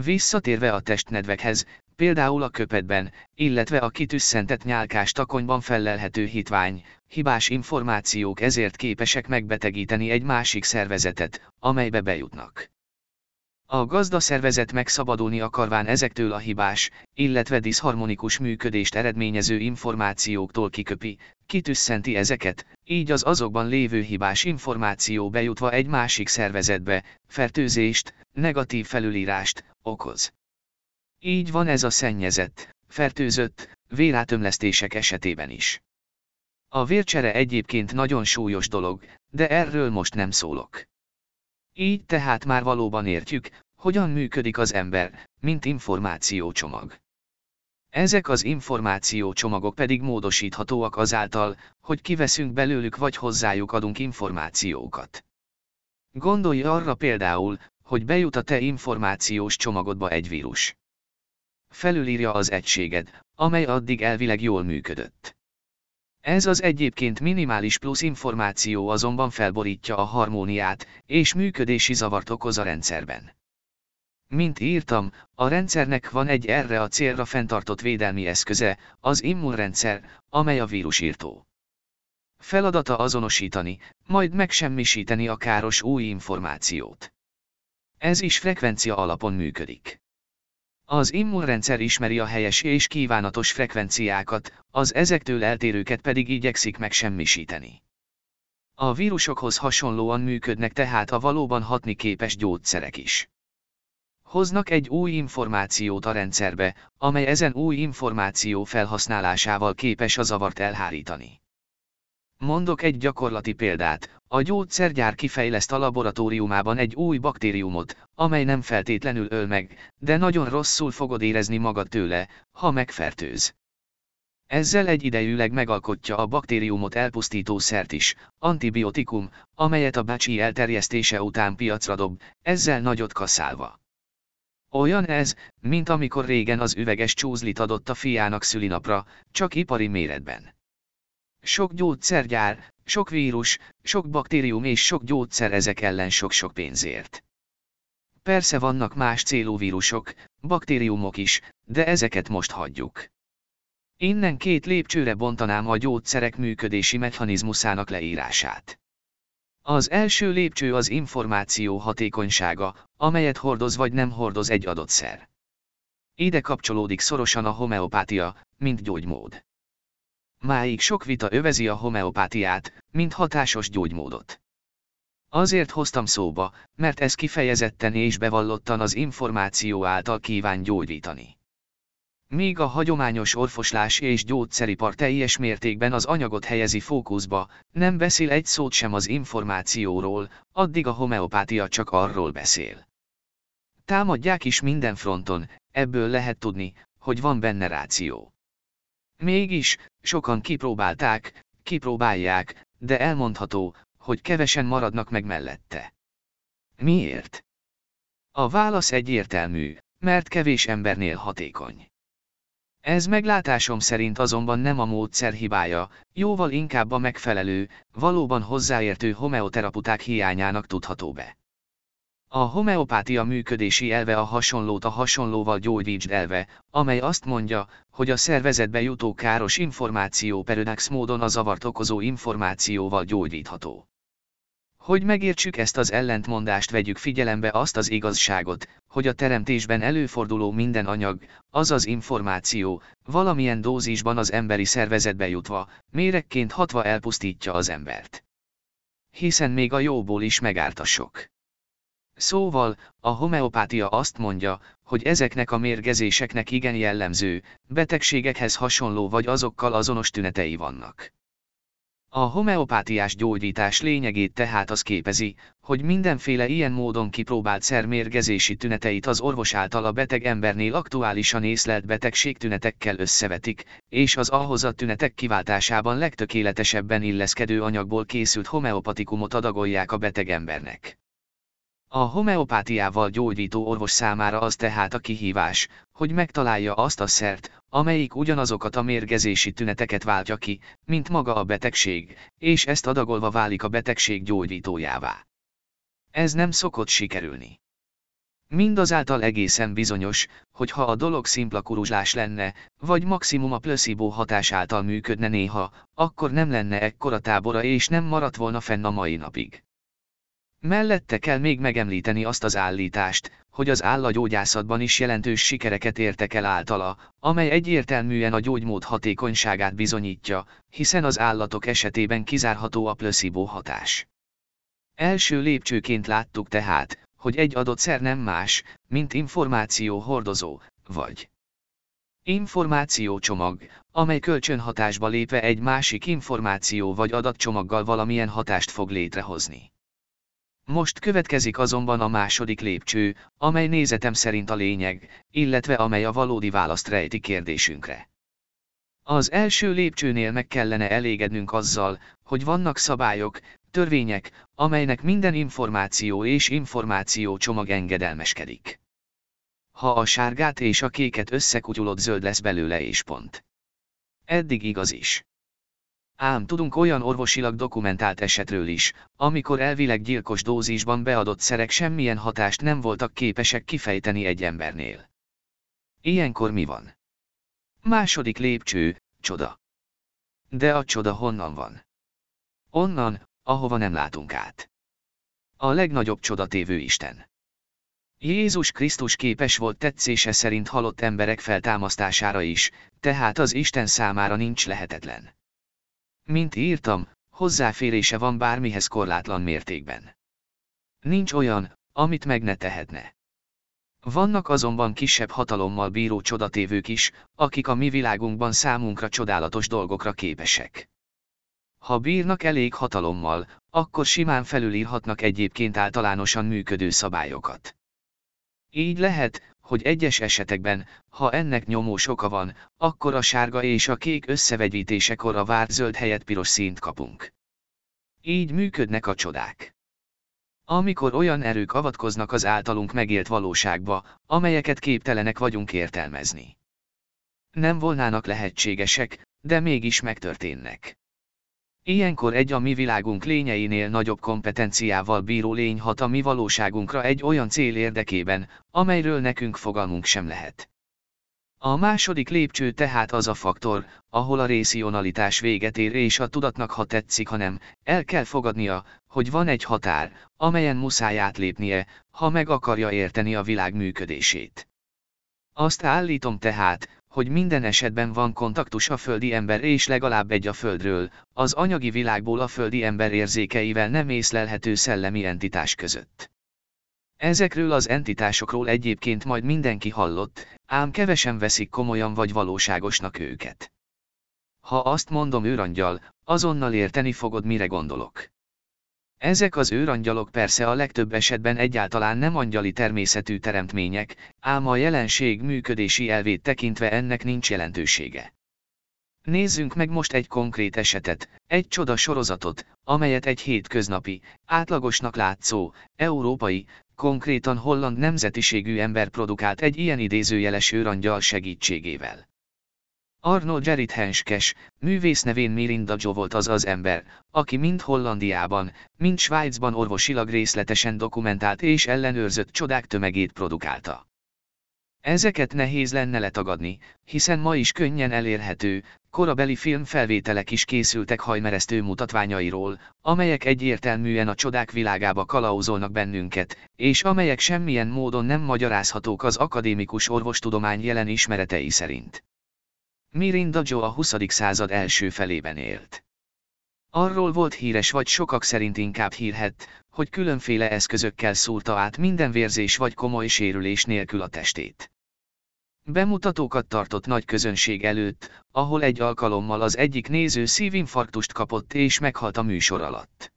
Visszatérve a testnedvekhez, például a köpetben, illetve a kitüsszentett nyálkás takonyban fellelhető hitvány, hibás információk ezért képesek megbetegíteni egy másik szervezetet, amelybe bejutnak. A gazdaszervezet megszabadulni akarván ezektől a hibás, illetve diszharmonikus működést eredményező információktól kiköpi, kitüsszenti ezeket, így az azokban lévő hibás információ bejutva egy másik szervezetbe, fertőzést, negatív felülírást okoz. Így van ez a szennyezett, fertőzött, vérátömlesztések esetében is. A vércsere egyébként nagyon súlyos dolog, de erről most nem szólok. Így tehát már valóban értjük, hogyan működik az ember, mint információcsomag. Ezek az információcsomagok pedig módosíthatóak azáltal, hogy kiveszünk belőlük vagy hozzájuk adunk információkat. Gondolj arra például, hogy bejut a te információs csomagodba egy vírus. Felülírja az egységed, amely addig elvileg jól működött. Ez az egyébként minimális plusz információ azonban felborítja a harmóniát, és működési zavart okoz a rendszerben. Mint írtam, a rendszernek van egy erre a célra fenntartott védelmi eszköze, az immunrendszer, amely a vírusírtó. Feladata azonosítani, majd megsemmisíteni a káros új információt. Ez is frekvencia alapon működik. Az immunrendszer ismeri a helyes és kívánatos frekvenciákat, az ezektől eltérőket pedig igyekszik megsemmisíteni. A vírusokhoz hasonlóan működnek tehát a valóban hatni képes gyógyszerek is. Hoznak egy új információt a rendszerbe, amely ezen új információ felhasználásával képes a zavart elhárítani. Mondok egy gyakorlati példát, a gyógyszergyár kifejleszt a laboratóriumában egy új baktériumot, amely nem feltétlenül öl meg, de nagyon rosszul fogod érezni magad tőle, ha megfertőz. Ezzel egyidejűleg megalkotja a baktériumot elpusztító szert is, antibiotikum, amelyet a bácsi elterjesztése után piacra dob, ezzel nagyot kaszálva. Olyan ez, mint amikor régen az üveges csúzlit adott a fiának szülinapra, csak ipari méretben. Sok gyógyszergyár, sok vírus, sok baktérium és sok gyógyszer ezek ellen sok-sok pénzért. Persze vannak más célú vírusok, baktériumok is, de ezeket most hagyjuk. Innen két lépcsőre bontanám a gyógyszerek működési mechanizmusának leírását. Az első lépcső az információ hatékonysága, amelyet hordoz vagy nem hordoz egy adott szer. Ide kapcsolódik szorosan a homeopátia, mint gyógymód. Máig sok vita övezi a homeopátiát, mint hatásos gyógymódot. Azért hoztam szóba, mert ez kifejezetten és bevallottan az információ által kíván gyógyítani. Míg a hagyományos orvoslás és gyógyszeripar teljes mértékben az anyagot helyezi fókuszba, nem beszél egy szót sem az információról, addig a homeopátia csak arról beszél. Támadják is minden fronton, ebből lehet tudni, hogy van benne ráció. Mégis, sokan kipróbálták, kipróbálják, de elmondható, hogy kevesen maradnak meg mellette. Miért? A válasz egyértelmű, mert kevés embernél hatékony. Ez meglátásom szerint azonban nem a módszer hibája, jóval inkább a megfelelő, valóban hozzáértő homeoteraputák hiányának tudható be. A homeopátia működési elve a hasonlót a hasonlóval gyógyítsd elve, amely azt mondja, hogy a szervezetbe jutó káros információ peridax módon a zavart okozó információval gyógyítható. Hogy megértsük ezt az ellentmondást vegyük figyelembe azt az igazságot, hogy a teremtésben előforduló minden anyag, azaz információ, valamilyen dózisban az emberi szervezetbe jutva, méregként hatva elpusztítja az embert. Hiszen még a jóból is megárt a sok. Szóval, a homeopátia azt mondja, hogy ezeknek a mérgezéseknek igen jellemző, betegségekhez hasonló vagy azokkal azonos tünetei vannak. A homeopátiás gyógyítás lényegét tehát az képezi, hogy mindenféle ilyen módon kipróbált szermérgezési tüneteit az orvos által a beteg embernél aktuálisan észlelt betegségtünetekkel összevetik, és az ahhoz a tünetek kiváltásában legtökéletesebben illeszkedő anyagból készült homeopatikumot adagolják a beteg embernek. A homeopátiával gyógyító orvos számára az tehát a kihívás, hogy megtalálja azt a szert, amelyik ugyanazokat a mérgezési tüneteket váltja ki, mint maga a betegség, és ezt adagolva válik a betegség gyógyítójává. Ez nem szokott sikerülni. Mindazáltal egészen bizonyos, hogy ha a dolog szimpla kuruzslás lenne, vagy maximum a placebo hatás által működne néha, akkor nem lenne ekkora tábora és nem maradt volna fenn a mai napig. Mellette kell még megemlíteni azt az állítást, hogy az állagyógyászatban is jelentős sikereket értek el általa, amely egyértelműen a gyógymód hatékonyságát bizonyítja, hiszen az állatok esetében kizárható a placebo hatás. Első lépcsőként láttuk tehát, hogy egy adott szer nem más, mint információ hordozó, vagy információcsomag, amely kölcsönhatásba lépve egy másik információ vagy adatcsomaggal valamilyen hatást fog létrehozni. Most következik azonban a második lépcső, amely nézetem szerint a lényeg, illetve amely a valódi választ rejti kérdésünkre. Az első lépcsőnél meg kellene elégednünk azzal, hogy vannak szabályok, törvények, amelynek minden információ és információ csomag engedelmeskedik. Ha a sárgát és a kéket összekutyulott zöld lesz belőle és pont. Eddig igaz is. Ám tudunk olyan orvosilag dokumentált esetről is, amikor elvileg gyilkos dózisban beadott szerek semmilyen hatást nem voltak képesek kifejteni egy embernél. Ilyenkor mi van? Második lépcső, csoda. De a csoda honnan van? Onnan, ahova nem látunk át. A legnagyobb csodatévő Isten. Jézus Krisztus képes volt tetszése szerint halott emberek feltámasztására is, tehát az Isten számára nincs lehetetlen. Mint írtam, hozzáférése van bármihez korlátlan mértékben. Nincs olyan, amit meg ne tehetne. Vannak azonban kisebb hatalommal bíró csodatévők is, akik a mi világunkban számunkra csodálatos dolgokra képesek. Ha bírnak elég hatalommal, akkor simán felülírhatnak egyébként általánosan működő szabályokat. Így lehet, hogy egyes esetekben, ha ennek nyomós oka van, akkor a sárga és a kék összevegyítésekor a várt zöld helyett piros színt kapunk. Így működnek a csodák. Amikor olyan erők avatkoznak az általunk megélt valóságba, amelyeket képtelenek vagyunk értelmezni. Nem volnának lehetségesek, de mégis megtörténnek. Ilyenkor egy a mi világunk lényeinél nagyobb kompetenciával bíró lény hat a mi valóságunkra egy olyan cél érdekében, amelyről nekünk fogalmunk sem lehet. A második lépcső tehát az a faktor, ahol a részionalitás véget ér és a tudatnak ha tetszik, hanem el kell fogadnia, hogy van egy határ, amelyen muszáj átlépnie, ha meg akarja érteni a világ működését. Azt állítom tehát, hogy minden esetben van kontaktus a földi ember és legalább egy a földről, az anyagi világból a földi ember érzékeivel nem észlelhető szellemi entitás között. Ezekről az entitásokról egyébként majd mindenki hallott, ám kevesen veszik komolyan vagy valóságosnak őket. Ha azt mondom őrangyal, azonnal érteni fogod mire gondolok. Ezek az őrangyalok persze a legtöbb esetben egyáltalán nem angyali természetű teremtmények, ám a jelenség működési elvét tekintve ennek nincs jelentősége. Nézzünk meg most egy konkrét esetet, egy csoda sorozatot, amelyet egy hétköznapi, átlagosnak látszó, európai, konkrétan holland nemzetiségű ember produkált egy ilyen idézőjeles őrangyal segítségével. Arnold Gerrit Henskes, művész nevén Mirinda Joe volt az az ember, aki mind Hollandiában, mind Svájcban orvosilag részletesen dokumentált és ellenőrzött csodák tömegét produkálta. Ezeket nehéz lenne letagadni, hiszen ma is könnyen elérhető, korabeli filmfelvételek is készültek hajmeresztő mutatványairól, amelyek egyértelműen a csodák világába kalauzolnak bennünket, és amelyek semmilyen módon nem magyarázhatók az akadémikus orvostudomány jelen ismeretei szerint. Mirinda Joe a 20. század első felében élt. Arról volt híres vagy sokak szerint inkább hírhet, hogy különféle eszközökkel szúrta át minden vérzés vagy komoly sérülés nélkül a testét. Bemutatókat tartott nagy közönség előtt, ahol egy alkalommal az egyik néző szívinfarktust kapott és meghalt a műsor alatt.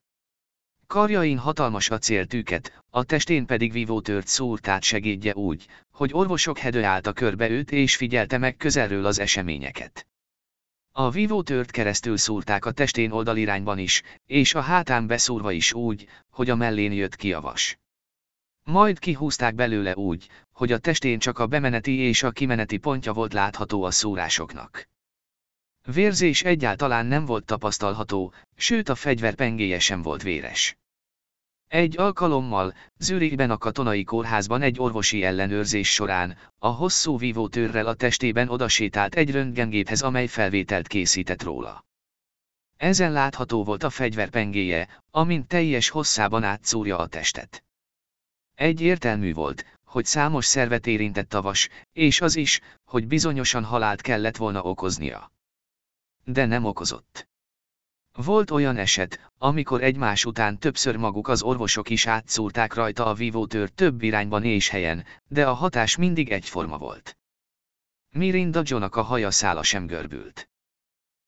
Karjain hatalmas acéltűket, a testén pedig vívótört szúrtát segédje úgy, hogy orvosok hedő állta körbe őt és figyelte meg közelről az eseményeket. A vívótört keresztül szúrták a testén oldalirányban is, és a hátán beszúrva is úgy, hogy a mellén jött ki a vas. Majd kihúzták belőle úgy, hogy a testén csak a bemeneti és a kimeneti pontja volt látható a szúrásoknak. Vérzés egyáltalán nem volt tapasztalható, sőt a fegyver pengéje sem volt véres. Egy alkalommal, Zürichben a katonai kórházban egy orvosi ellenőrzés során, a hosszú vívótőrrel a testében odasétált egy röntgengéphez amely felvételt készített róla. Ezen látható volt a fegyver pengéje, amint teljes hosszában átszúrja a testet. Egy értelmű volt, hogy számos szervet érintett a vas, és az is, hogy bizonyosan halált kellett volna okoznia. De nem okozott. Volt olyan eset, amikor egymás után többször maguk az orvosok is átszúrták rajta a vívótőr több irányban és helyen, de a hatás mindig egyforma volt. Mirinda Jonak a haja szála sem görbült.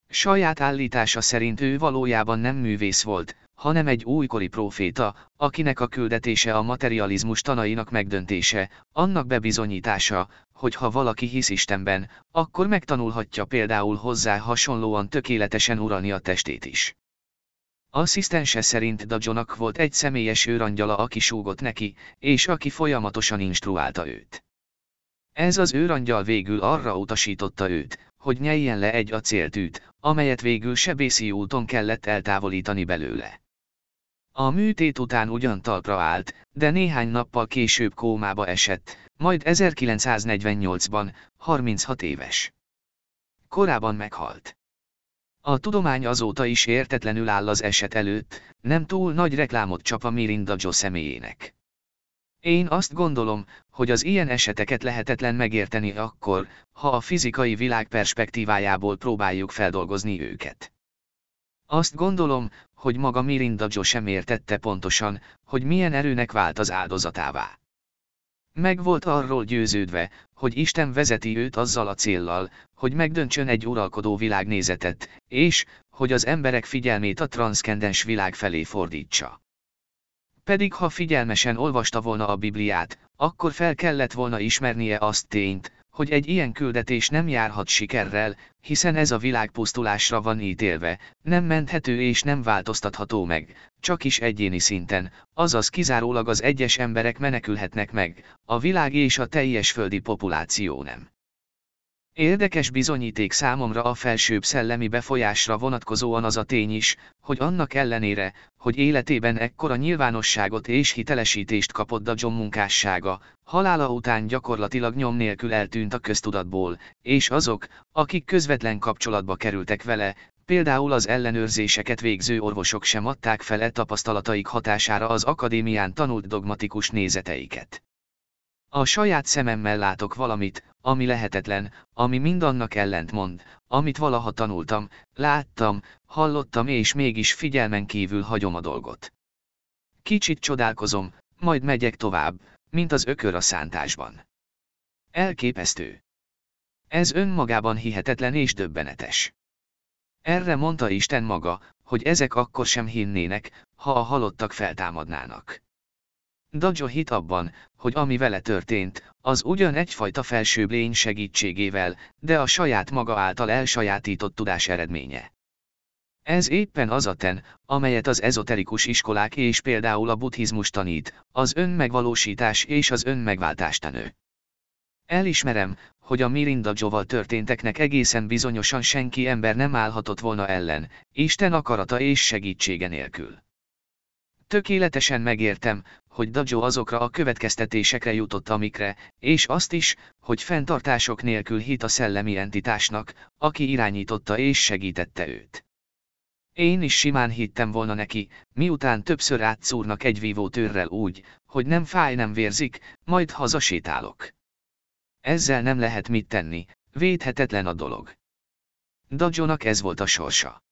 Saját állítása szerint ő valójában nem művész volt, hanem egy újkori proféta, akinek a küldetése a materializmus tanainak megdöntése, annak bebizonyítása, hogy ha valaki hisz Istenben, akkor megtanulhatja például hozzá hasonlóan tökéletesen urani a testét is. Asszisztense szerint Dajonak volt egy személyes őrangyala aki súgott neki, és aki folyamatosan instruálta őt. Ez az őrangyal végül arra utasította őt, hogy nyeljen le egy acéltűt, amelyet végül sebészi úton kellett eltávolítani belőle. A műtét után ugyan talpra állt, de néhány nappal később kómába esett, majd 1948-ban, 36 éves. Korábban meghalt. A tudomány azóta is értetlenül áll az eset előtt, nem túl nagy reklámot csap a Mirinda Joe személyének. Én azt gondolom, hogy az ilyen eseteket lehetetlen megérteni akkor, ha a fizikai világ perspektívájából próbáljuk feldolgozni őket. Azt gondolom, hogy maga Mirinda Joe sem értette pontosan, hogy milyen erőnek vált az áldozatává. Meg volt arról győződve, hogy Isten vezeti őt azzal a céllal, hogy megdöntsön egy uralkodó világnézetet, és, hogy az emberek figyelmét a transzkendens világ felé fordítsa. Pedig ha figyelmesen olvasta volna a Bibliát, akkor fel kellett volna ismernie azt tényt, hogy egy ilyen küldetés nem járhat sikerrel, hiszen ez a világ pusztulásra van ítélve, nem menthető és nem változtatható meg, csak is egyéni szinten, azaz kizárólag az egyes emberek menekülhetnek meg, a világ és a teljes földi populáció nem. Érdekes bizonyíték számomra a felsőbb szellemi befolyásra vonatkozóan az a tény is, hogy annak ellenére, hogy életében ekkora nyilvánosságot és hitelesítést kapott a John munkássága, halála után gyakorlatilag nyom nélkül eltűnt a köztudatból, és azok, akik közvetlen kapcsolatba kerültek vele, például az ellenőrzéseket végző orvosok sem adták fel e tapasztalataik hatására az akadémián tanult dogmatikus nézeteiket. A saját szememmel látok valamit, ami lehetetlen, ami mindannak ellentmond, amit valaha tanultam, láttam, hallottam és mégis figyelmen kívül hagyom a dolgot. Kicsit csodálkozom, majd megyek tovább, mint az ökör a szántásban. Elképesztő. Ez önmagában hihetetlen és döbbenetes. Erre mondta Isten maga, hogy ezek akkor sem hinnének, ha a halottak feltámadnának. Dajo hit abban, hogy ami vele történt, az ugyan egyfajta felsőbb lény segítségével, de a saját maga által elsajátított tudás eredménye. Ez éppen az a ten, amelyet az ezoterikus iskolák és például a buddhizmus tanít, az önmegvalósítás és az önmegváltás tanő. Elismerem, hogy a Mirinda Joval történteknek egészen bizonyosan senki ember nem állhatott volna ellen, Isten akarata és segítsége nélkül. Tökéletesen megértem, hogy Dajo azokra a következtetésekre jutott amikre, és azt is, hogy fenntartások nélkül hit a szellemi entitásnak, aki irányította és segítette őt. Én is simán hittem volna neki, miután többször átszúrnak egy vívótőrrel úgy, hogy nem fáj nem vérzik, majd hazasétálok. Ezzel nem lehet mit tenni, védhetetlen a dolog. Dajonak ez volt a sorsa.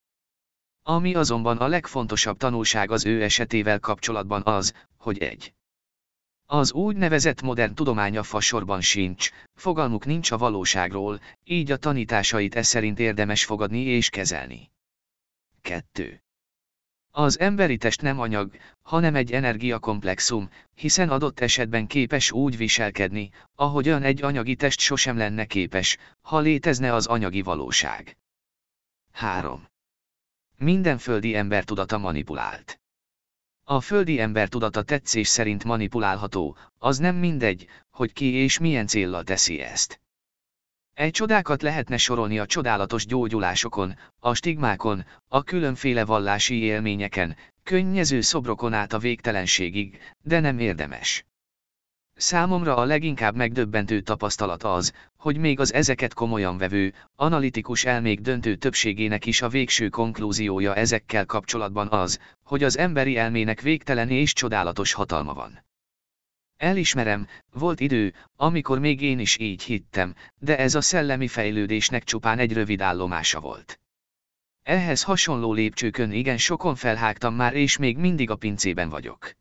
Ami azonban a legfontosabb tanulság az ő esetével kapcsolatban az, hogy egy. Az úgynevezett modern tudomány a fasorban sincs, fogalmuk nincs a valóságról, így a tanításait e szerint érdemes fogadni és kezelni. 2. Az emberi test nem anyag, hanem egy energiakomplexum, hiszen adott esetben képes úgy viselkedni, ahogyan egy anyagi test sosem lenne képes, ha létezne az anyagi valóság. 3. Minden földi ember tudata manipulált. A földi ember tudata tetszés szerint manipulálható, az nem mindegy, hogy ki és milyen céllal teszi ezt. Egy csodákat lehetne sorolni a csodálatos gyógyulásokon, a stigmákon, a különféle vallási élményeken, könnyező szobrokon át a végtelenségig, de nem érdemes. Számomra a leginkább megdöbbentő tapasztalat az, hogy még az ezeket komolyan vevő, analitikus elmék döntő többségének is a végső konklúziója ezekkel kapcsolatban az, hogy az emberi elmének végtelen és csodálatos hatalma van. Elismerem, volt idő, amikor még én is így hittem, de ez a szellemi fejlődésnek csupán egy rövid állomása volt. Ehhez hasonló lépcsőkön igen sokon felhágtam már és még mindig a pincében vagyok.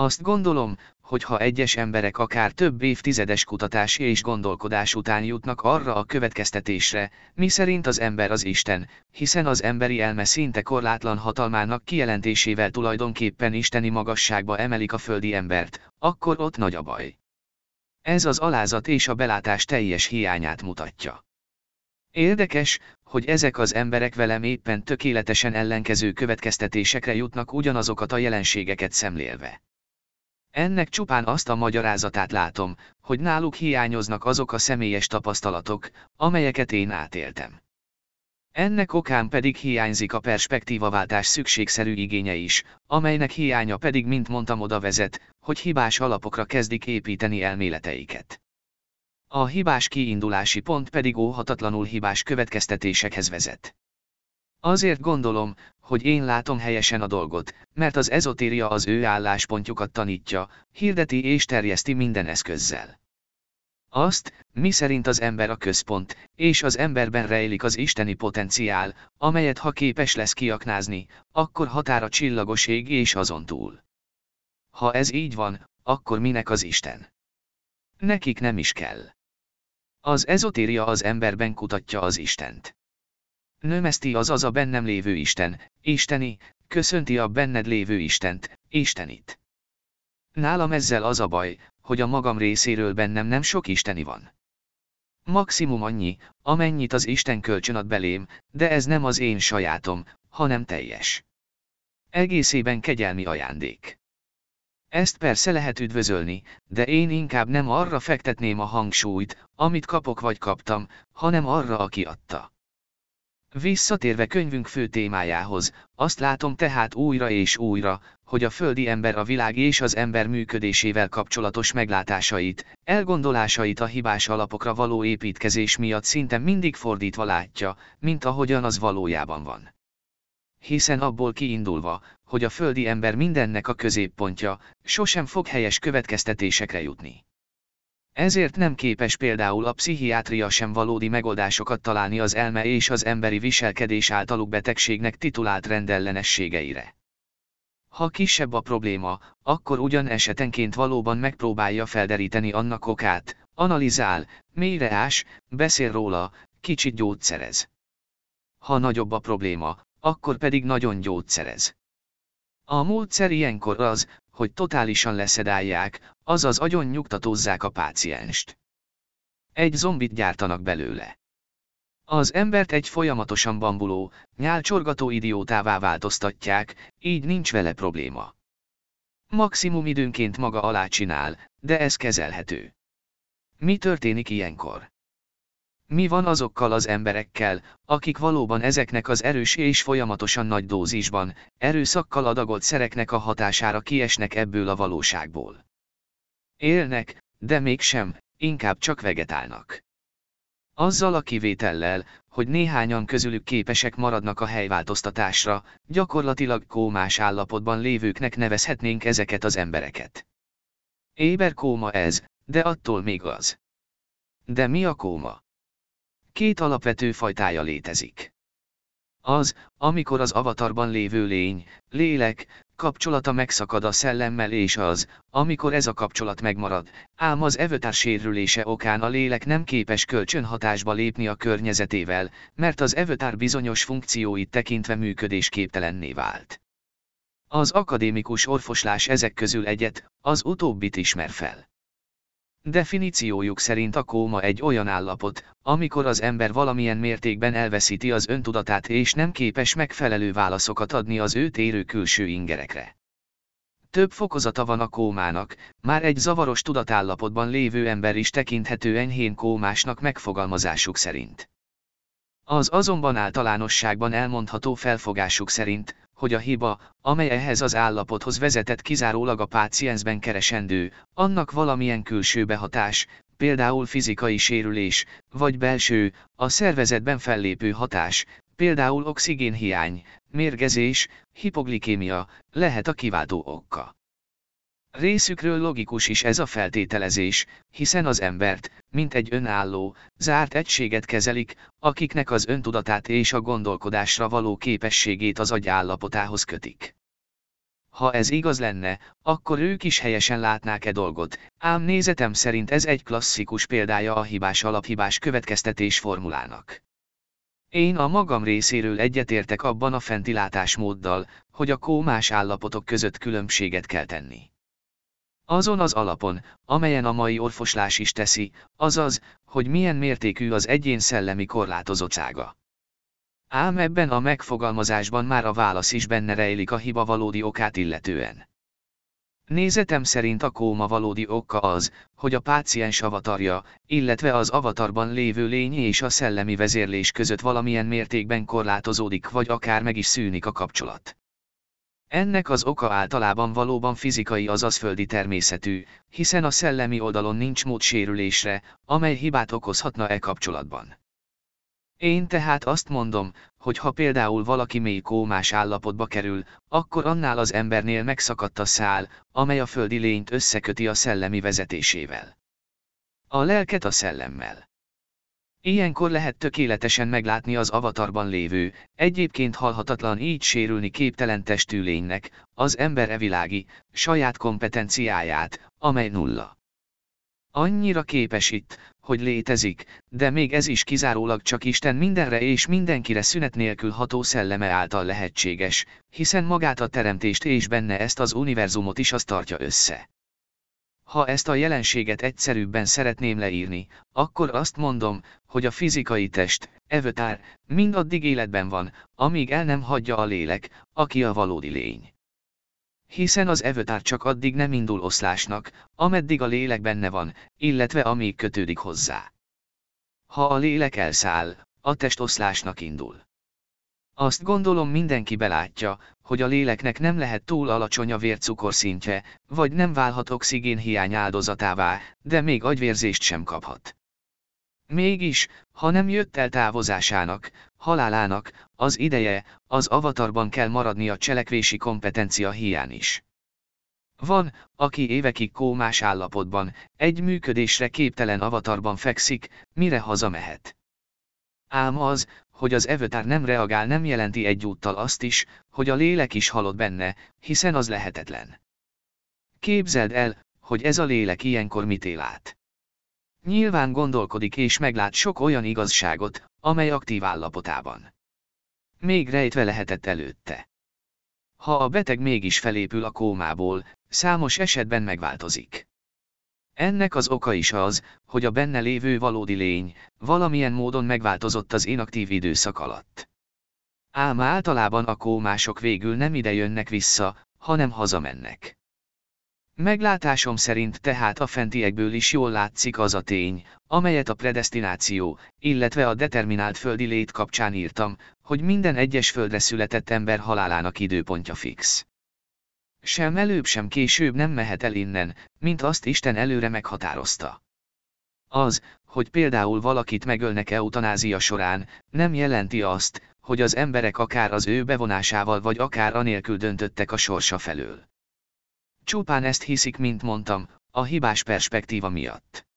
Azt gondolom, hogy ha egyes emberek akár több évtizedes kutatás és gondolkodás után jutnak arra a következtetésre, mi szerint az ember az Isten, hiszen az emberi elme szinte korlátlan hatalmának kijelentésével tulajdonképpen isteni magasságba emelik a földi embert, akkor ott nagy a baj. Ez az alázat és a belátás teljes hiányát mutatja. Érdekes, hogy ezek az emberek velem éppen tökéletesen ellenkező következtetésekre jutnak ugyanazokat a jelenségeket szemlélve. Ennek csupán azt a magyarázatát látom, hogy náluk hiányoznak azok a személyes tapasztalatok, amelyeket én átéltem. Ennek okán pedig hiányzik a perspektívaváltás szükségszerű igénye is, amelynek hiánya pedig mint mondtam oda vezet, hogy hibás alapokra kezdik építeni elméleteiket. A hibás kiindulási pont pedig óhatatlanul hibás következtetésekhez vezet. Azért gondolom, hogy én látom helyesen a dolgot, mert az ezotéria az ő álláspontjukat tanítja, hirdeti és terjeszti minden eszközzel. Azt, mi szerint az ember a központ, és az emberben rejlik az isteni potenciál, amelyet ha képes lesz kiaknázni, akkor határa csillagos ég és azon túl. Ha ez így van, akkor minek az Isten? Nekik nem is kell. Az ezotéria az emberben kutatja az Istent. Nömeszti az az a bennem lévő Isten, Isteni, köszönti a benned lévő Istent, Istenit. Nálam ezzel az a baj, hogy a magam részéről bennem nem sok Isteni van. Maximum annyi, amennyit az Isten kölcsön ad belém, de ez nem az én sajátom, hanem teljes. Egészében kegyelmi ajándék. Ezt persze lehet üdvözölni, de én inkább nem arra fektetném a hangsúlyt, amit kapok vagy kaptam, hanem arra, aki adta. Visszatérve könyvünk fő témájához, azt látom tehát újra és újra, hogy a földi ember a világ és az ember működésével kapcsolatos meglátásait, elgondolásait a hibás alapokra való építkezés miatt szinte mindig fordítva látja, mint ahogyan az valójában van. Hiszen abból kiindulva, hogy a földi ember mindennek a középpontja, sosem fog helyes következtetésekre jutni. Ezért nem képes például a pszichiátria sem valódi megoldásokat találni az elme és az emberi viselkedés általuk betegségnek titulált rendellenességeire. Ha kisebb a probléma, akkor ugyan esetenként valóban megpróbálja felderíteni annak okát, analizál, mélyre ás, beszél róla, kicsit gyógyszerez. Ha nagyobb a probléma, akkor pedig nagyon gyógyszerez. A módszer ilyenkor az, hogy totálisan leszedálják, azaz agyon nyugtatózzák a pácienst. Egy zombit gyártanak belőle. Az embert egy folyamatosan bambuló, nyálcsorgató idiótává változtatják, így nincs vele probléma. Maximum időnként maga alá csinál, de ez kezelhető. Mi történik ilyenkor? Mi van azokkal az emberekkel, akik valóban ezeknek az erős és folyamatosan nagy dózisban, erőszakkal adagolt szereknek a hatására kiesnek ebből a valóságból? Élnek, de mégsem, inkább csak vegetálnak. Azzal a kivétellel, hogy néhányan közülük képesek maradnak a helyváltoztatásra, gyakorlatilag kómás állapotban lévőknek nevezhetnénk ezeket az embereket. Éber kóma ez, de attól még az. De mi a kóma? Két alapvető fajtája létezik. Az, amikor az avatarban lévő lény, lélek, kapcsolata megszakad a szellemmel és az, amikor ez a kapcsolat megmarad, ám az evötár sérülése okán a lélek nem képes kölcsönhatásba lépni a környezetével, mert az evötár bizonyos funkcióit tekintve működésképtelenné vált. Az akadémikus orfoslás ezek közül egyet, az utóbbit ismer fel. Definíciójuk szerint a kóma egy olyan állapot, amikor az ember valamilyen mértékben elveszíti az öntudatát és nem képes megfelelő válaszokat adni az őt érő külső ingerekre. Több fokozata van a kómának, már egy zavaros tudatállapotban lévő ember is tekinthető enyhén kómásnak megfogalmazásuk szerint. Az azonban általánosságban elmondható felfogásuk szerint, hogy a hiba, amely ehhez az állapothoz vezetett kizárólag a páciensben keresendő, annak valamilyen külső behatás, például fizikai sérülés, vagy belső, a szervezetben fellépő hatás, például oxigénhiány, mérgezés, hipoglikémia, lehet a kiváltó oka. Részükről logikus is ez a feltételezés, hiszen az embert, mint egy önálló, zárt egységet kezelik, akiknek az öntudatát és a gondolkodásra való képességét az agyállapotához kötik. Ha ez igaz lenne, akkor ők is helyesen látnák-e dolgot, ám nézetem szerint ez egy klasszikus példája a hibás alaphibás következtetés formulának. Én a magam részéről egyetértek abban a fenti látásmóddal, hogy a kómás állapotok között különbséget kell tenni. Azon az alapon, amelyen a mai orfoslás is teszi, azaz, hogy milyen mértékű az egyén szellemi korlátozottsága. Ám ebben a megfogalmazásban már a válasz is benne rejlik a hiba valódi okát illetően. Nézetem szerint a kóma valódi oka az, hogy a páciens avatarja, illetve az avatarban lévő lény és a szellemi vezérlés között valamilyen mértékben korlátozódik vagy akár meg is szűnik a kapcsolat. Ennek az oka általában valóban fizikai azaz földi természetű, hiszen a szellemi oldalon nincs mód sérülésre, amely hibát okozhatna e kapcsolatban. Én tehát azt mondom, hogy ha például valaki mély kómás állapotba kerül, akkor annál az embernél megszakadt a szál, amely a földi lényt összeköti a szellemi vezetésével. A lelket a szellemmel. Ilyenkor lehet tökéletesen meglátni az avatarban lévő, egyébként halhatatlan így sérülni képtelen testű lénynek, az ember evilági, saját kompetenciáját, amely nulla. Annyira képes itt, hogy létezik, de még ez is kizárólag csak Isten mindenre és mindenkire szünet nélkül ható szelleme által lehetséges, hiszen magát a teremtést és benne ezt az univerzumot is az tartja össze. Ha ezt a jelenséget egyszerűbben szeretném leírni, akkor azt mondom, hogy a fizikai test, evötár, mindaddig életben van, amíg el nem hagyja a lélek, aki a valódi lény. Hiszen az evötár csak addig nem indul oszlásnak, ameddig a lélek benne van, illetve amíg kötődik hozzá. Ha a lélek elszáll, a test oszlásnak indul. Azt gondolom mindenki belátja, hogy a léleknek nem lehet túl alacsony a vércukorszintje, vagy nem válhat oxigénhiány áldozatává, de még agyvérzést sem kaphat. Mégis, ha nem jött el távozásának, halálának, az ideje, az avatarban kell maradni a cselekvési kompetencia hiány is. Van, aki évekig kómás állapotban, egy működésre képtelen avatarban fekszik, mire hazamehet. Ám az, hogy az evötár nem reagál nem jelenti egyúttal azt is, hogy a lélek is halott benne, hiszen az lehetetlen. Képzeld el, hogy ez a lélek ilyenkor mit él át. Nyilván gondolkodik és meglát sok olyan igazságot, amely aktív állapotában. Még rejtve lehetett előtte. Ha a beteg mégis felépül a kómából, számos esetben megváltozik. Ennek az oka is az, hogy a benne lévő valódi lény, valamilyen módon megváltozott az inaktív időszak alatt. Ám általában a kómások végül nem ide jönnek vissza, hanem hazamennek. Meglátásom szerint tehát a fentiekből is jól látszik az a tény, amelyet a predestináció, illetve a determinált földi lét kapcsán írtam, hogy minden egyes földre született ember halálának időpontja fix. Sem előbb sem később nem mehet el innen, mint azt Isten előre meghatározta. Az, hogy például valakit megölnek eutanázia során, nem jelenti azt, hogy az emberek akár az ő bevonásával vagy akár anélkül döntöttek a sorsa felől. Csupán ezt hiszik, mint mondtam, a hibás perspektíva miatt.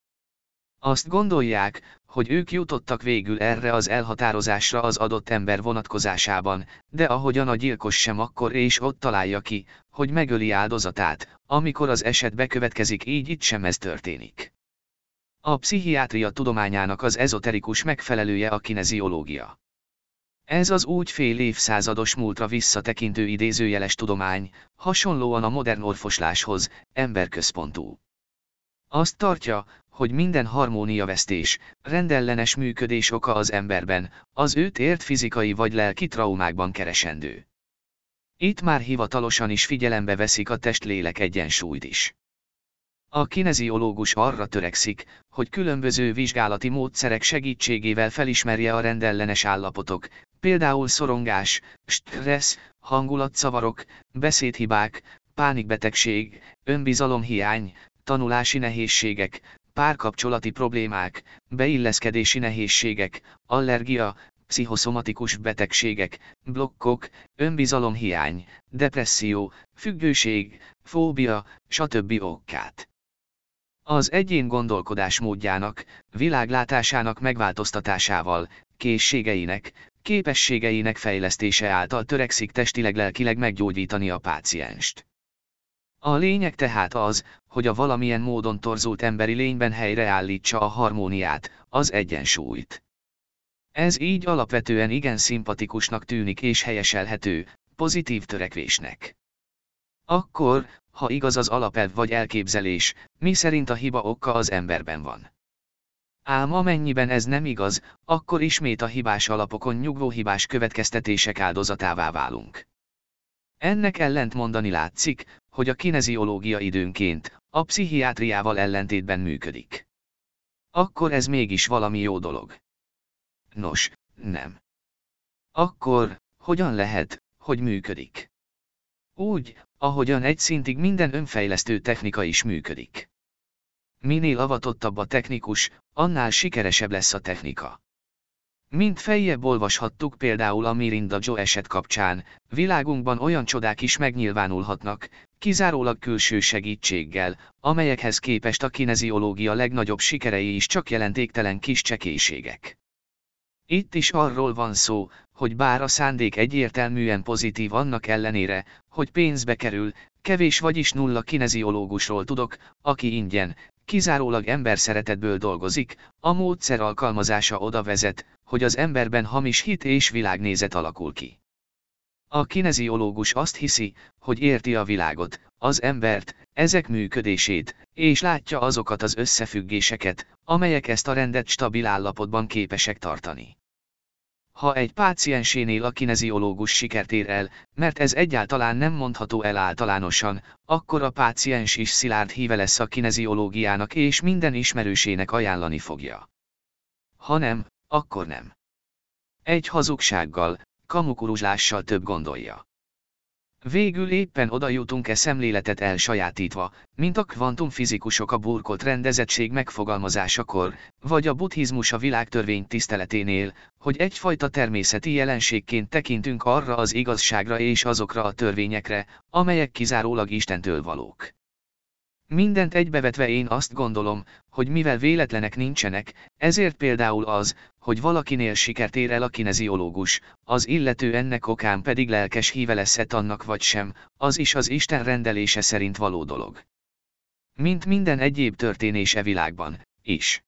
Azt gondolják, hogy ők jutottak végül erre az elhatározásra az adott ember vonatkozásában, de ahogyan a gyilkos sem akkor és ott találja ki, hogy megöli áldozatát, amikor az eset bekövetkezik így itt sem ez történik. A pszichiátria tudományának az ezoterikus megfelelője a kineziológia. Ez az úgy fél évszázados múltra visszatekintő idézőjeles tudomány, hasonlóan a modern orvosláshoz, emberközpontú. Azt tartja, hogy minden harmóniavesztés, rendellenes működés oka az emberben, az őt ért fizikai vagy lelki traumákban keresendő. Itt már hivatalosan is figyelembe veszik a testlélek egyensúlyt is. A kineziológus arra törekszik, hogy különböző vizsgálati módszerek segítségével felismerje a rendellenes állapotok, például szorongás, stressz, hangulatszavarok, beszédhibák, pánikbetegség, önbizalomhiány, tanulási nehézségek, párkapcsolati problémák, beilleszkedési nehézségek, allergia, pszichoszomatikus betegségek, blokkok, önbizalomhiány, depresszió, függőség, fóbia, stb. okkát. Az egyén gondolkodásmódjának, világlátásának megváltoztatásával, készségeinek, képességeinek fejlesztése által törekszik testileg-lelkileg meggyógyítani a pácienst. A lényeg tehát az, hogy a valamilyen módon torzult emberi lényben helyreállítsa a harmóniát, az egyensúlyt. Ez így alapvetően igen szimpatikusnak tűnik és helyeselhető, pozitív törekvésnek. Akkor, ha igaz az alapelv vagy elképzelés, mi szerint a hiba oka az emberben van. Ám amennyiben ez nem igaz, akkor ismét a hibás alapokon nyugvó hibás következtetések áldozatává válunk. Ennek ellent mondani látszik, hogy a kineziológia időnként, a pszichiátriával ellentétben működik. Akkor ez mégis valami jó dolog. Nos, nem. Akkor, hogyan lehet, hogy működik? Úgy, ahogyan egy szintig minden önfejlesztő technika is működik. Minél avatottabb a technikus, annál sikeresebb lesz a technika. Mint fejjebb olvashattuk például a Mirinda Joe eset kapcsán, világunkban olyan csodák is megnyilvánulhatnak, kizárólag külső segítséggel, amelyekhez képest a kineziológia legnagyobb sikerei is csak jelentéktelen kis csekélységek. Itt is arról van szó, hogy bár a szándék egyértelműen pozitív annak ellenére, hogy pénzbe kerül, kevés vagyis nulla kineziológusról tudok, aki ingyen, kizárólag ember szeretetből dolgozik, a módszer alkalmazása oda vezet, hogy az emberben hamis hit és világnézet alakul ki. A kineziológus azt hiszi, hogy érti a világot, az embert, ezek működését, és látja azokat az összefüggéseket, amelyek ezt a rendet stabil állapotban képesek tartani. Ha egy páciensénél a kineziológus sikert ér el, mert ez egyáltalán nem mondható el általánosan, akkor a páciens is szilárd híve lesz a kineziológiának és minden ismerősének ajánlani fogja. Ha nem, akkor nem. Egy hazugsággal, kamukuruzslással több gondolja. Végül éppen oda jutunk-e szemléletet elsajátítva, mint a kvantumfizikusok a burkolt rendezettség megfogalmazásakor, vagy a buddhizmus a világtörvény tiszteleténél, hogy egyfajta természeti jelenségként tekintünk arra az igazságra és azokra a törvényekre, amelyek kizárólag Istentől valók. Mindent egybevetve én azt gondolom, hogy mivel véletlenek nincsenek, ezért például az, hogy valakinél sikert ér el a kineziológus, az illető ennek okán pedig lelkes híve lesz -e annak vagy sem, az is az Isten rendelése szerint való dolog. Mint minden egyéb történése világban, is.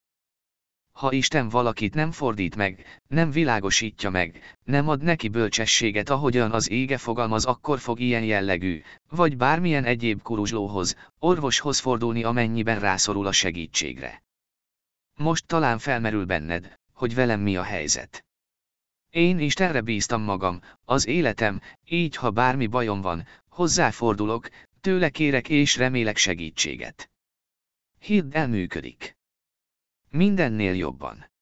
Ha Isten valakit nem fordít meg, nem világosítja meg, nem ad neki bölcsességet ahogyan az ége fogalmaz akkor fog ilyen jellegű, vagy bármilyen egyéb kuruzslóhoz, orvoshoz fordulni amennyiben rászorul a segítségre. Most talán felmerül benned, hogy velem mi a helyzet. Én Istenre bíztam magam, az életem, így ha bármi bajom van, hozzáfordulok, tőle kérek és remélek segítséget. Hidd el működik. Mindennél jobban.